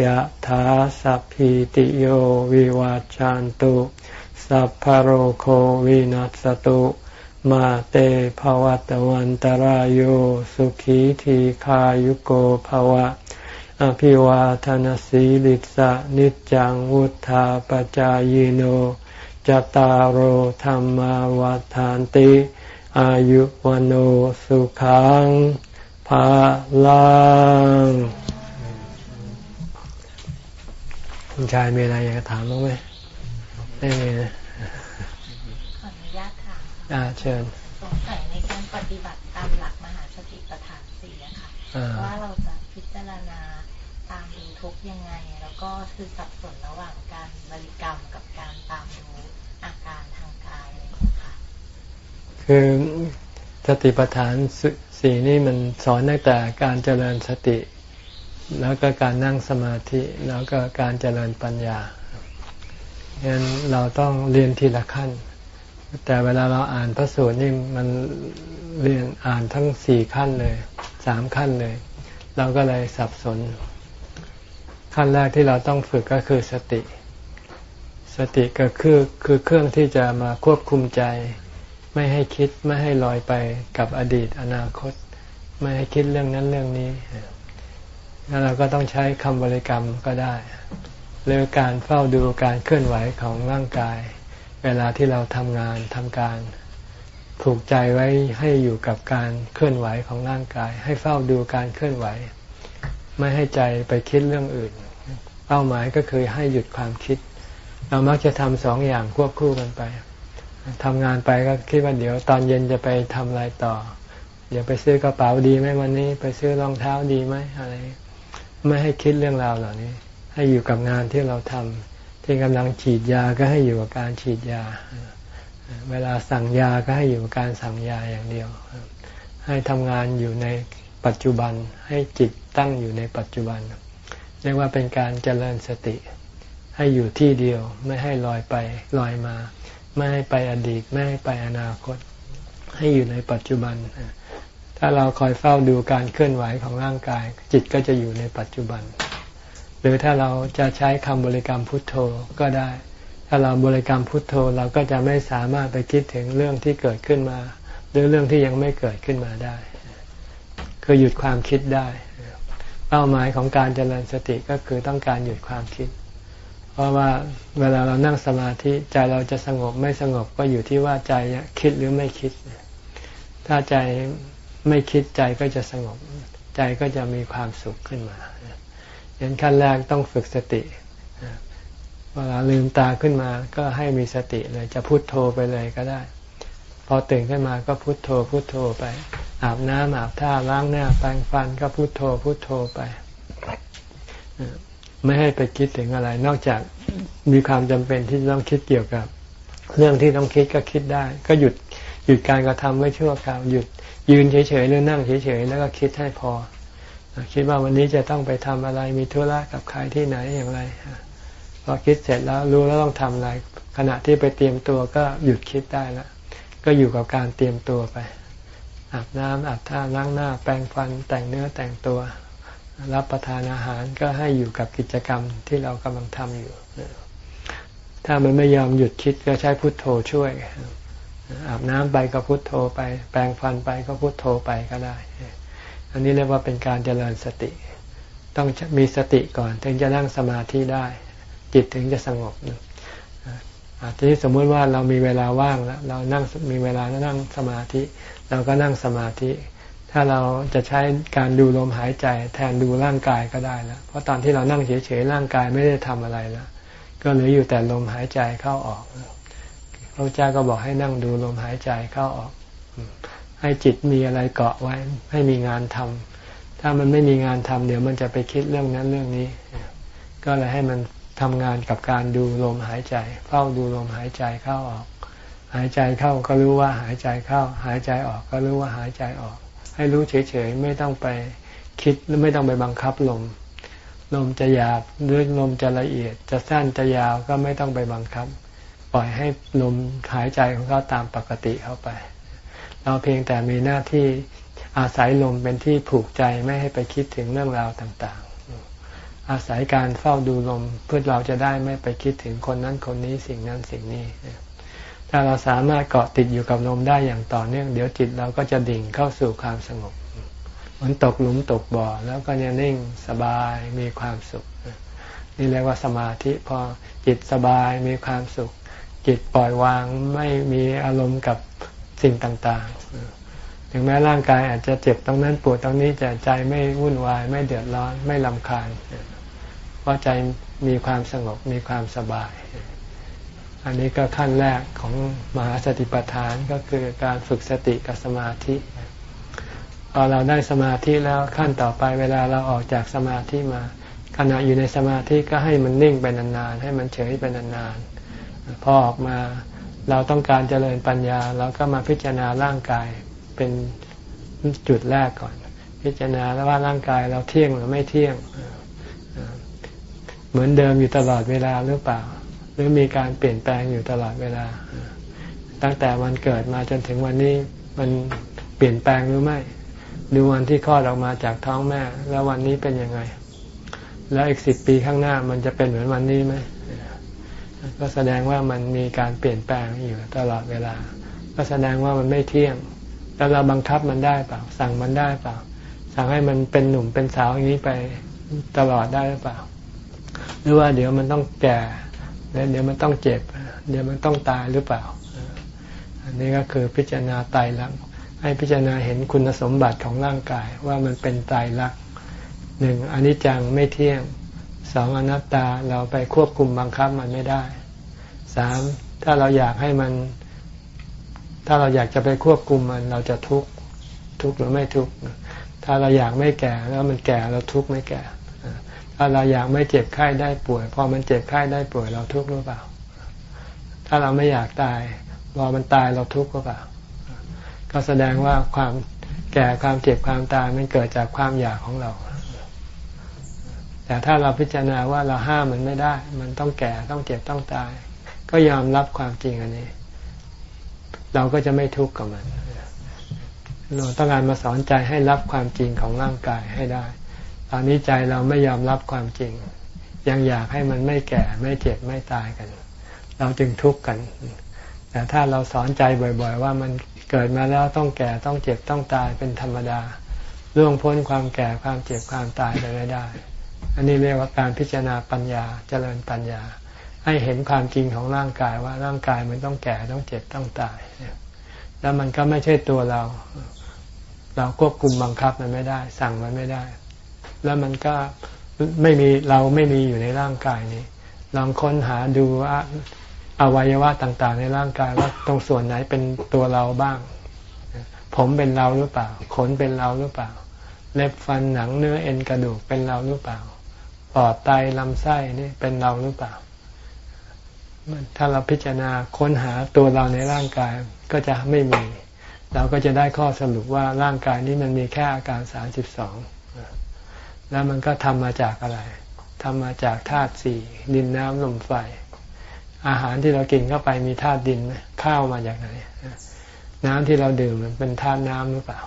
ยถาสัพพิติโยวิวาจันตุ สัพพโรโควินัสตุ มาเตภวัตวันตรโยสุขีทีขายุโกภวะ อภิวาทานสีลิสะนิจังวุธาปจายโนจตารโหธรรมวาทานติ อายุวโนสุขังภาลังคุณชายมีอะไรอยากถามบ้างไหมไม่มีนะขออนุญาตค่ะอ่าเชิญสงสัยในการปฏิบัติตามหลักมหาสติปัฏฐานสี่ค่ะว่าเราจะพิจารณา ทุกยังไง แล้วก็คือสับสนระหว่างการบริกรรมกับการตามรู้อาการทางกายอะไรอย่างนี้ค่ะคือสติปัฏฐานสี่นี่มันสอนตั้งแต่การเจริญสติ แล้วก็การนั่งสมาธิแล้วก็การเจริญปัญญาฉะนั้นเราต้องเรียนทีละขั้น แต่เวลาเราอ่านพระสูตรนี่มันเรียนอ่านทั้งสี่ขั้นเลยสามขั้นเลย เราก็เลยสับสน ขั้นแรกที่เราต้องฝึกก็คือสติ สติก็คือคือเครื่องที่จะมาควบคุมใจ ไม่ให้คิดไม่ให้ลอยไปกับอดีตอนาคต ไม่ให้คิดเรื่องนั้นเรื่องนี้แล้วเราก็ต้องใช้คำบริกรรมก็ได้หรือการเฝ้าดูการเคลื่อนไหวของร่างกาย เวลาที่เราทำงานทำการผูกใจไว้ให้อยู่กับการเคลื่อนไหวของร่างกาย ให้เฝ้าดูการเคลื่อนไหว ไม่ให้ใจไปคิดเรื่องอื่น เป้าหมายก็คือให้หยุดความคิด เรามักจะทำสองอย่างควบคู่กันไปทำงานไปก็คิดว่าเดี๋ยวตอนเย็นจะไปทำอะไรต่อ เดี๋ยวไปซื้อกระเป๋าดีไหมวันนี้ ไปซื้อรองเท้าดีไหมอะไร ไม่ให้คิดเรื่องราวเหล่านี้ ให้อยู่กับงานที่เราทำที่กำลังฉีดยาก็ให้อยู่กับการฉีดยา เวลาสั่งยาก็ให้อยู่การสั่งยาอย่างเดียว ให้ทำงานอยู่ใน ปัจจุบันให้จิตตั้งอยู่ในปัจจุบัน เรียกว่าเป็นการเจริญสติ ให้อยู่ที่เดียวไม่ให้ลอยไปลอยมา ไม่ให้ไปอดีตไม่ให้ไปอนาคต ให้อยู่ในปัจจุบัน ถ้าเราคอยเฝ้าดูการเคลื่อนไหวของร่างกาย จิตก็จะอยู่ในปัจจุบัน หรือถ้าเราจะใช้คำบริกรรมพุทโธก็ได้ ถ้าเราบริกรรมพุทโธเราก็จะไม่สามารถไปคิดถึงเรื่องที่เกิดขึ้นมา หรือเรื่องที่ยังไม่เกิดขึ้นมาได้ คือหยุดความคิดได้ เป้าหมายของการเจริญสติก็คือต้องการหยุดความคิด เพราะว่าเวลาเรานั่งสมาธิใจเราจะสงบไม่สงบก็อยู่ที่ว่าใจคิดหรือไม่คิด ถ้าใจไม่คิดใจก็จะสงบใจก็จะมีความสุขขึ้นมาอย่างขั้นแรกต้องฝึกสติเวลาลืมตาขึ้นมาก็ให้มีสติเลยจะพุโทโธไปเลยก็ได้ พอตื่นขึ้นมาก็พุโทโธพุโทโธไป อาบน้ำอาบท่าล้างหน้าแปรงฟันก็พุโทโธพุโทโธไป ไม่ให้ไปคิดถึงอะไร นอกจากมีความจำเป็นที่ต้องคิดเกี่ยวกับ เรื่องที่ต้องคิดก็คิดได้ ก็หยุดหยุดการกระทำไว้ชั่วคราวหยุดยืนเฉยๆหรือนั่งเฉยๆแล้วก็คิดให้พอ คิดว่าวันนี้จะต้องไปทำอะไรมีธุระกับใครที่ไหนอย่างไรพอคิดเสร็จแล้วรู้แล้วต้องทำอะไร ขณะที่ไปเตรียมตัวก็หยุดคิดได้แล้ว ก็อยู่กับการเตรียมตัวไป อาบน้ำอาบท่าล้างหน้า แปรงฟันแต่งเนื้อแต่งตัว รับประทานอาหารก็ให้อยู่กับกิจกรรมที่เรากำลังทำอยู่ ถ้ามันไม่ยอมหยุดคิดก็ใช้พุทโธช่วย อาบน้ำไปก็พุทโธไป แปรงฟันไปก็พุทโธไปก็ได้ อันนี้เรียกว่าเป็นการเจริญสติ ต้องมีสติก่อน ถึงจะนั่งสมาธิได้ จิตถึงจะสงบ อาทีนี้สมมุติว่าเรามีเวลาว่างแล้วเรานั่งมีเวลานั่งสมาธิ เราก็นั่งสมาธิ ถ้าเราจะใช้การดูลมหายใจแทนดูร่างกายก็ได้แล้วเพราะตอนที่เรานั่งเฉยๆร่างกายไม่ได้ทำอะไรแล้วก็เหลืออยู่แต่ลมหายใจเข้าออกพระเจ้าก็บอกให้นั่งดูลมหายใจเข้าออก ให้จิตมีอะไรเกาะไว้ให้มีงานทำถ้ามันไม่มีงานทำเดี๋ยวมันจะไปคิดเรื่องนั้นเรื่องนี้ ก็เลยให้มัน ทำงานกับการดูลมหายใจ เฝ้าดูลมหายใจเข้าออก หายใจเข้าก็รู้ว่าหายใจเข้า หายใจออกก็รู้ว่าหายใจออก ให้รู้เฉยๆไม่ต้องไปคิดไม่ต้องไปบังคับลม ลมจะหยาบหรือลมจะละเอียด จะสั้นจะยาวก็ไม่ต้องไปบังคับ ปล่อยให้ลมหายใจของเขาตามปกติเข้าไป เราเพียงแต่มีหน้าที่อาศัยลมเป็นที่ผูกใจไม่ให้ไปคิดถึงเรื่องราวต่าง อาศัยการเฝ้าดูลมเพื่อเราจะได้ไม่ไปคิดถึงคนนั้นคนนี้สิ่งนั้นสิ่งนี้ ถ้าเราสามารถเกาะติดอยู่กับลมได้อย่างต่อเนื่องเดี๋ยวจิตเราก็จะดิ่งเข้าสู่ความสงบเหมือนตกหลุมตกบ่อแล้วก็จะนิ่งสบายมีความสุข นี่เรียกว่าสมาธิพอจิตสบายมีความสุข จิตปล่อยวางไม่มีอารมณ์กับสิ่งต่างๆ ถึงแม้ร่างกายอาจจะเจ็บตรงนั้นปวดตรงนี้แต่ใจไม่วุ่นวาย ไม่เดือดร้อนไม่ลำคาญ เพราะใจมีความสงบมีความสบาย อันนี้ก็ขั้นแรกของมหาสติปัฏฐานก็คือการฝึกสติกับสมาธิพอเราได้สมาธิแล้วขั้นต่อไปเวลาเราออกจากสมาธิมา ขณะอยู่ในสมาธิก็ให้มันนิ่งไปนานๆให้มันเฉยไปนานๆพอออกมาเราต้องการเจริญปัญญาเราก็มาพิจารณาร่างกายเป็นจุดแรกก่อน พิจารณาแล้วว่าร่างกายเราเที่ยงหรือไม่เที่ยง เหมือนเดิมอยู่ตลอดเวลาหรือเปล่า หรือมีการเปลี่ยนแปลงอยู่ตลอดเวลา ตั้งแต่วันเกิดมาจนถึงวันนี้มันเปลี่ยนแปลงหรือไม่ดูวันที่คลอดออกมาจากท้องแม่ แล้ววันนี้เป็นยังไง แล้วอีกสิบปีข้างหน้ามันจะเป็นเหมือนวันนี้ไหมก็แสดงว่ามันมีการเปลี่ยนแปลงอยู่ตลอดเวลา ก็แสดงว่ามันไม่เที่ยง แล้วเราบังคับมันได้เปล่า สั่งมันได้เปล่า สั่งให้มันเป็นหนุ่มเป็นสาวอย่างนี้ไปตลอดได้หรือเปล่า หรือว่าเดี๋ยวมันต้องแก่แล้วเดี๋ยวมันต้องเจ็บ เดี๋ยวมันต้องตายหรือเปล่าออันนี้ก็คือพิจารณาตายรักให้พิจารณาเห็นคุณสมบัติของร่างกายว่ามันเป็นตายรักหนึ่งอนิจจังไม่เที่ยงสองอนัตตาเราไปควบคุมบังคับมันไม่ได้สามถ้าเราอยากให้มัน ถ้าเราอยากจะไปควบคุมมันเราจะทุกข์ทุกข์หรือไม่ทุกข์ถ้าเราอยากไม่แก่แล้วมันแก่เราทุกข์ไม่แก่ ถ้าเราอยากไม่เจ็บไข้ได้ป่วย พอมันเจ็บไข้ได้ป่วยเราทุกข์หรือเปล่า ถ้าเราไม่อยากตายพอมันตายเราทุกข์หรือเปล่า ก็แสดงว่าความแก่ความเจ็บความตายมันเกิดจากความอยากของเรา แต่ถ้าเราพิจารณาว่าเราห้ามมันไม่ได้ มันต้องแก่ต้องเจ็บต้องตาย ก็ยอมรับความจริงอันนี้ เราก็จะไม่ทุกข์กับมันเราต้องการมาสอนใจให้รับความจริงของร่างกายให้ได้ ตอนนี้ใจเราไม่ยอมรับความจริง ยังอยากให้มันไม่แก่ไม่เจ็บไม่ตายกัน เราจึงทุกข์กัน แต่ถ้าเราสอนใจบ่อย ๆ ว่ามันเกิดมาแล้วต้องแก่ต้องเจ็บต้องตายเป็นธรรมดาล่วงพ้นความแก่ความเจ็บความตายไปไม่ได้ อันนี้เรียกว่าการพิจารณาปัญญาเจริญปัญญา ให้เห็นความจริงของร่างกายว่าร่างกายมันต้องแก่ต้องเจ็บต้องตาย แล้วมันก็ไม่ใช่ตัวเรา เราควบคุมบังคับมันไม่ได้ สั่งมันไม่ได้ แล้วมันก็ไม่มีเราไม่มีอยู่ในร่างกายนี้ ลองค้นหาดูว่าอวัยวะต่างๆ ในร่างกายว่าตรงส่วนไหนเป็นตัวเราบ้าง ผมเป็นเราหรือเปล่า ขนเป็นเราหรือเปล่า เล็บฟันหนังเนื้อเอ็นกระดูกเป็นเราหรือเปล่า ปอดไตลำไส้นี่เป็นเราหรือเปล่า ถ้าเราพิจารณาค้นหาตัวเราในร่างกายก็จะไม่มี เราก็จะได้ข้อสรุปว่าร่างกายนี้มันมีแค่อาการสามสิบสอง แล้วมันก็ทำมาจากอะไรทำมาจากธาตุสี่ดินน้ำลมไฟ อาหารที่เรากินเข้าไปมีธาตุดินข้าวมาจากไหนน้ำที่เราดื่มมันเป็นธาตุน้ำหรือเปล่า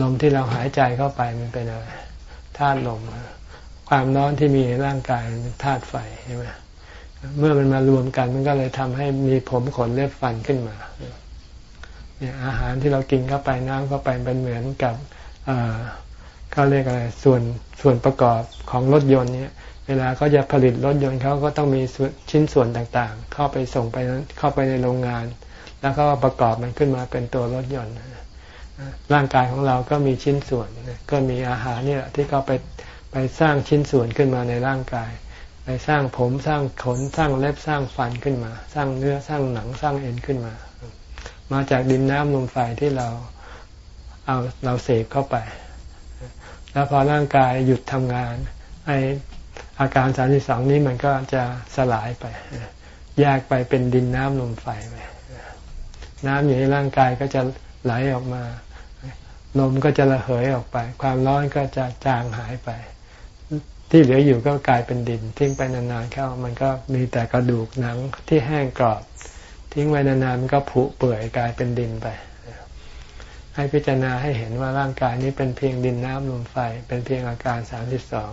ลมที่เราหายใจเข้าไปมันเป็นอะไรธาตุลม ความร้อนที่มีในร่างกายมันเป็นธาตุไฟใช่ไหมเมื่อมันมารวมกันมันก็เลยทำให้มีผมขนเล็บฟันขึ้นมาเนี่ยอาหารที่เรากินเข้าไปน้ำเข้าไปเป็นเหมือนกับ เขาเรียกอะไรส่วนส่วนประกอบของรถยนต์เนี่ยเวลาเขาจะผลิตรถยนต์เขาก็ต้องมีชิ้นส่วนต่างๆ เข้าไปส่งไปเข้าไปในโรงงาน แล้วก็ประกอบมันขึ้นมาเป็นตัวรถยนต์ร่างกายของเราก็มีชิ้นส่วนก็มีอาหารเนี่ยที่เขาไปไปสร้างชิ้นส่วนขึ้นมาในร่างกาย ไปสร้างผมสร้างขนสร้างเล็บสร้างฟันขึ้นมา สร้างเนื้อสร้างหนังสร้างเอ็นขึ้นมา มาจากดินน้ำลมไฟที่เราเอาเราเสพเข้าไป แล้วพอร่างกายหยุดทำงานไออาการสามสิบสองนี้มันก็จะสลายไป แยกไปเป็นดินน้ำลมไฟไปน้ำอยู่ในร่างกายก็จะไหลออกมา ลมก็จะระเหยออกไป ความร้อนก็จะจางหายไป ที่เหลืออยู่ก็กลายเป็นดิน ทิ้งไปนานๆเข้า มันก็มีแต่กระดูกหนังที่แห้งกรอบ ทิ้งไว้นานๆมันก็ผุเปื่อยกลายเป็นดินไป ให้พิจารณาให้เห็นว่าร่างกายนี้เป็นเพียงดินน้ำลมไฟ เป็นเพียงอาการสามสิบสอง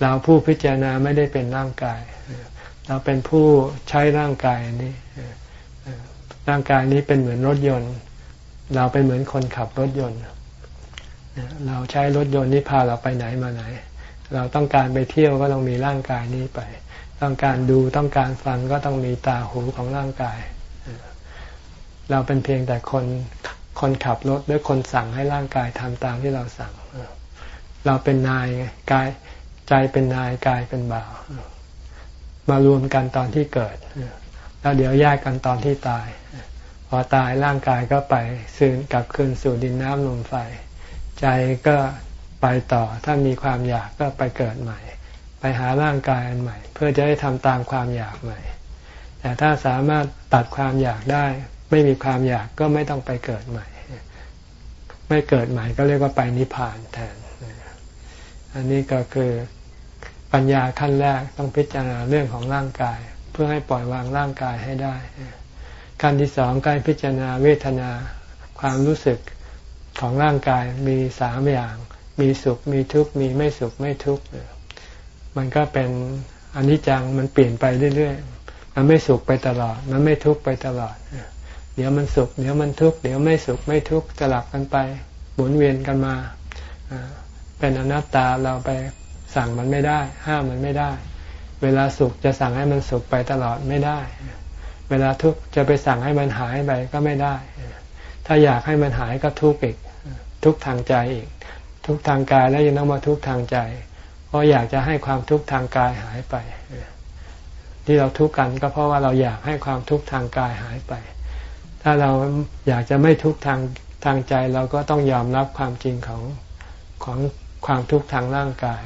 เราผู้พิจารณาไม่ได้เป็นร่างกาย เราเป็นผู้ใช้ร่างกายนี้ ร่างกายนี้เป็นเหมือนรถยนต์ เราเป็นเหมือนคนขับรถยนต์ เราใช้รถยนต์นี้พาเราไปไหนมาไหน เราต้องการไปเที่ยวก็ต้องมีร่างกายนี้ไป ต้องการดูต้องการฟังก็ต้องมีตาหูของร่างกาย เราเป็นเพียงแต่คน คนขับรถหรือคนสั่งให้ร่างกายทำตามที่เราสั่ง เราเป็นนายกายใจเป็นนายกายเป็นบ่าวมารวมกันตอนที่เกิดแล้วเดี๋ยวแยกกันตอนที่ตาย พอตายร่างกายก็ไปซึงกลับคืนสู่ดินน้ำลมไฟ ใจก็ไปต่อถ้ามีความอยากก็ไปเกิดใหม่ ไปหาร่างกายอันใหม่ เพื่อจะได้ทำตามความอยากใหม่ แต่ถ้าสามารถตัดความอยากได้ ไม่มีความอยากก็ไม่ต้องไปเกิดใหม่ ไม่เกิดใหม่ก็เรียกว่าไปนิพพานแทน อันนี้ก็คือปัญญาขั้นแรกต้องพิจารณาเรื่องของร่างกาย เพื่อให้ปล่อยวางร่างกายให้ได้ ขั้นที่สองการพิจารณาเวทนาความรู้สึกของร่างกายมีสามอย่าง มีสุขมีทุกข์มีไม่สุขไม่ทุกข์มันก็เป็นอนิจจังมันเปลี่ยนไปเรื่อยๆ มันไม่สุขไปตลอด มันไม่ทุกข์ไปตลอด เดี๋ยวมันสุข เดี๋ยวมันทุกข์ เดี๋ยวไม่สุขไม่ทุกข์สลับกันไป หมุนเวียนกันมา เป็นอนัตตาเราไปสั่งมันไม่ได้ ห้ามมันไม่ได้ เวลาสุขจะสั่งให้มันสุขไปตลอดไม่ได้ เวลาทุกข์จะไปสั่งให้มันหายไปก็ไม่ได้ ถ้าอยากให้มันหายก็ทุกข์อีก ทุกข์ทางใจอีก ทุกข์ทางกายแล้วยังต้องมาทุกข์ทางใจ เพราะอยากจะให้ความทุกข์ทางกายหายไป ที่เราทุกข์กันก็เพราะว่าเราอยากให้ความทุกข์ทางกายหายไป ถ้าเราอยากจะไม่ทุกข์ทางทางใจเราก็ต้องยอมรับความจริงของของความทุกข์ทางร่างกาย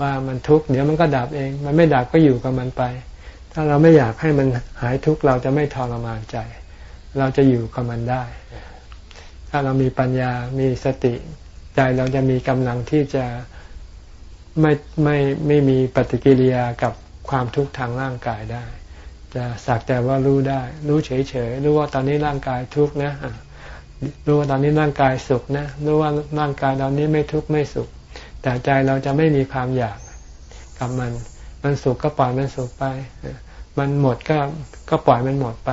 ว่ามันทุกข์เดี๋ยวมันก็ดับเอง มันไม่ดับก็อยู่กับมันไป ถ้าเราไม่อยากให้มันหายทุกข์เราจะไม่ทรมานใจ เราจะอยู่กับมันได้ ถ้าเรามีปัญญา มีสติ ใจเราจะมีกำลังที่จะไม่ไม่ไม่มีปฏิกิริยากับความทุกข์ทางร่างกายได้ จะสักแต่ว่ารู้ได้ รู้เฉยๆรู้ว่าตอนนี้ร่างกายทุกข์นะรู้ว่าตอนนี้ร่างกายสุขนะรู้ว่าร่างกายตอนนี้ไม่ทุกข์ไม่สุข แต่ใจเราจะไม่มีความอยากกับมัน มันสุขก็ปล่อยมันสุขไป มันหมดก็ก็ปล่อยมันหมดไป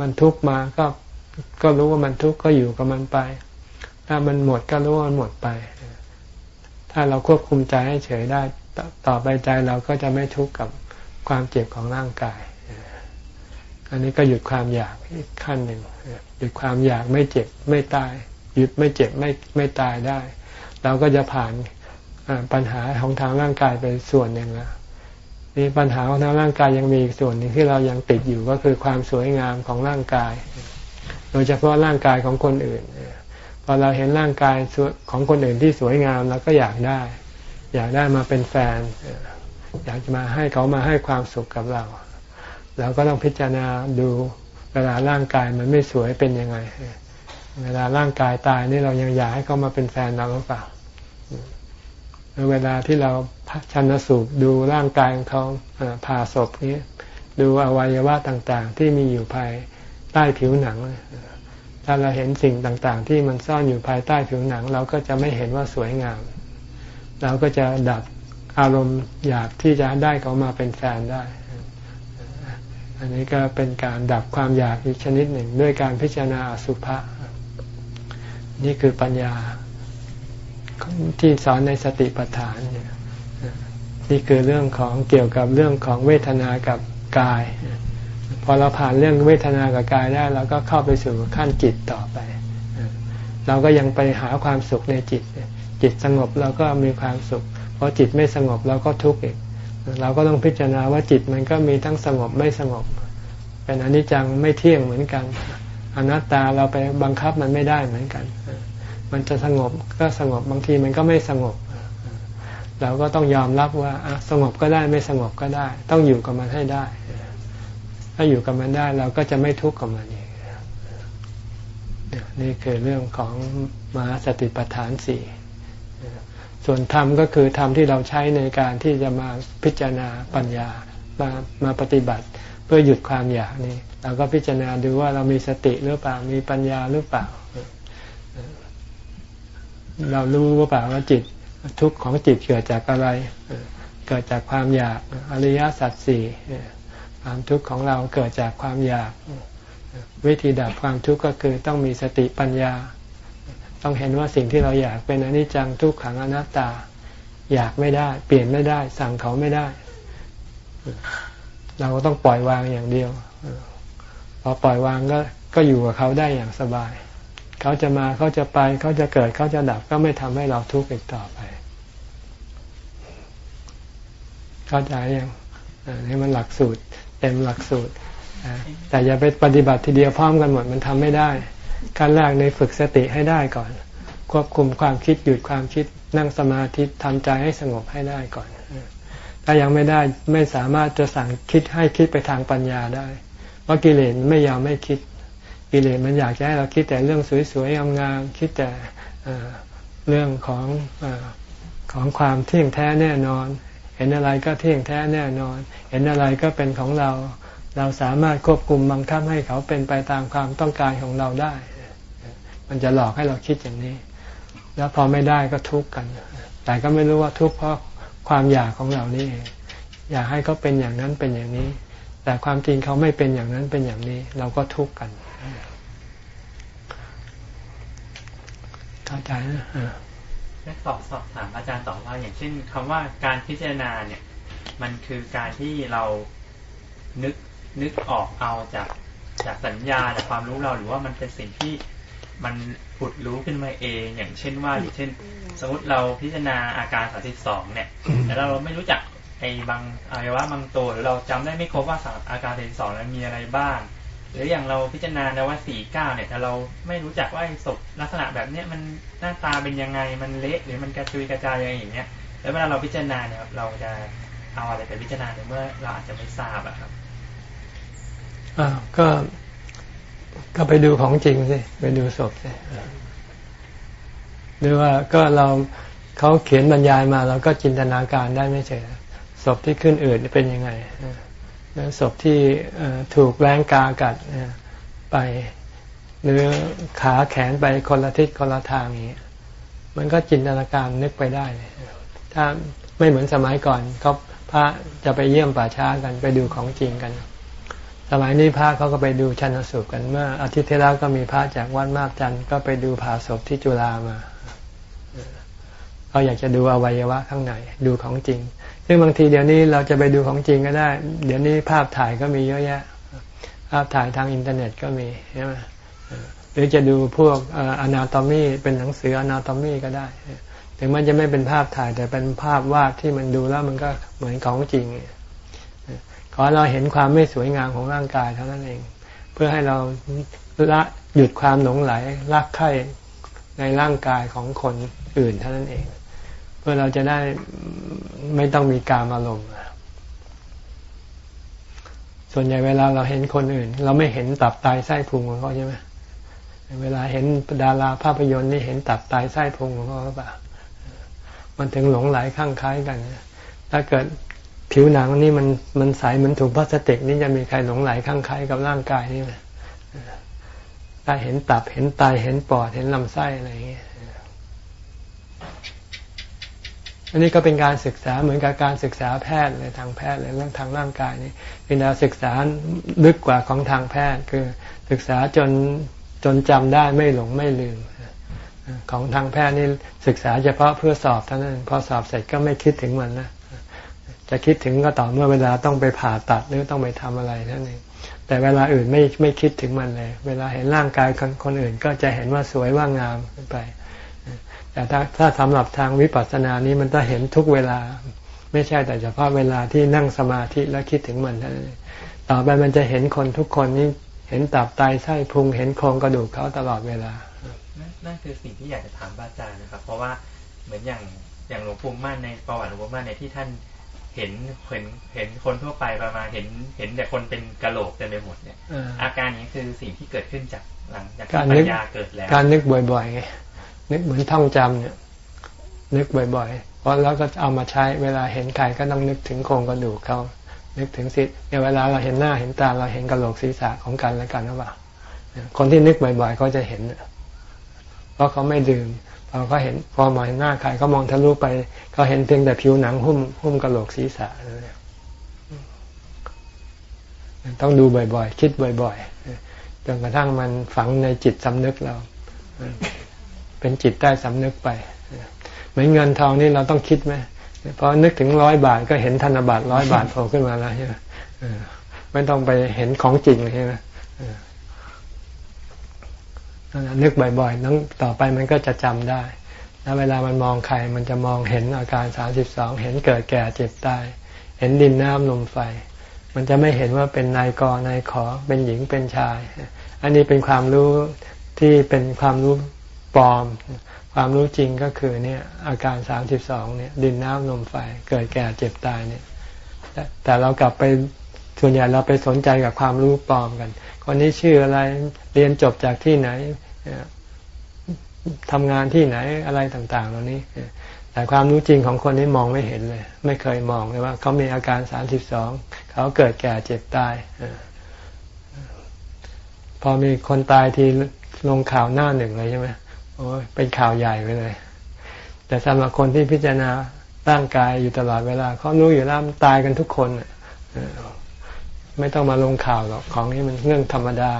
มันทุกข์มาก็ก็รู้ว่ามันทุกข์ก็อยู่กับมันไป ถ้ามันหมดก็รู้ว่ามันหมดไป ถ้าเราควบคุมใจให้เฉยได้ ต่อไปใจเราก็จะไม่ทุกข์กับความเจ็บของร่างกาย อันนี้ก็หยุดความอยากอีกขั้นหนึ่งหยุดความอยากไม่เจ็บไม่ตาย หยุดไม่เจ็บไม่ไม่ตายได้ เราก็จะผ่านปัญหาของทางร่างกายไปส่วนหนึ่งแล้วนี่ปัญหาของทางร่างกายยังมีอีกส่วนหนึ่งที่เรายังติดอยู่ก็คือความสวยงามของร่างกาย โดยเฉพาะร่างกายของคนอื่นพอเราเห็นร่างกายของคนอื่นที่สวยงามเราก็อยากได้ อยากได้มาเป็นแฟน อยากจะมาให้เขามาให้ความสุขกับเรา เราก็ต้องพิจารณาดูเวลาร่างกายมันไม่สวยเป็นยังไง เวลาร่างกายตายนี่เรายังอยากให้เขามาเป็นแฟนเราหรือเปล่าเวลาที่เราชันสูบดูร่างกายของเขาผ่าศพนี้ ดูอวัยวะต่างๆ ที่มีอยู่ภายใต้ผิวหนัง ถ้าเราเห็นสิ่งต่างๆ ที่มันซ่อนอยู่ภายใต้ผิวหนัง เราก็จะไม่เห็นว่าสวยงาม เราก็จะดับอารมณ์อยากที่จะได้เขามาเป็นแฟนได้ อันนี้ก็เป็นการดับความอยากอีกชนิดหนึ่ง ด้วยการพิจารณาสุภาษนี่คือปัญญาที่สอนในสติปัฏฐานนี่คือเรื่องของเกี่ยวกับเรื่องของเวทนากับกาย พอเราผ่านเรื่องเวทนากับกายได้เราก็เข้าไปสู่ขั้นจิตต่อไป เราก็ยังไปหาความสุขในจิต จิตสงบเราก็มีความสุขพอจิตไม่สงบเราก็ทุกข์อีก เราก็ต้องพิจารณาว่าจิตมันก็มีทั้งสงบไม่สงบ เป็นอนิจจังไม่เที่ยงเหมือนกัน อนัตตาเราไปบังคับมันไม่ได้เหมือนกัน มันจะสงบก็สงบบางทีมันก็ไม่สงบ เราก็ต้องยอมรับว่าสงบก็ได้ไม่สงบก็ได้ ต้องอยู่กับมันให้ได้ ถ้าอยู่กับมันได้เราก็จะไม่ทุกข์กับมันเองนี่คือเรื่องของมหาสติปัฏฐานสี่ ส่วนธรรมก็คือธรรมที่เราใช้ในการที่จะมาพิจารณาปัญญามามาปฏิบัติเพื่อหยุดความอยากนี้เราก็พิจารณาดูว่าเรามีสติหรือเปล่ามีปัญญาหรือเปล่า เรารู้ว่าเปล่าว่าจิตทุกข์ของจิตเกิดจากอะไร เกิดจากความอยากอริยสัจสี่ความทุกข์ของเราเกิดจากความอยาก วิธีดับความทุกข์ก็คือต้องมีสติปัญญา ต้องเห็นว่าสิ่งที่เราอยากเป็นอนิจจังทุกขังอนัตตา อยากไม่ได้ เปลี่ยนไม่ได้ สั่งเขาไม่ได้ เราก็ต้องปล่อยวางอย่างเดียวพอปล่อยวางก็ก็อยู่กับเขาได้อย่างสบาย เขาจะมาเขาจะไปเขาจะเกิดเขาจะดับก็ไม่ทำให้เราทุกข์อีกต่อไป เข้าใจยังนี่มันหลักสูตร เต็มหลักสูตรแต่อย่าไปปฏิบัติทีเดียวพร้อมกันหมดมันทำไม่ได้ ขั้นแรกในฝึกสติให้ได้ก่อน ควบคุมความคิดหยุดความคิดนั่งสมาธิทำใจให้สงบให้ได้ก่อน ถ้ายังไม่ได้ไม่สามารถจะสั่งคิดให้คิดไปทางปัญญาได้ เพราะกิเลสไม่ยอมไม่คิด กิเลสมันอยากจะให้เราคิดแต่เรื่องสวยๆงามๆคิดแต่เรื่องของอของความเที่ยงแท้แน่นอน เห็นอะไรก็เที่ยงแท้แน่นอน เห็นอะไรก็เป็นของเรา เราสามารถควบคุมบังคับให้เขาเป็นไปตามความต้องการของเราได้ มันจะหลอกให้เราคิดอย่างนี้ แล้วพอไม่ได้ก็ทุกข์กัน แต่ก็ไม่รู้ว่าทุกข์เพราะความอยากของเรานี่เองอยากให้เขาเป็นอย่างนั้นเป็นอย่างนี้ แต่ความจริงเขาไม่เป็นอย่างนั้นเป็นอย่างนี้ เราก็ทุกข์กันเข้าใจนะและสอบสอบถามอาจารย์ต่อว่าอย่างเช่นคำว่าการพิจารณาเนี่ย มันคือการที่เรานึกนึกออกเอาจากจากสัญญาจากความรู้เราหรือว่ามันเป็นสิ่งที่ มันผุดรู้ขึ้นมาเอง อย่างเช่นว่าอย่างเช่น สมมติเราพิจารณาอาการสาสิบสองเนี่ยแต่เราไม่รู้จักไอ้บางอวัยวะบางตัวหรือเราจำได้ไม่ครบว่าอาการสาสิบสองนั้นมีอะไรบ้าง หรืออย่างเราพิจารณาในว่าสี่เก้าเนี่ยแต่เราไม่รู้จักว่าศพลักษณะแบบเนี้ยมันหน้าตาเป็นยังไงมันเละหรือมันกระจุยกระจายอะไรอย่างเงี้ยแล้วเวลาเราพิจารณาเนี่ยเราจะเอาอะไรไปพิจารณาในเมื่อเราอาจจะไม่ทราบอะครับอ่าก็ ก็ไปดูของจริงสิไปดูศพสิหรือว่าก็เราเขาเขียนบรรยายมาเราก็จินตนาการได้ไม่ใช่ศพที่ขึ้นอืดเป็นยังไงศพที่ถูกแรงกากัดไป หรือขาแขนไปคนละทิศคนละทางนี้มันก็จินตนาการนึกไปได้ ถ้าไม่เหมือนสมัยก่อนเขาพระจะไปเยี่ยมป่าช้ากันไปดูของจริงกัน สมัยนี้พระเขาก็ไปดูชันสูตรกันเมื่ออาทิตย์ที่แล้วก็มีพระจากวัดมากจันก็ไปดูผ่าศพที่จุฬามาเขาอยากจะดูอวัยวะข้างในดูของจริง ซึ่งบางทีเดี๋ยวนี้เราจะไปดูของจริงก็ได้ เดี๋ยวนี้ภาพถ่ายก็มีเยอะแยะ ภาพถ่ายทางอินเทอร์เน็ตก็มีใช่ไหมหรือจะดูพวกอนาโตมีเป็นหนังสืออนาโตมีก็ได้ ถึงมันจะไม่เป็นภาพถ่ายแต่เป็นภาพวาดที่มันดูแล้วมันก็เหมือนของจริงข อเราเห็นความไม่สวยงามของร่างกายเท่านั้นเอง เพื่อให้เราละหยุดความหลงไหลรักใคร่ในร่างกายของคนอื่นเท่านั้นเอง เพื่อเราจะได้ไม่ต้องมีการอารมณ์ส่วนใหญ่เวลาเราเห็นคนอื่น เราไม่เห็นตับตายไส้พุงของเขาใช่ไหมเวลาเห็นดาราภาพยนตร์นี่เห็นตับตายไส้พุงของเขาหรือเปล่ามันถึงหลงไหลข้างคล้ายกันถ้าเกิด ผิวหนังนี่มันมันใสเหมือนถุงพลาสติก นี่จะมีใครหลงไหลข้างใครกับร่างกายนี่ไหมถ้าเห็นตับเห็นไตเห็นปอดเห็นลำไส้อะไรอย่างเงี้ยอันนี้ก็เป็นการศึกษาเหมือนกับการศึกษาแพทย์ในทางแพทย์ในเรื่องทางร่างกายนี่เป็นการศึกษาลึกกว่าของทางแพทย์ คือศึกษาจนจนจำได้ไม่หลงไม่ลืม ของทางแพทย์นี่ศึกษาเฉพาะเพื่อสอบเท่านั้นพอสอบเสร็จก็ไม่คิดถึงมันนะ จะคิดถึงก็ต่อเมื่อเวลาต้องไปผ่าตัดหรือต้องไปทำอะไรนั่นเองแต่เวลาอื่นไม่ไม่คิดถึงมันเลย เวลาเห็นร่างกายคนคนอื่นก็จะเห็นว่าสวยว่างามไป แต่ถ้าถ้าสำหรับทางวิปัสสนานี้มันต้องเห็นทุกเวลา ไม่ใช่แต่เฉพาะเวลาที่นั่งสมาธิแล้วคิดถึงมันนั่นต่อไปมันจะเห็นคนทุกคนนี้เห็นตับไตไส้พุงเห็นโครงกระดูกเขาตลอดเวลา นั่นคือสิ่งที่อยากจะถามอาจารย์นะครับ เพราะว่าเหมือนอย่างอย่างหลวงปู่มั่นในประวัติหลวงปู่มั่นในที่ท่าน เห็นเห็นเห็นคนทั่วไปประมาณเห็นเห็นแต่คนเป็นกะโหลกเต็มไปหมดเนี่ยอาการนี้คือสิ่งที่เกิดขึ้นจากหลังจากที่ปัญญาเกิดแล้ว การนึกบ่อยๆไงนึกเหมือนท่องจำเนี่ย นึกบ่อยๆเพราะแล้วก็เอามาใช้เวลาเห็นใครก็ต้องนึกถึงโครงกระดูกเขานึกถึงสิเนี่ยเวลาเราเห็นหน้าเห็นตาเราเห็นกระโหลกศีรษะของกันและกันหรือเปล่าคนที่นึกบ่อยๆเขาจะเห็นเพราะเขาไม่ดื่ม พอเขาเห็นพอมาเห็นหน้าใครเขามองทะลุไปเขาเห็นเพียงแต่ผิวหนังหุ้มหุ้มกระโหลกศีรษะต้องดูบ่อยๆ คิดบ่อยๆจนกระทั่งมันฝังในจิตสำนึกเรา เป็นจิตใต้สำนึกไป เหมือนเงินทองนี่เราต้องคิดไหมพอนึกถึงร้อยบาทก็เห็นธนบัตรร้อยบาทโผล่ขึ้นมาแล้วใช่ไหมไม่ต้องไปเห็นของจริงใช่ไหม นึกบ่อยๆนั้นต่อไปมันก็จะจำได้ แล้วเวลามันมองใครมันจะมองเห็นอาการสามสิบสองเห็นเกิดแก่เจ็บตาย เห็นดินน้ำลมไฟ มันจะไม่เห็นว่าเป็นนายกนายขอเป็นหญิงเป็นชาย อันนี้เป็นความรู้ที่เป็นความรู้ปลอม ความรู้จริงก็คือเนี่ยอาการสามสิบสองเนี่ยดินน้ำลมไฟ เกิดแก่เจ็บตายเนี่ยแต่เรากลับไปส่วนใหญ่เราไปสนใจกับความรู้ปลอมกัน คนนี้ชื่ออะไรเรียนจบจากที่ไหนทำงานที่ไหนอะไรต่าง ๆ เหล่านี้ แต่ความรู้จริงของคนนี้มองไม่เห็นเลย ไม่เคยมองเลยว่า เขามีอาการสามสิบสองเขาเกิดแก่เจ็บตายพอมีคนตายทีลงข่าวหน้าหนึ่งเลยใช่ไหมโอ้ยเป็นข่าวใหญ่ไปเลย แต่สำหรับคนที่พิจารณาร่างกายอยู่ตลอดเวลาเขารู้อยู่แล้วตายกันทุกคน ไม่ต้องมาลงข่าวหรอกของนี้มันเรื่องธรรมดา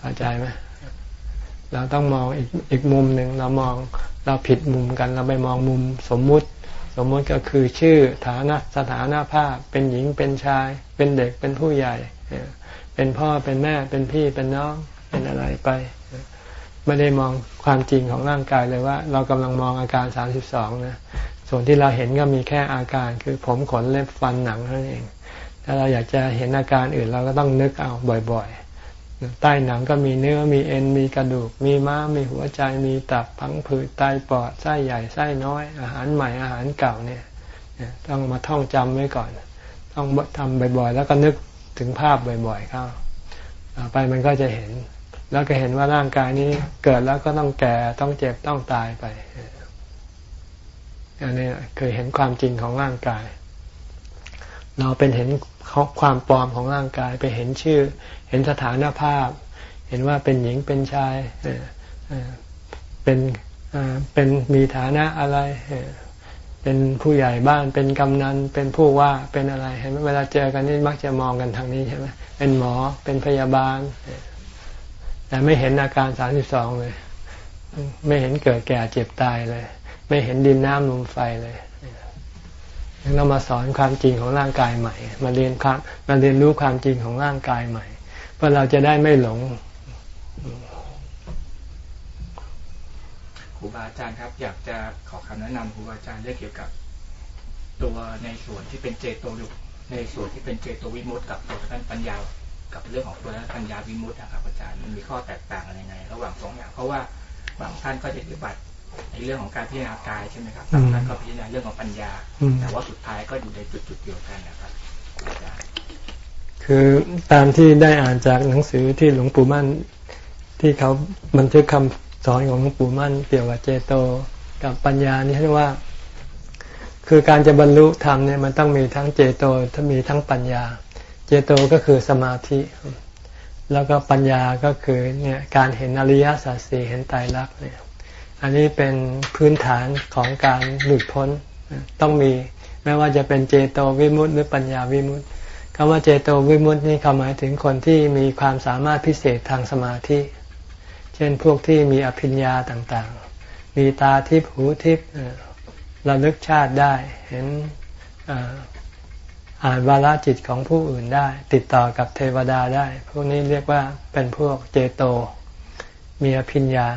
เข้าใจไหมเราต้องมองอีกอีกมุมหนึ่งเรามองเราผิดมุมกัน เราไปมองมุมสมมุติสสมมติก็คือชื่อฐานะสถานะภาพ เป็นหญิงเป็นชาย เป็นเด็กเป็นผู้ใหญ่ เป็นพ่อเป็นแม่เป็นพี่เป็นน้องเป็นอะไรไป ไม่ได้มองความจริงของร่างกายเลยว่า เรากำลังมองอาการสามสิบสองนะส่วนที่เราเห็นก็มีแค่อาการคือผมขนเล็บฟันหนังเท่านั้นเอง ถ้าเราอยากจะเห็นอาการอื่นเราก็ต้องนึกเอาบ่อยๆ ใต้หนังก็มีเนื้อมีเอ็นมีกระดูก มีม้ามีหัวใจมีตับพังผืดไตปอดไส้ใหญ่ไส้น้อย อาหารใหม่อาหารเก่าเนี่ยต้องมาท่องจำไว้ก่อน ต้องทำบ่อยๆ แล้วก็นึกถึงภาพบ่อยๆเข้าไปมันก็จะเห็น แล้วก็เห็นว่าร่างกายนี้เกิดแล้วก็ต้องแก่ต้องเจ็บต้องตายไปอันนี้เคยเห็นความจริงของร่างกาย เราเป็นเห็น ความปลอมของร่างกายไปเห็นชื่อ เห็นสถานภาพ เห็นว่าเป็นหญิงเป็นชายเป็นเป็นมีฐานะอะไรเป็นผู้ใหญ่บ้านเป็นกำนันเป็นผู้ว่าเป็นอะไรเห็นไหมเวลาเจอกันนี่มักจะมองกันทางนี้ใช่ไหมเป็นหมอเป็นพยาบาล แต่ไม่เห็นอาการสามสิบสองเลย ไม่เห็นเกิดแก่เจ็บตายเลย ไม่เห็นดินน้ำลมไฟเลย เรามาสอนความจริงของร่างกายใหม่ มาเรียนความมาเรียนรู้ความจริงของร่างกายใหม่ เพื่อเราจะได้ไม่หลงครูบาอาจารย์ครับ อยากจะขอคำแนะนำครูบาอาจารย์เรื่องเกี่ยวกับ ตัวในส่วนที่เป็นเจโตยุในส่วนที่เป็นเจโตวิมุตต์กับตัวท่านปัญญา กับเรื่องของตัวท่านปัญญาวิมุตต์นะครับอาจารย์มันมีข้อแตกต่างอะไรไง ระหว่างสองอย่างเพราะว่าบางท่านก็จะปฏิบัติ ในเรื่องของการพิจารณากายใช่ไหมครับท่านก็พิจารณาเรื่องของปัญญา แต่ว่าสุดท้ายก็อยู่ในจุดจุดเดียวกันนะครับอาจารย์คือตามที่ได้อ่านจากหนังสือที่หลวงปู่มั่น ที่เขาบันทึกคำสอนของหลวงปู่มั่นเกี่ยวกับเจโตกับปัญญานี่เรียกว่า คือการจะบรรลุธรรมเนี่ยมันต้องมีทั้งเจโตถ้ามีทั้งปัญญา เจโตก็คือสมาธิ แล้วก็ปัญญาก็คือเนี่ยการเห็นอริยสัจสี่เห็นไตรลักษณ์เนี่ย อันนี้เป็นพื้นฐานของการหลุดพ้นต้องมีไม่ว่าจะเป็นเจโตวิมุตต์หรือปัญญาวิมุตต์คำว่าเจโตวิมุตต์นี่เขาหมายถึงคนที่มีความสามารถพิเศษทางสมาธิ เช่นพวกที่มีอภิญญาต่างๆ มีตาทิพหูทิพระลึกชาติได้ เห็นอ่านวาลจิตของผู้อื่นได้ ติดต่อกับเทวดาได้ พวกนี้เรียกว่าเป็นพวกเจโต มีอภิญญา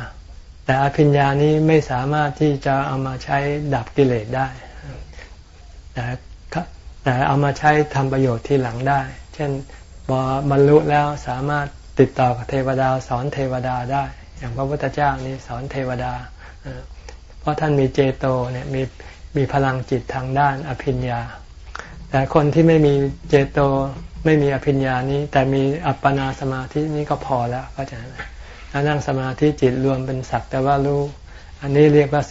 แต่อภิญญานี้ไม่สามารถที่จะเอามาใช้ดับกิเลสได้ แต่แต่เอามาใช้ทำประโยชน์ที่หลังได้ เช่นพอบรรลุแล้วสามารถติดต่อกับเทวดาสอนเทวดาได้ อย่างพระพุทธเจ้านี้สอนเทวดา เพราะท่านมีเจโตเนี่ยมีมีพลังจิตทางด้านอภิญญา แต่คนที่ไม่มีเจโตไม่มีอภิญญานี้ แต่มีอัปปนาสมาธินี้ก็พอแล้วก็จะนั่งสมาธิจิตรวมเป็นสักแต่ว่ารู้ อันนี้เรียกว่า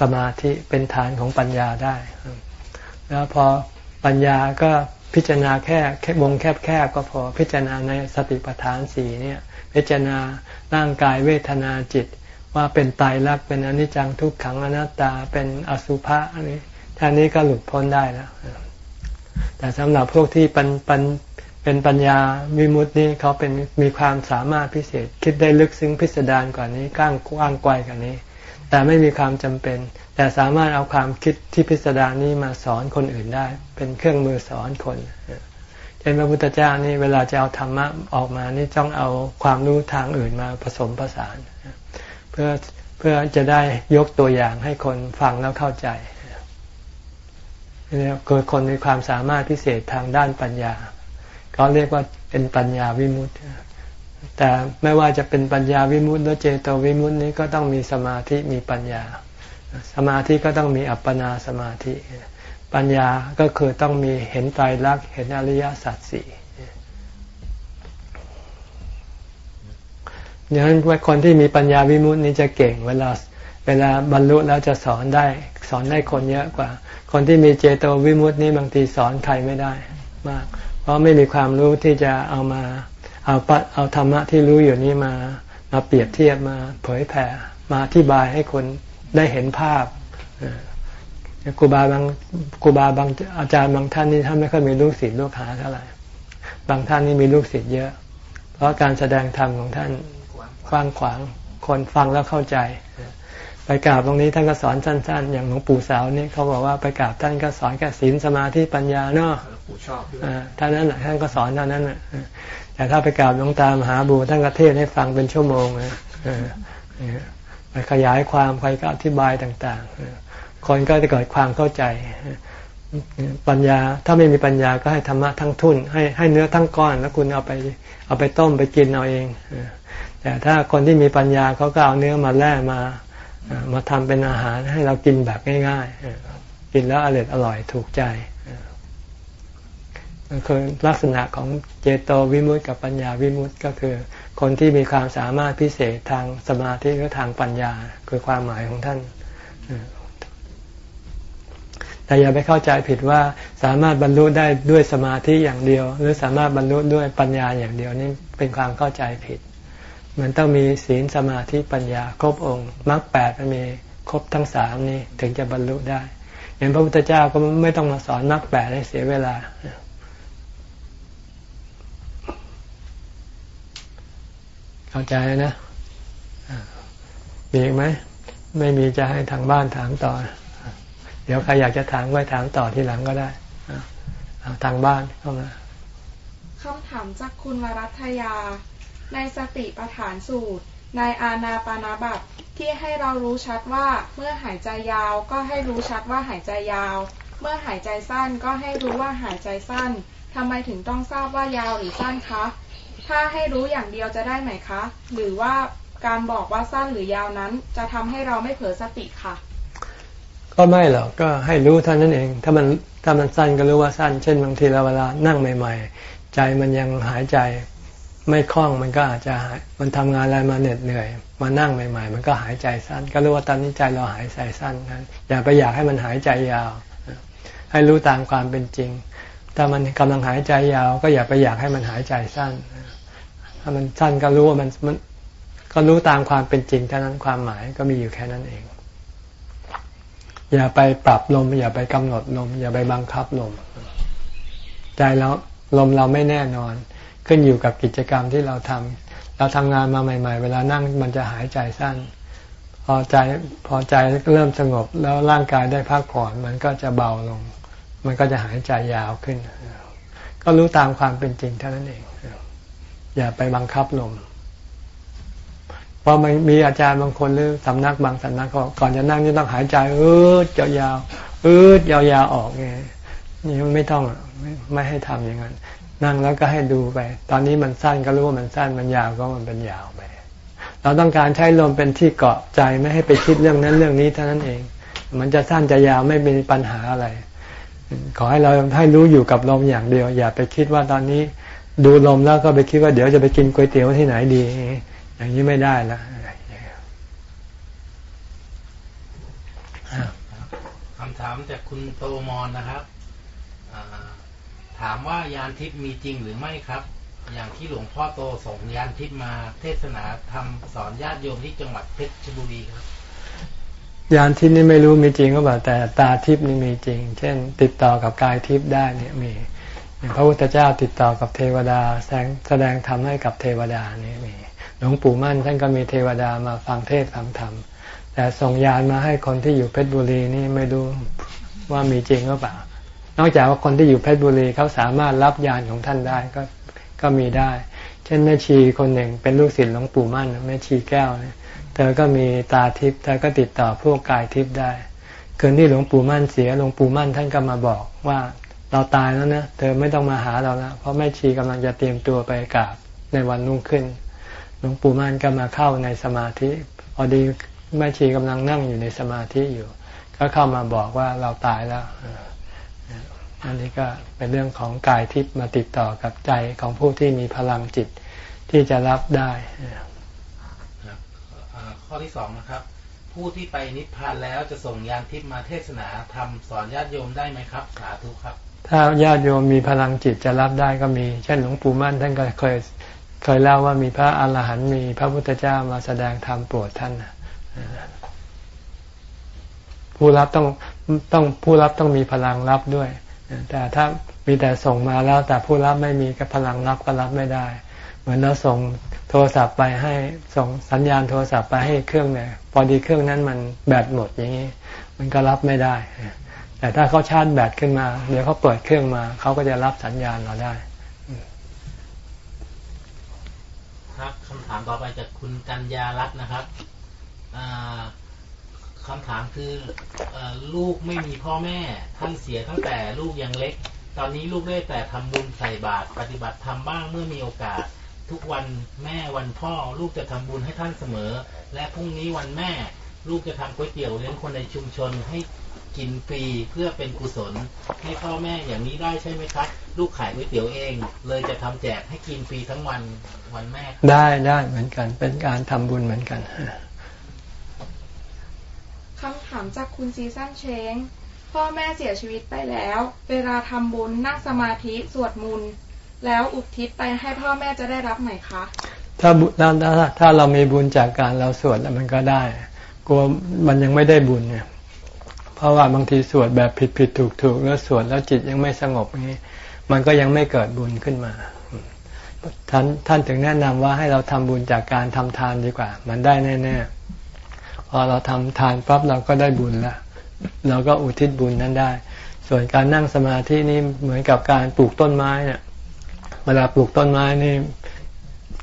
สมาธิเป็นฐานของปัญญาได้ แล้วพอปัญญาก็พิจารณาแค่แค่วงแคบๆก็พอพิจารณาในสติปัฏฐานสี่เนี่ยพิจารณาร่างกายเวทนาจิต ว่าเป็นตายรักเป็นอนิจจังทุกขังอนัตตาเป็นอสุภะอันนี้ท่านี้ก็หลุดพ้นได้แล้วแต่สำหรับพวกที่ปันปัน เป็นปัญญาวิมุตตินี้เขาเป็นมีความสามารถพิเศษ คิดได้ลึกซึ้งพิสดารกว่านี้ก้างกว้างไกลกว่านี้ แต่ไม่มีความจำเป็น แต่สามารถเอาความคิดที่พิสดารนี้มาสอนคนอื่นได้ เป็นเครื่องมือสอนคนเช่นพระพุทธเจ้านี่เวลาจะเอาธรรมะออกมานี่ต้องเอาความรู้ทางอื่นมาผสมผสาน เพื่อเพื่อจะได้ยกตัวอย่างให้คนฟังแล้วเข้าใจนี่คือคนมีความสามารถพิเศษทางด้านปัญญา เขาเรียกว่าเป็นปัญญาวิมุตติแต่ไม่ว่าจะเป็นปัญญาวิมุตติหรือเจโตวิมุตตินี้ก็ต้องมีสมาธิมีปัญญา สมาธิก็ต้องมีอัปปนาสมาธิ ปัญญาก็คือต้องมีเห็นไตรลักษณ์เห็นอริยสัจสี่ดังนั้นคนที่มีปัญญาวิมุตตินี้จะเก่งเวลาเวลาบรรลุแล้วจะสอนได้สอนได้คนเยอะกว่า คนที่มีเจโตวิมุตตินี้บางทีสอนใครไม่ได้มาก เพราะไม่มีความรู้ที่จะเอามาเอาปัเอาธรรมะที่รู้อยู่นี้มามาเปรียบเทียบมาเผยแผ่มาอธิบายให้คนได้เห็นภาพครูบาบางครูบาบางอาจารย์บางท่านนี่ท่านไม่ค่อยมีลูกศิษย์ลูกหาเท่าไหร่บางท่านนี่มีลูกศิษย์เยอะ เพราะการแสดงธรรมของท่านกว้างขวางคนฟังแล้วเข้าใจ ไปกราบตรงนี้ท่านก็สอนสั้น ๆ อย่างหลวงปู่สาวนี่เขาบอกว่าไปกราบท่านก็สอนแค่ศีลสมาธิปัญญาเนาะปู่ชอบท่านั้นแหละท่านก็สอนเท่านั้นแหละแต่ถ้าไปกราบหลวงตามหาบูท่านก็เทศให้ฟังเป็นชั่วโมงนะไปขยายความไปก็อธิบายต่าง ๆ คนก็จะเกิดความเข้าใจปัญญาถ้าไม่มีปัญญาก็ให้ธรรมะทั้งทุนให้ให้เนื้อทั้งก้อน แล้วคุณเอาไปเอาไปต้มไปกินเอาเองแต่ถ้าคนที่มีปัญญาเขาก็เอาเนื้อมาแล่มา มาทำเป็นอาหารให้เรากินแบบง่ายๆ กินแล้วอร่อยอร่อยถูกใจคือลักษณะของเจโตวิมุตติกับปัญญาวิมุตติก็คือ คนที่มีความสามารถพิเศษทางสมาธิหรือทางปัญญา คือความหมายของท่านแต่อย่าไปเข้าใจผิดว่าสามารถบรรลุได้ด้วยสมาธิอย่างเดียว หรือสามารถบรรลุด้วยปัญญาอย่างเดียวนี่เป็นความเข้าใจผิด มันต้องมีศีลสมาธิปัญญาครบองค์มรรคแปดมันมีครบทั้งสามนี่ถึงจะบรรลุได้อย่างพระพุทธเจ้าก็ไม่ต้องมาสอนมรรคแปดให้เสียเวลา เข้าใจนะมีอีกไหมไม่มีจะให้ทางบ้านถามต่อ เดี๋ยวใครอยากจะถามไว้ถามต่อทีหลังก็ได้ทางบ้านเข้ามาคำถามจากคุณวรัตยา ในสติปัฏฐานสูตร ในอาณาปานาบัตที่ให้เรารู้ชัดว่าเมื่อหายใจยาวก็ให้รู้ชัดว่าหายใจยาว เมื่อหายใจสั้นก็ให้รู้ว่าหายใจสั้นทำไมถึงต้องทราบว่ายาวหรือสั้นคะ ถ้าให้รู้อย่างเดียวจะได้ไหมคะ หรือว่าการบอกว่าสั้นหรือยาวนั้น จะทำให้เราไม่เผลอสติค่ะ ก็ไม่หรอกก็ให้รู้เท่านั้นเอง ถ้ามันถ้ามันสั้นก็รู้ว่าสั้น เช่นบางทีเราเวลานั่งใหม่ ๆ ใจมันยังหายใจ ไม่คล่องมันก็อาจจะหายมันทำงานอะไรมาเหน็ดเหนื่อย มานั่งใหม่ ๆ มันก็หายใจสั้น ก็รู้ว่าตอนนี้ใจเราหายใจสั้นนั้นอย่าไปอยากให้มันหายใจยาว ให้รู้ตามความเป็นจริง ถ้ามันกำลังหายใจยาว ก็อย่าไปอยากให้มันหายใจสั้น ถ้ามันสั้นก็รู้ว่ามันมันก็รู้ตามความเป็นจริงเท่านั้นความหมายก็มีอยู่แค่นั้นเอง อย่าไปปรับลม อย่าไปกำหนดลม อย่าไปบังคับลม ใจแล้วลมเราไม่แน่นอน ขึ้นอยู่กับกิจกรรมที่เราทำเราทำงานมาใหม่ ๆ เวลานั่งมันจะหายใจสั้น พอใจพอใจเริ่มสงบแล้วร่างกายได้พักผ่อนมันก็จะเบาลง มันก็จะหายใจยาวขึ้น ก็รู้ตามความเป็นจริงเท่านั้นเอง อย่าไปบังคับลมพราะมันมีอาจารย์บางคนหรือสำนักบางสำนักก่อนจะนั่งนี่ต้องหายใจเออยาวๆเออยาวๆออกไงนี่ไม่ต้องไม่ไม่ให้ทำอย่างนั้น นั่งแล้วก็ให้ดูไป ตอนนี้มันสั้นก็รู้ว่ามันสั้นมันยาวก็มันเป็นยาวไป เราต้องการใช้ลมเป็นที่เกาะใจไม่ให้ไปคิดเรื่องนั้นเรื่องนี้เท่านั้นเอง มันจะสั้นจะยาวไม่มีปัญหาอะไร ขอให้เราให้รู้อยู่กับลมอย่างเดียว อย่าไปคิดว่าตอนนี้ ดูลมแล้วก็ไปคิดว่าเดี๋ยวจะไปกินก๋วยเตี๋ยวที่ไหนดี อย่างนี้ไม่ได้ละคำถามจากคุณโตมอนนะครับ ถามว่ายานทิพย์มีจริงหรือไม่ครับ อย่างที่หลวงพ่อโตส่งยานทิพย์มาเทศนาทำสอนญาติโยมที่จังหวัดเพชรบุรีครับ ยานทิพย์นี่ไม่รู้มีจริงก็แบบแต่ตาทิพย์นี่มีจริง เช่น ติดต่อกับกายทิพย์ได้เนี่ยมีพระพุทธเจ้าติดต่อกับเทวดาแสดงแสดงธรรมให้กับเทวดานี่มีหลวงปู่มั่นท่านก็มีเทวดามาฟังเทศฟังธรรม แต่ส่งยานมาให้คนที่อยู่เพชรบุรีนี่ไม่รู้ว่ามีจริงหรือเปล่า นอกจากว่าคนที่อยู่เพชรบุรีเขาสามารถรับยานของท่านได้ก็ก็มีได้ เช่นแม่ชีคนหนึ่งเป็นลูกศิษย์หลวงปู่มั่นแม่ชีแก้วเนี่ยเธอก็มีตาทิพย์เธอก็ติดต่อพวกกายทิพย์ได้คืนที่หลวงปู่มั่นเสียหลวงปู่มั่นท่านก็มาบอกว่าเราตายแล้วนะเธอไม่ต้องมาหาเราแล้วเพราะแม่ชีกำลังจะเตรียมตัวไปกราบในวันนุ่งขึ้น หลวงปู่มั่นก็มาเข้าในสมาธิพอดีแม่ชีกำลังนั่งอยู่ในสมาธิอยู่ ก็เข้ามาบอกว่าเราตายแล้ว อันนี้ก็เป็นเรื่องของกายทิพย์มาติดต่อกับใจของผู้ที่มีพลังจิตที่จะรับได้ข้อที่สองนะครับ ผู้ที่ไปนิพพานแล้วจะส่งยานทิพย์มาเทศนาทำสอนญาติโยมได้ไหมครับสาธุครับ ถ้าญาติโยมมีพลังจิตจะรับได้ก็มี เช่นหลวงปู่มั่นท่านก็เคยเคยเล่าว่ามีพระอาหารหันต์มีพระพุทธเจ้ามาแสดงธรรมโปรดท่านผู้รับต้องต้องผู้รับต้องมีพลังรับด้วย แต่ถ้ามีแต่ส่งมาแล้วแต่ผู้รับไม่มีกพลังรับก็รับไม่ได้ เหมือนเราส่งโทรศัพท์ไปให้ส่งสัญญาณโทรศัพท์ไปให้เครื่องเนี่ยพอดีเครื่องนั้นมันแบตหมดอย่างนี้ มันก็รับไม่ได้ แต่ถ้าเขาชาร์จแบตขึ้นมา เดี๋ยวเขาเปิดเครื่องมา เขาก็จะรับสัญญาณเราได้ครับคำถามต่อไปจากคุณกัญญารัตน์นะครับ คำถามคืออลูกไม่มีพ่อแม่ท่านเสียตั้งแต่ลูกยังเล็ก ตอนนี้ลูกได้แต่ทำบุญใส่บาตรปฏิบัติธรรมบ้างเมื่อมีโอกาส ทุกวันแม่วันพ่อ ลูกจะทำบุญให้ท่านเสมอ และพรุ่งนี้วันแม่ ลูกจะทำก๋วยเตี๋ยวเลี้ยงคนในชุมชนให้กินฟรีเพื่อเป็นกุศล ให้พ่อแม่อย่างนี้ได้ใช่ไหมครับลูกขายก๋วยเตี๋ยวเอง เลยจะทำแจกให้กินฟรีทั้งวันวันแม่ได้ได้เหมือนกัน เป็นการทำบุญเหมือนกัน ถามจากคุณซีซั่นเชงพ่อแม่เสียชีวิตไปแล้ว เวลาทำบุญนั่งสมาธิสวดมนต์แล้วอุทิศไปให้พ่อแม่จะได้รับไหมคะ ถ้าถ้าถ้าเรามีบุญจากการเราสวดแล้วมันก็ได้ กลัวมันยังไม่ได้บุญเนี่ย เพราะว่าบางทีสวดแบบผิดผิดถูกถูกแล้วสวดแล้วจิตยังไม่สงบอย่างนี้ มันก็ยังไม่เกิดบุญขึ้นมา ท่านท่านถึงแนะนำว่าให้เราทำบุญจากการทำทานดีกว่า มันได้แน่ๆ พอเราทำทานปั๊บเราก็ได้บุญแล้วเราก็อุทิศบุญนั้นได้ ส่วนการนั่งสมาธินี่เหมือนกับการปลูกต้นไม้เนี่ยเวลาปลูกต้นไม้นี่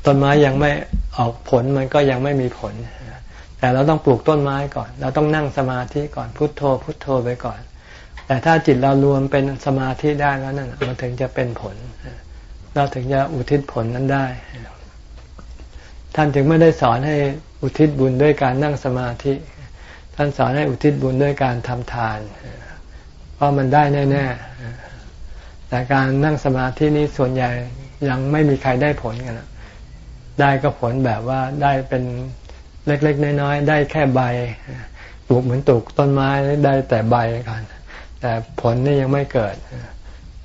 ต้นไม้ยังไม่ออกผลมันก็ยังไม่มีผล แต่เราต้องปลูกต้นไม้ก่อน เราต้องนั่งสมาธิก่อนพุทโธ พุทโธไปก่อน แต่ถ้าจิตเรารวมเป็นสมาธิได้แล้วนั่นมันถึงจะเป็นผล เราถึงจะอุทิศผลนั้นได้ ท่านถึงไม่ได้สอนให้ อุทิศบุญด้วยการนั่งสมาธิ ท่านสอนให้อุทิศบุญด้วยการทำทาน เพราะมันได้แน่ๆแต่การนั่งสมาธินี้ส่วนใหญ่ยังไม่มีใครได้ผลกันได้ก็ผลแบบว่าได้เป็นเล็กๆน้อยๆได้แค่ใบปลูกเหมือนตูกต้นไม้ได้แต่ใบกันแต่ผลนี่ยังไม่เกิด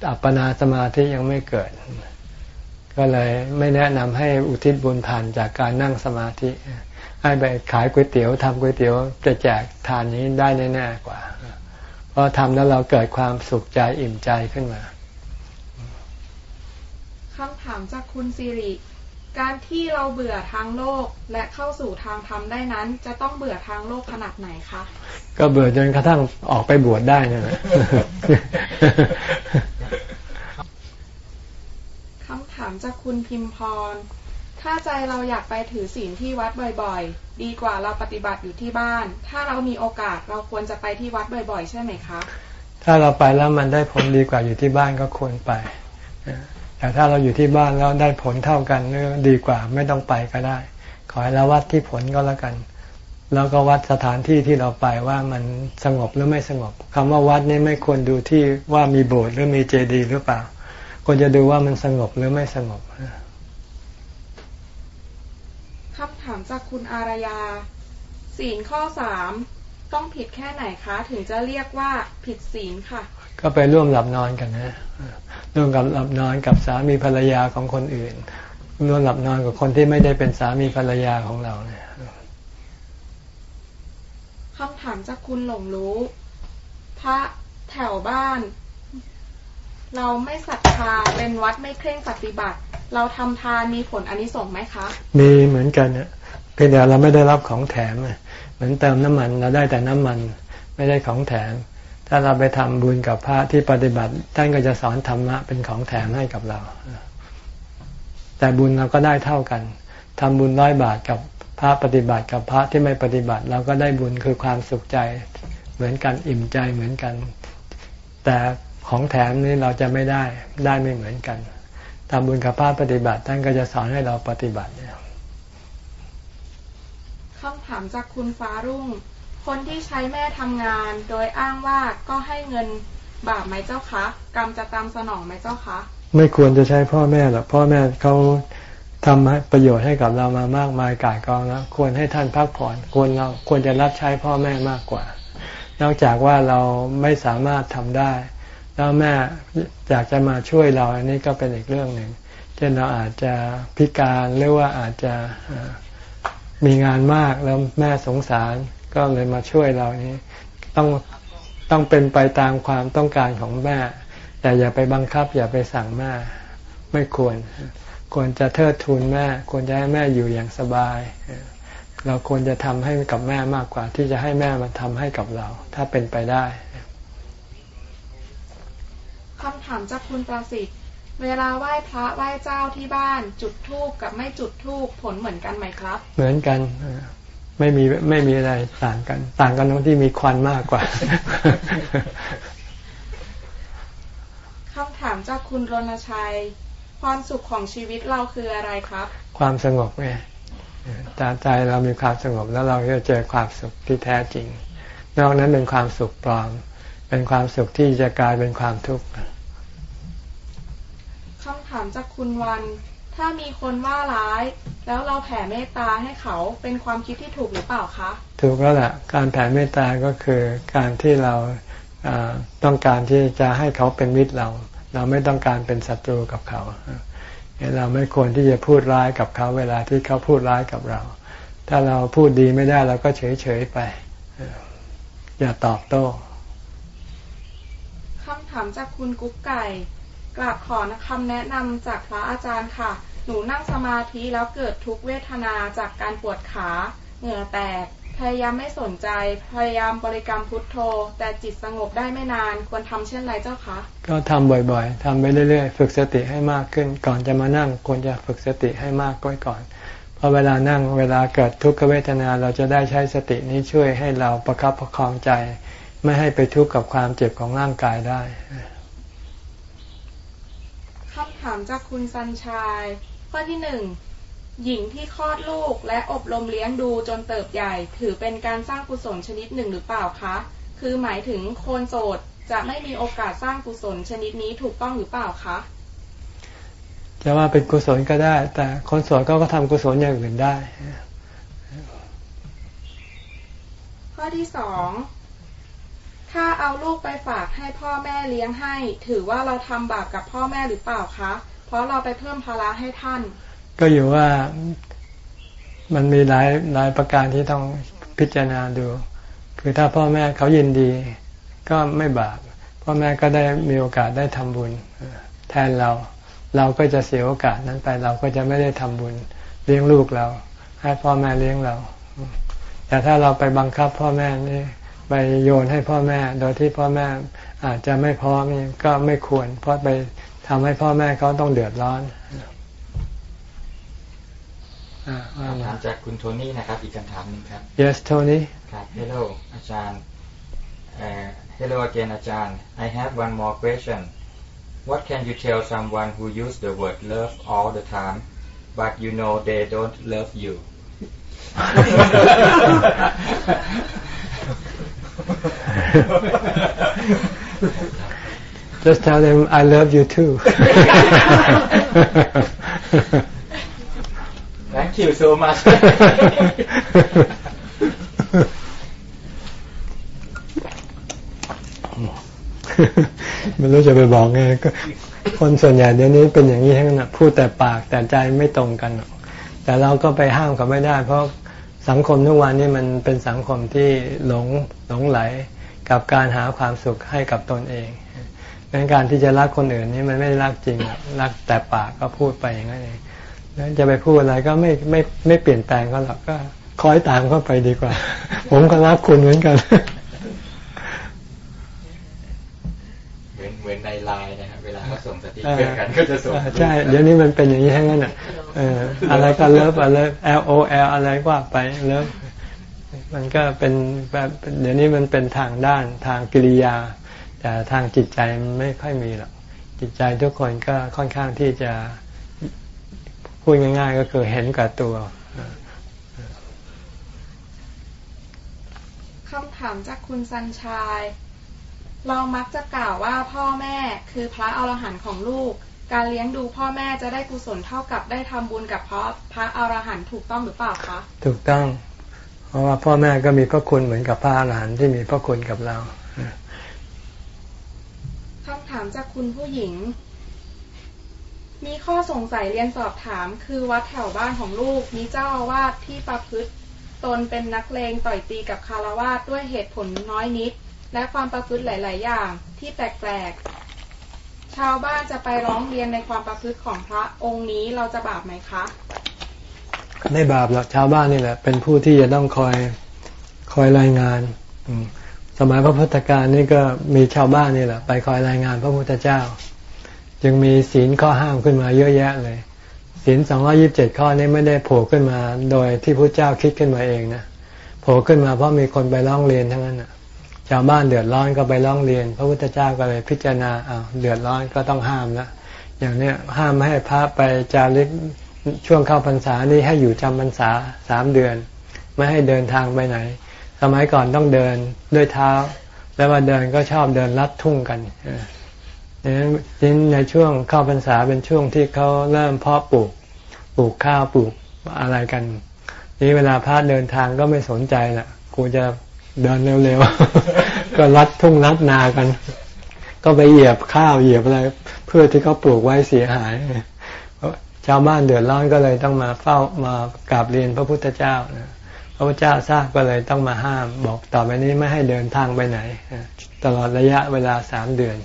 อัปปนาสมาธิยังไม่เกิด ก็เลยไม่แนะนำให้อุทิศบุญผ่านจากการนั่งสมาธิ ให้ไปขายก๋วยเตี๋ยวทำก๋วยเตี๋ยวจะแจกทานนี้ได้แน่ๆกว่า เพราะทำแล้วเราเกิดความสุขใจอิ่มใจขึ้นมาคำถามจากคุณสิริ การที่เราเบื่อทางโลกและเข้าสู่ทางธรรมได้นั้น จะต้องเบื่อทางโลกขนาดไหนคะ ก็เบื่อจนกระทั่งออกไปบวชได้นั่นแหละคำถามจากคุณพิมพร ถ้าใจเราอยากไปถือศีลที่วัดบ่อยๆ ดีกว่าเราปฏิบัติอยู่ที่บ้าน ถ้าเรามีโอกาสเราควรจะไปที่วัดบ่อย ๆ ใช่ไหมคะถ้าเราไปแล้วมันได้ผลดีกว่าอยู่ที่บ้านก็ควรไปแต่ถ้าเราอยู่ที่บ้านแล้วได้ผลเท่ากันหรือดีกว่าไม่ต้องไปก็ได้ ขอให้เราวัดที่ผลก็แล้วกัน แล้วก็วัดสถานที่ที่เราไปว่ามันสงบหรือไม่สงบคำว่าวัดนี่ไม่ควรดูที่ว่ามีโบสถ์หรือมีเจดีย์หรือเปล่า ควรจะดูว่ามันสงบหรือไม่สงบ คำถามจากคุณอารยา ศีลข้อสามต้องผิดแค่ไหนคะถึงจะเรียกว่าผิดศีลค่ะ ก็ไปร่วมหลับนอนกันนะร่วมกับหลับนอนกับสามีภรรยาของคนอื่น ร่วมหลับนอนกับคนที่ไม่ได้เป็นสามีภรรยาของเราเนี่ยคำถามจากคุณหลงรู้ พระแถวบ้าน เราไม่ศรัทธาเป็นวัดไม่เคร่งปฏิบัติ เราทำทานมีผลอนิสงส์ไหมคะ มีเหมือนกันเนี่ยเพียงแต่เราไม่ได้รับของแถมเหมือนเติมน้ำมันเราได้แต่น้ำมันไม่ได้ของแถม ถ้าเราไปทำบุญกับพระที่ปฏิบัติท่านก็จะสอนธรรมะเป็นของแถมให้กับเรา แต่บุญเราก็ได้เท่ากันทำบุญร้อยบาทกับพระปฏิบัติกับพระที่ไม่ปฏิบัติเราก็ได้บุญคือความสุขใจเหมือนกันอิ่มใจเหมือนกัน แต่ ของแถมนี้เราจะไม่ได้ได้ไม่เหมือนกันทำบุญกับพระปฏิบัติท่านก็จะสอนให้เราปฏิบัติคำถามจากคุณฟ้ารุ่ง คนที่ใช้แม่ทำงาน โดยอ้างว่าก็ให้เงินบาปไหมเจ้าคะกรรมจะตามสนองไหมเจ้าคะไม่ควรจะใช้พ่อแม่หรอกพ่อแม่เขาทำประโยชน์ให้กับเรามามากมายกายกองแล้วควรให้ท่านพักผ่อนควรเราควรจะรับใช้พ่อแม่มากกว่า นอกจากว่าเราไม่สามารถทำได้ แล้วแม่อยากจะมาช่วยเราอันนี้ก็เป็นอีกเรื่องหนึ่งเช่นเราอาจจะพิการหรือว่าอาจจะมีงานมากแล้วแม่สงสารก็เลยมาช่วยเรานี้ต้องต้องเป็นไปตามความต้องการของแม่ แต่อย่าไปบังคับ อย่าไปสั่งแม่ ไม่ควร ควรจะเทิดทูนแม่ ควรจะให้แม่อยู่อย่างสบาย เราควรจะทำให้กับแม่มากกว่า ที่จะให้แม่มาทำให้กับเรา ถ้าเป็นไปได้ คำถามจากคุณประสิทธิ์ เวลาไหว้พระไหว้เจ้าที่บ้าน จุดธูปกับไม่จุดธูปผลเหมือนกันไหมครับ เหมือนกันไม่มีไม่มีอะไรต่างกัน ต่างกันตรงที่มีควันมากกว่าคำถามจากคุณรณชัย ความสุขของชีวิตเราคืออะไรครับ ความสงบไงตาใจเรามีความสงบแล้วเราจะเจอความสุขที่แท้จริง นอกนั้นเป็นความสุขปลอม เป็นความสุขที่จะกลายเป็นความทุกข์คำถามจากคุณวัน ถ้ามีคนว่าร้าย แล้วเราแผ่เมตตาให้เขาเป็นความคิดที่ถูกหรือเปล่าคะ ถูกแล้วแหละการแผ่เมตตาก็คือการที่เราต้องการที่จะให้เขาเป็นมิตรเรา เราไม่ต้องการเป็นศัตรูกับเขา เราไม่ควรที่จะพูดร้ายกับเขาเวลาที่เขาพูดร้ายกับเรา ถ้าเราพูดดีไม่ได้เราก็เฉยเฉยไป อย่าตอบโต้คำถามจากคุณกุ๊กไก่กราบขอคำแนะนำจากพระอาจารย์ค่ะ หนูนั่งสมาธิแล้วเกิดทุกเวทนาจากการปวดขา เหงื่อแตก พยายามไม่สนใจ พยายามบริกรรมพุทโธ แต่จิตสงบได้ไม่นาน ควรทำเช่นไรเจ้าคะ ก็ทำบ่อยๆ ทำไปเรื่อยๆ ฝึกสติให้มากขึ้น ก่อนจะมานั่งควรจะฝึกสติให้มากก้ก่อนพอเวลานั่งเวลาเกิดทุกขเวทนาเราจะได้ใช้สตินี้ช่วยให้เราประคับประคองใจ ไม่ให้ไปทุกข์กับความเจ็บของร่างกายได้คำถามจากคุณสันชาย ข้อที่หนึ่งหญิงที่คลอดลูกและอบรมเลี้ยงดูจนเติบใหญ่ ถือเป็นการสร้างกุศลชนิดหนึ่งหรือเปล่าคะ คือหมายถึงคนโสดจะไม่มีโอกาสสร้างกุศลชนิดนี้ถูกต้องหรือเปล่าคะจะว่าเป็นกุศลก็ได้ แต่คนโสดก็ก็ทำกุศลอย่างอื่นได้ ข้อที่สอง ถ้าเอาลูกไปฝากให้พ่อแม่เลี้ยงให้ ถือว่าเราทำบาปกับพ่อแม่หรือเปล่าคะ เพราะเราไปเพิ่มภาระให้ท่าน ก็อยู่ว่ามันมีหลายหลายประการที่ต้องพิจารณาดู คือถ้าพ่อแม่เขายินดี ก็ไม่บาป พ่อแม่ก็ได้มีโอกาสได้ทำบุญ แทนเรา เราก็จะเสียโอกาสนั้นไปเราก็จะไม่ได้ทำบุญเลี้ยงลูกเรา ให้พ่อแม่เลี้ยงเรา แต่ถ้าเราไปบังคับพ่อแม่นี่ ไปโยนให้พ่อแม่ โดยที่พ่อแม่อาจจะไม่พร้อมก็ไม่ควร เพราะไปทำให้พ่อแม่เขาต้องเดือดร้อนคำถามจากคุณโทนี่นะครับ อีกคำถามหนึ่งครับ Yes Tony ครับ Hello อาจารย์ Hello again อาจารย์ I have one more question What can you tell someone who use the word love all the time but you know they don't love you Just tell them I love you too. Thank you so much. ไม่รู้จะไปบอกไงก็คนส่วนใหญ่เดี๋ยวนี้เป็นอย่างนี้ทั้งนั้นพูดแต่ปากแต่ใจไม่ตรงกัน แต่เราก็ไปห้ามเขาไม่ได้ เพราะ สังคมทุกวันนี้มันเป็นสังคมที่หลงหลงไหลกับการหาความสุขให้กับตนเองดังการที่จะรักคนอื่นนี่มันไม่รักจริงรักแต่ปากก็พูดไปอย่างนั้นเองแล้วจะไปพูดอะไรก็ไม่ไม่ไม่เปลี่ยนแปลงก็หรอกก็คอยตามเข้าไปดีกว่า ผมก็รักคุณเหมือนกัน เหมือนเหมือนในไลน์นะครับเวลาเขาส่งสติกเกอร์กันก็จะส่งใช่ เดี๋ยวนี้มันเป็นอย่างนี้ทั้งนั้นอะ อะไรก็ love อะไร L O L อะไรว่าไป love มันก็เป็นแบบเดี๋ยวนี้มันเป็นทางด้านทางกิริยา แต่ทางจิตใจมันไม่ค่อยมีหรอกจิตใจทุกคนก็ค่อนข้างที่จะพูดง่าย ๆ ก็คือเห็นกับตัวคำถามจากคุณสันชาย เรามักจะกล่าวว่าพ่อแม่คือพระอรหันต์ของลูก การเลี้ยงดูพ่อแม่จะได้กุศลเท่ากับได้ทำบุญกับพระพระอรหันต์ถูกต้องหรือเปล่าคะถูกต้อง เพราะว่าพ่อแม่ก็มีพระคุณเหมือนกับพระอรหันต์ที่มีพระคุณกับเราคำถามจากคุณผู้หญิง มีข้อสงสัยเรียนสอบถาม คือวัดแถวบ้านของลูกมีเจ้าอาวาสที่ประพฤติตนเป็นนักเลงต่อยตีกับคารวาสด้วยเหตุผลน้อยนิด และความประพฤติหลาย ๆ อย่างที่แปลก ๆ ชาวบ้านจะไปร้องเรียนในความประพฤติของพระองค์นี้เราจะบาปไหมคะ ไม่บาปหรอกชาวบ้านนี่แหละ เป็นผู้ที่จะต้องคอยคอยรายงานสมัยพระพุทธการนี่ก็มีชาวบ้านนี่แหละ ไปคอยรายงานพระพุทธเจ้า จึงมีศีลข้อห้ามขึ้นมาเยอะแยะเลยศีลสองร้อยิบเจ็ดข้อนี้ไม่ได้โผล่ขึ้นมา โดยที่พระเจ้าคิดขึ้นมาเองนะโผล่ขึ้นมาเพราะมีคนไปร้องเรียนทั้งนั้นนะ ชาวบ้านเดือดร้อนก็ไปร้องเรียน พระพุทธเจ้าก็เลยพิจารณาอ้าเดือดร้อนก็ต้องห้ามล้วอย่างเนี้ยห้ามไม่ให้พระไปจาริกช่วงเข้าพรรษานี่ให้อยู่จำพรรษาสามเดือน ไม่ให้เดินทางไปไหน สมัยก่อนต้องเดินด้วยเท้า แล้วมาเดินก็ชอบเดินลัดทุ่งกันดังนั้นในช่วงเข้าพรรษาเป็นช่วงที่เขาเริ่มเพาะปลูกปลูกข้าวปลูกอะไรกัน นี่เวลาพระเดินทางก็ไม่สนใจละกูจะ เดินเร็วๆ ก็ลัดทุ่งลัดนากัน ก็ไปเหยียบข้าวเหยียบอะไรเพื่อที่เขาปลูกไว้เสียหายชาวบ้านเดือดร้อนก็เลยต้องมาเฝ้ามากราบเรียนพระพุทธเจ้าพระพุทธเจ้าทราบก็เลยต้องมาห้ามบอกต่อไปนี้ไม่ให้เดินทางไปไหน ตลอดระยะเวลาสามเดือน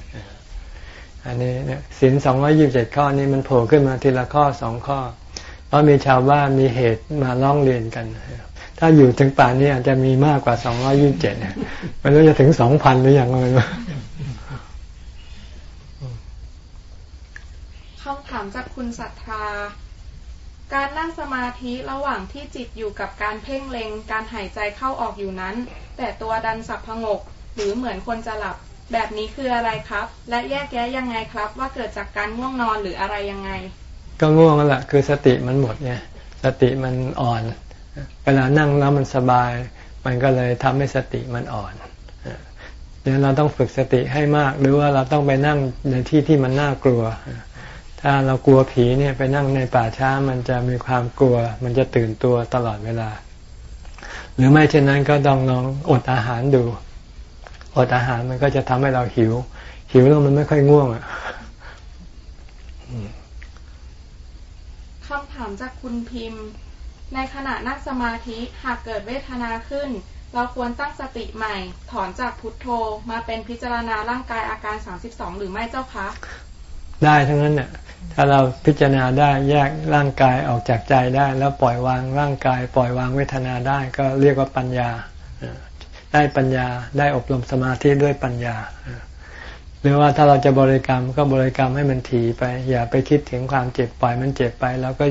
อันนี้เนี่ยสินสองร้อยิบเจ็ดข้อนี้มันโผล่ขึ้นมาทีละข้อสองข้อ เพราะมีชาวบ้านมีเหตุมาร้องเรียนกัน ถ้าอยู่ถึงป่านนี้อาจจะมีมากกว่าสองร้อยี่สิบเจ็ดไม่รู้จะถึงสองพันหรือยังไงคำถามจากคุณศรัทธา การนั่งสมาธิระหว่างที่จิตอยู่กับการเพ่งเล็ง การหายใจเข้าออกอยู่นั้น แต่ตัวดันสับพงก หรือเหมือนคนจะหลับ แบบนี้คืออะไรครับ และแยกแยะยังไงครับ ว่าเกิดจากการง่วงนอนหรืออะไรยังไง ก็ง่วงนั่นแหละคือสติมันหมดไงสติมันอ่อน เวลานั่งแล้วมันสบาย มันก็เลยทำให้สติมันอ่อนเนี่ยเราต้องฝึกสติให้มาก หรือว่าเราต้องไปนั่งในที่ที่มันน่ากลัว ถ้าเรากลัวผีเนี่ยไปนั่งในป่าช้ามันจะมีความกลัว มันจะตื่นตัวตลอดเวลา หรือไม่เช่นนั้นก็ต้องลองอดอาหารดู อดอาหารมันก็จะทำให้เราหิว หิวแล้วมันไม่ค่อยง่วงอะคำถามจากคุณพิมพ์ ในขณะนั่งสมาธิหากเกิดเวทนาขึ้น เราควรตั้งสติใหม่ ถอนจากพุทโธมาเป็นพิจารณาร่างกายอาการ 32 หรือไม่เจ้าคะได้ทั้งนั้นเนี่ยถ้าเราพิจารณาได้แยกร่างกายออกจากใจได้ แล้วปล่อยวางร่างกาย ปล่อยวางเวทนาได้ก็เรียกว่าปัญญา ได้ปัญญาได้อบรมสมาธิด้วยปัญญา หรือว่าถ้าเราจะบริกรรมก็บริกรรมให้มันถีไป อย่าไปคิดถึงความเจ็บปล่อยมันเจ็บไป แล้วก็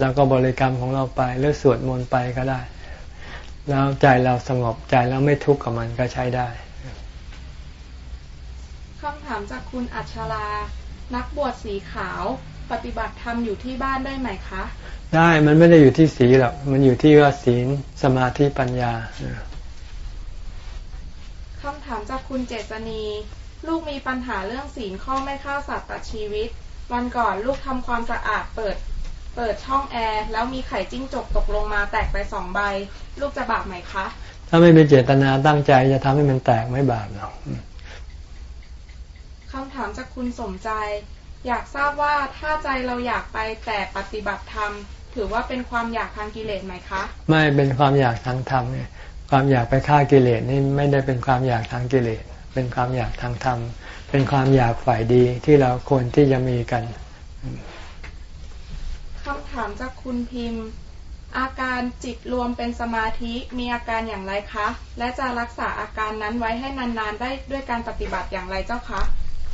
เราก็บริกรรมของเราไปหรือสวดมนต์ไปก็ได้ แล้วใจเราสงบใจแล้วไม่ทุกข์กับมันก็ใช้ได้คำถามจากคุณอัชรา นักบวชสีขาว ปฏิบัติธรรมอยู่ที่บ้านได้ไหมคะ ได้มันไม่ได้อยู่ที่สีหรอกมันอยู่ที่ว่าศีลสมาธิปัญญาคำถามจากคุณเจษณี ลูกมีปัญหาเรื่องศีลข้อไม่ฆ่าสัตว์ตัดชีวิต วันก่อนลูกทำความสะอาดเปิด เปิดช่องแอร์แล้วมีไข่จิ้งจกตกลงมาแตกไปสองใบ ลูกจะบาปไหมคะ ถ้าไม่เป็นเจตนาตั้งใจจะทำให้มันแตกไม่บาปหรอกคำถามจากคุณสมใจ อยากทราบว่าถ้าใจเราอยากไปแต่ปฏิบัติธรรมถือว่าเป็นความอยากทางกิเลสไหมคะ ไม่เป็นความอยากทางธรรมเนี่ยความอยากไปฆ่ากิเลสนี่ไม่ได้เป็นความอยากทางกิเลส เป็นความอยากทางธรรม เป็นความอยากฝ่ายดีที่เราควรที่จะมีกัน คำถามจากคุณพิมพ์ อาการจิตรวมเป็นสมาธิมีอาการอย่างไรคะ และจะรักษาอาการนั้นไว้ให้นานๆ ได้ด้วยการปฏิบัติอย่างไรเจ้าคะ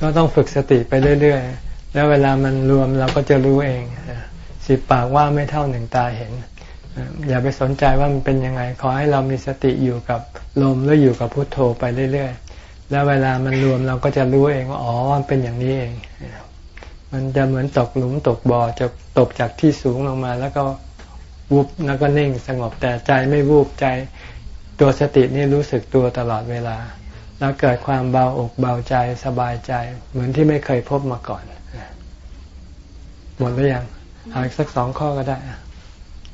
ก็ต้องฝึกสติไปเรื่อยๆ แล้วเวลามันรวมเราก็จะรู้เองสิบปากว่าไม่เท่าหนึ่งตาเห็น อย่าไปสนใจว่ามันเป็นยังไง ขอให้เรามีสติอยู่กับลมหรืออยู่กับพุทโธไปเรื่อยๆ แล้วเวลามันรวมเราก็จะรู้เองว่าอ๋อมันเป็นอย่างนี้เอง มันจะเหมือนตกหลุมตกบ่อจะตกจากที่สูงลงมา แล้วก็วุบแล้วก็นิ่งสงบแต่ใจไม่วูบใจ ตัวสตินี่รู้สึกตัวตลอดเวลา แล้วเกิดความเบาอกเบาใจสบายใจ เหมือนที่ไม่เคยพบมาก่อน หมดหรือยังเอาอีกสักสองข้อก็ได้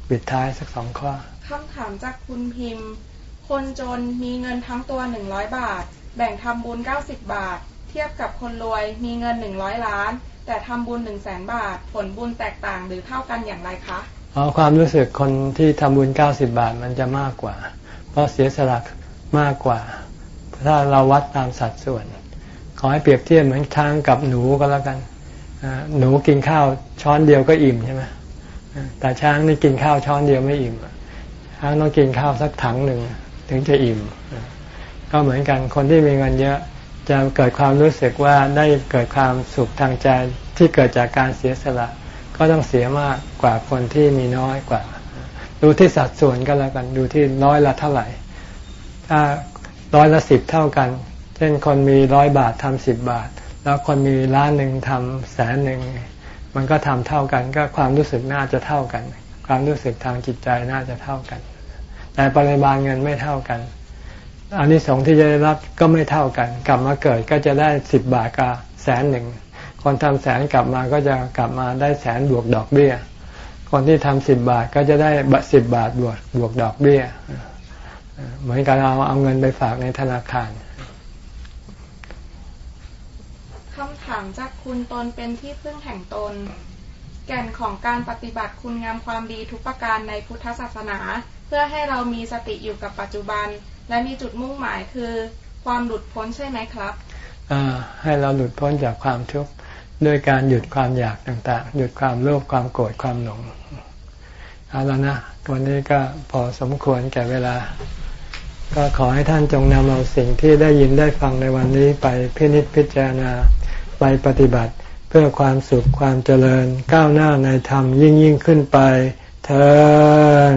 ปิดท้ายสักสองข้อคำถามจากคุณพิมพ์ คนจนมีเงินทั้งตัวหนึ่งร้อยบาท แบ่งทำบุญเก้าสิบบาท เทียบกับคนรวยมีเงินหนึ่งร้อยล้าน แต่ทำบุญหนึ่งแสนบาท ผลบุญแตกต่างหรือเท่ากันอย่างไรคะอ๋อความรู้สึกคนที่ทำบุญเก้าสิบบาทมันจะมากกว่า เพราะเสียสละมากกว่า ถ้าเราวัดตามสัดส่วน ขอให้เปรียบเทียบเหมือนช้างกับหนูก็แล้วกันหนูกินข้าวช้อนเดียวก็อิ่มใช่ไหมแต่ช้างนี่กินข้าวช้อนเดียวไม่อิ่มช้างต้องกินข้าวสักถังหนึ่งถึงจะอิ่ม ก็เหมือนกันคนที่มีเงินเยอะ จะเกิดความรู้สึกว่าได้เกิดความสุขทางใจที่เกิดจากการเสียสละ ก็ต้องเสียมากกว่าคนที่มีน้อยกว่า ดูที่สัดส่วนก็แล้วกันดูที่ร้อยละเท่าไหร่ ถ้าร้อยละสิบเท่ากัน เช่นคนมีร้อยบาททำสิบบาท แล้วคนมีล้านหนึ่งทำแสนหนึ่งมันก็ทำเท่ากัน ก็ความรู้สึกน่าจะเท่ากัน ความรู้สึกทางจิตใจน่าจะเท่ากัน แต่ปริมาณเงินไม่เท่ากัน อันนี้สองที่จะได้รับก็ไม่เท่ากัน กลับมาเกิดก็จะได้สิบบาทกับแสนหนึ่งคนทำแสนกลับมาก็จะกลับมาได้แสนบวกดอกเบี้ย คนที่ทำสิบบาทก็จะได้สิบบาทบวกบวกดอกเบี้ย เหมือนกันเอาเอาเงินไปฝากในธนาคารคำถามจากคุณตนเป็นที่พึ่งแห่งตน แก่นของการปฏิบัติคุณงามความดีทุกประการในพุทธศาสนา เพื่อให้เรามีสติอยู่กับปัจจุบัน และมีจุดมุ่งหมายคือความหลุดพ้นใช่ไหมครับให้เราหลุดพ้นจากความทุกข์ด้วยการหยุดความอยากต่างๆ หยุดความโลภความโกรธความหลงเอาแล้วนะวันนี้ก็พอสมควรแก่เวลา ก็ขอให้ท่านจงนำเอาสิ่งที่ได้ยินได้ฟังในวันนี้ไปพินิจพิจารณาไปปฏิบัติเพื่อความสุขความเจริญก้าวหน้าในธรรมยิ่งยิ่งขึ้นไปเทอ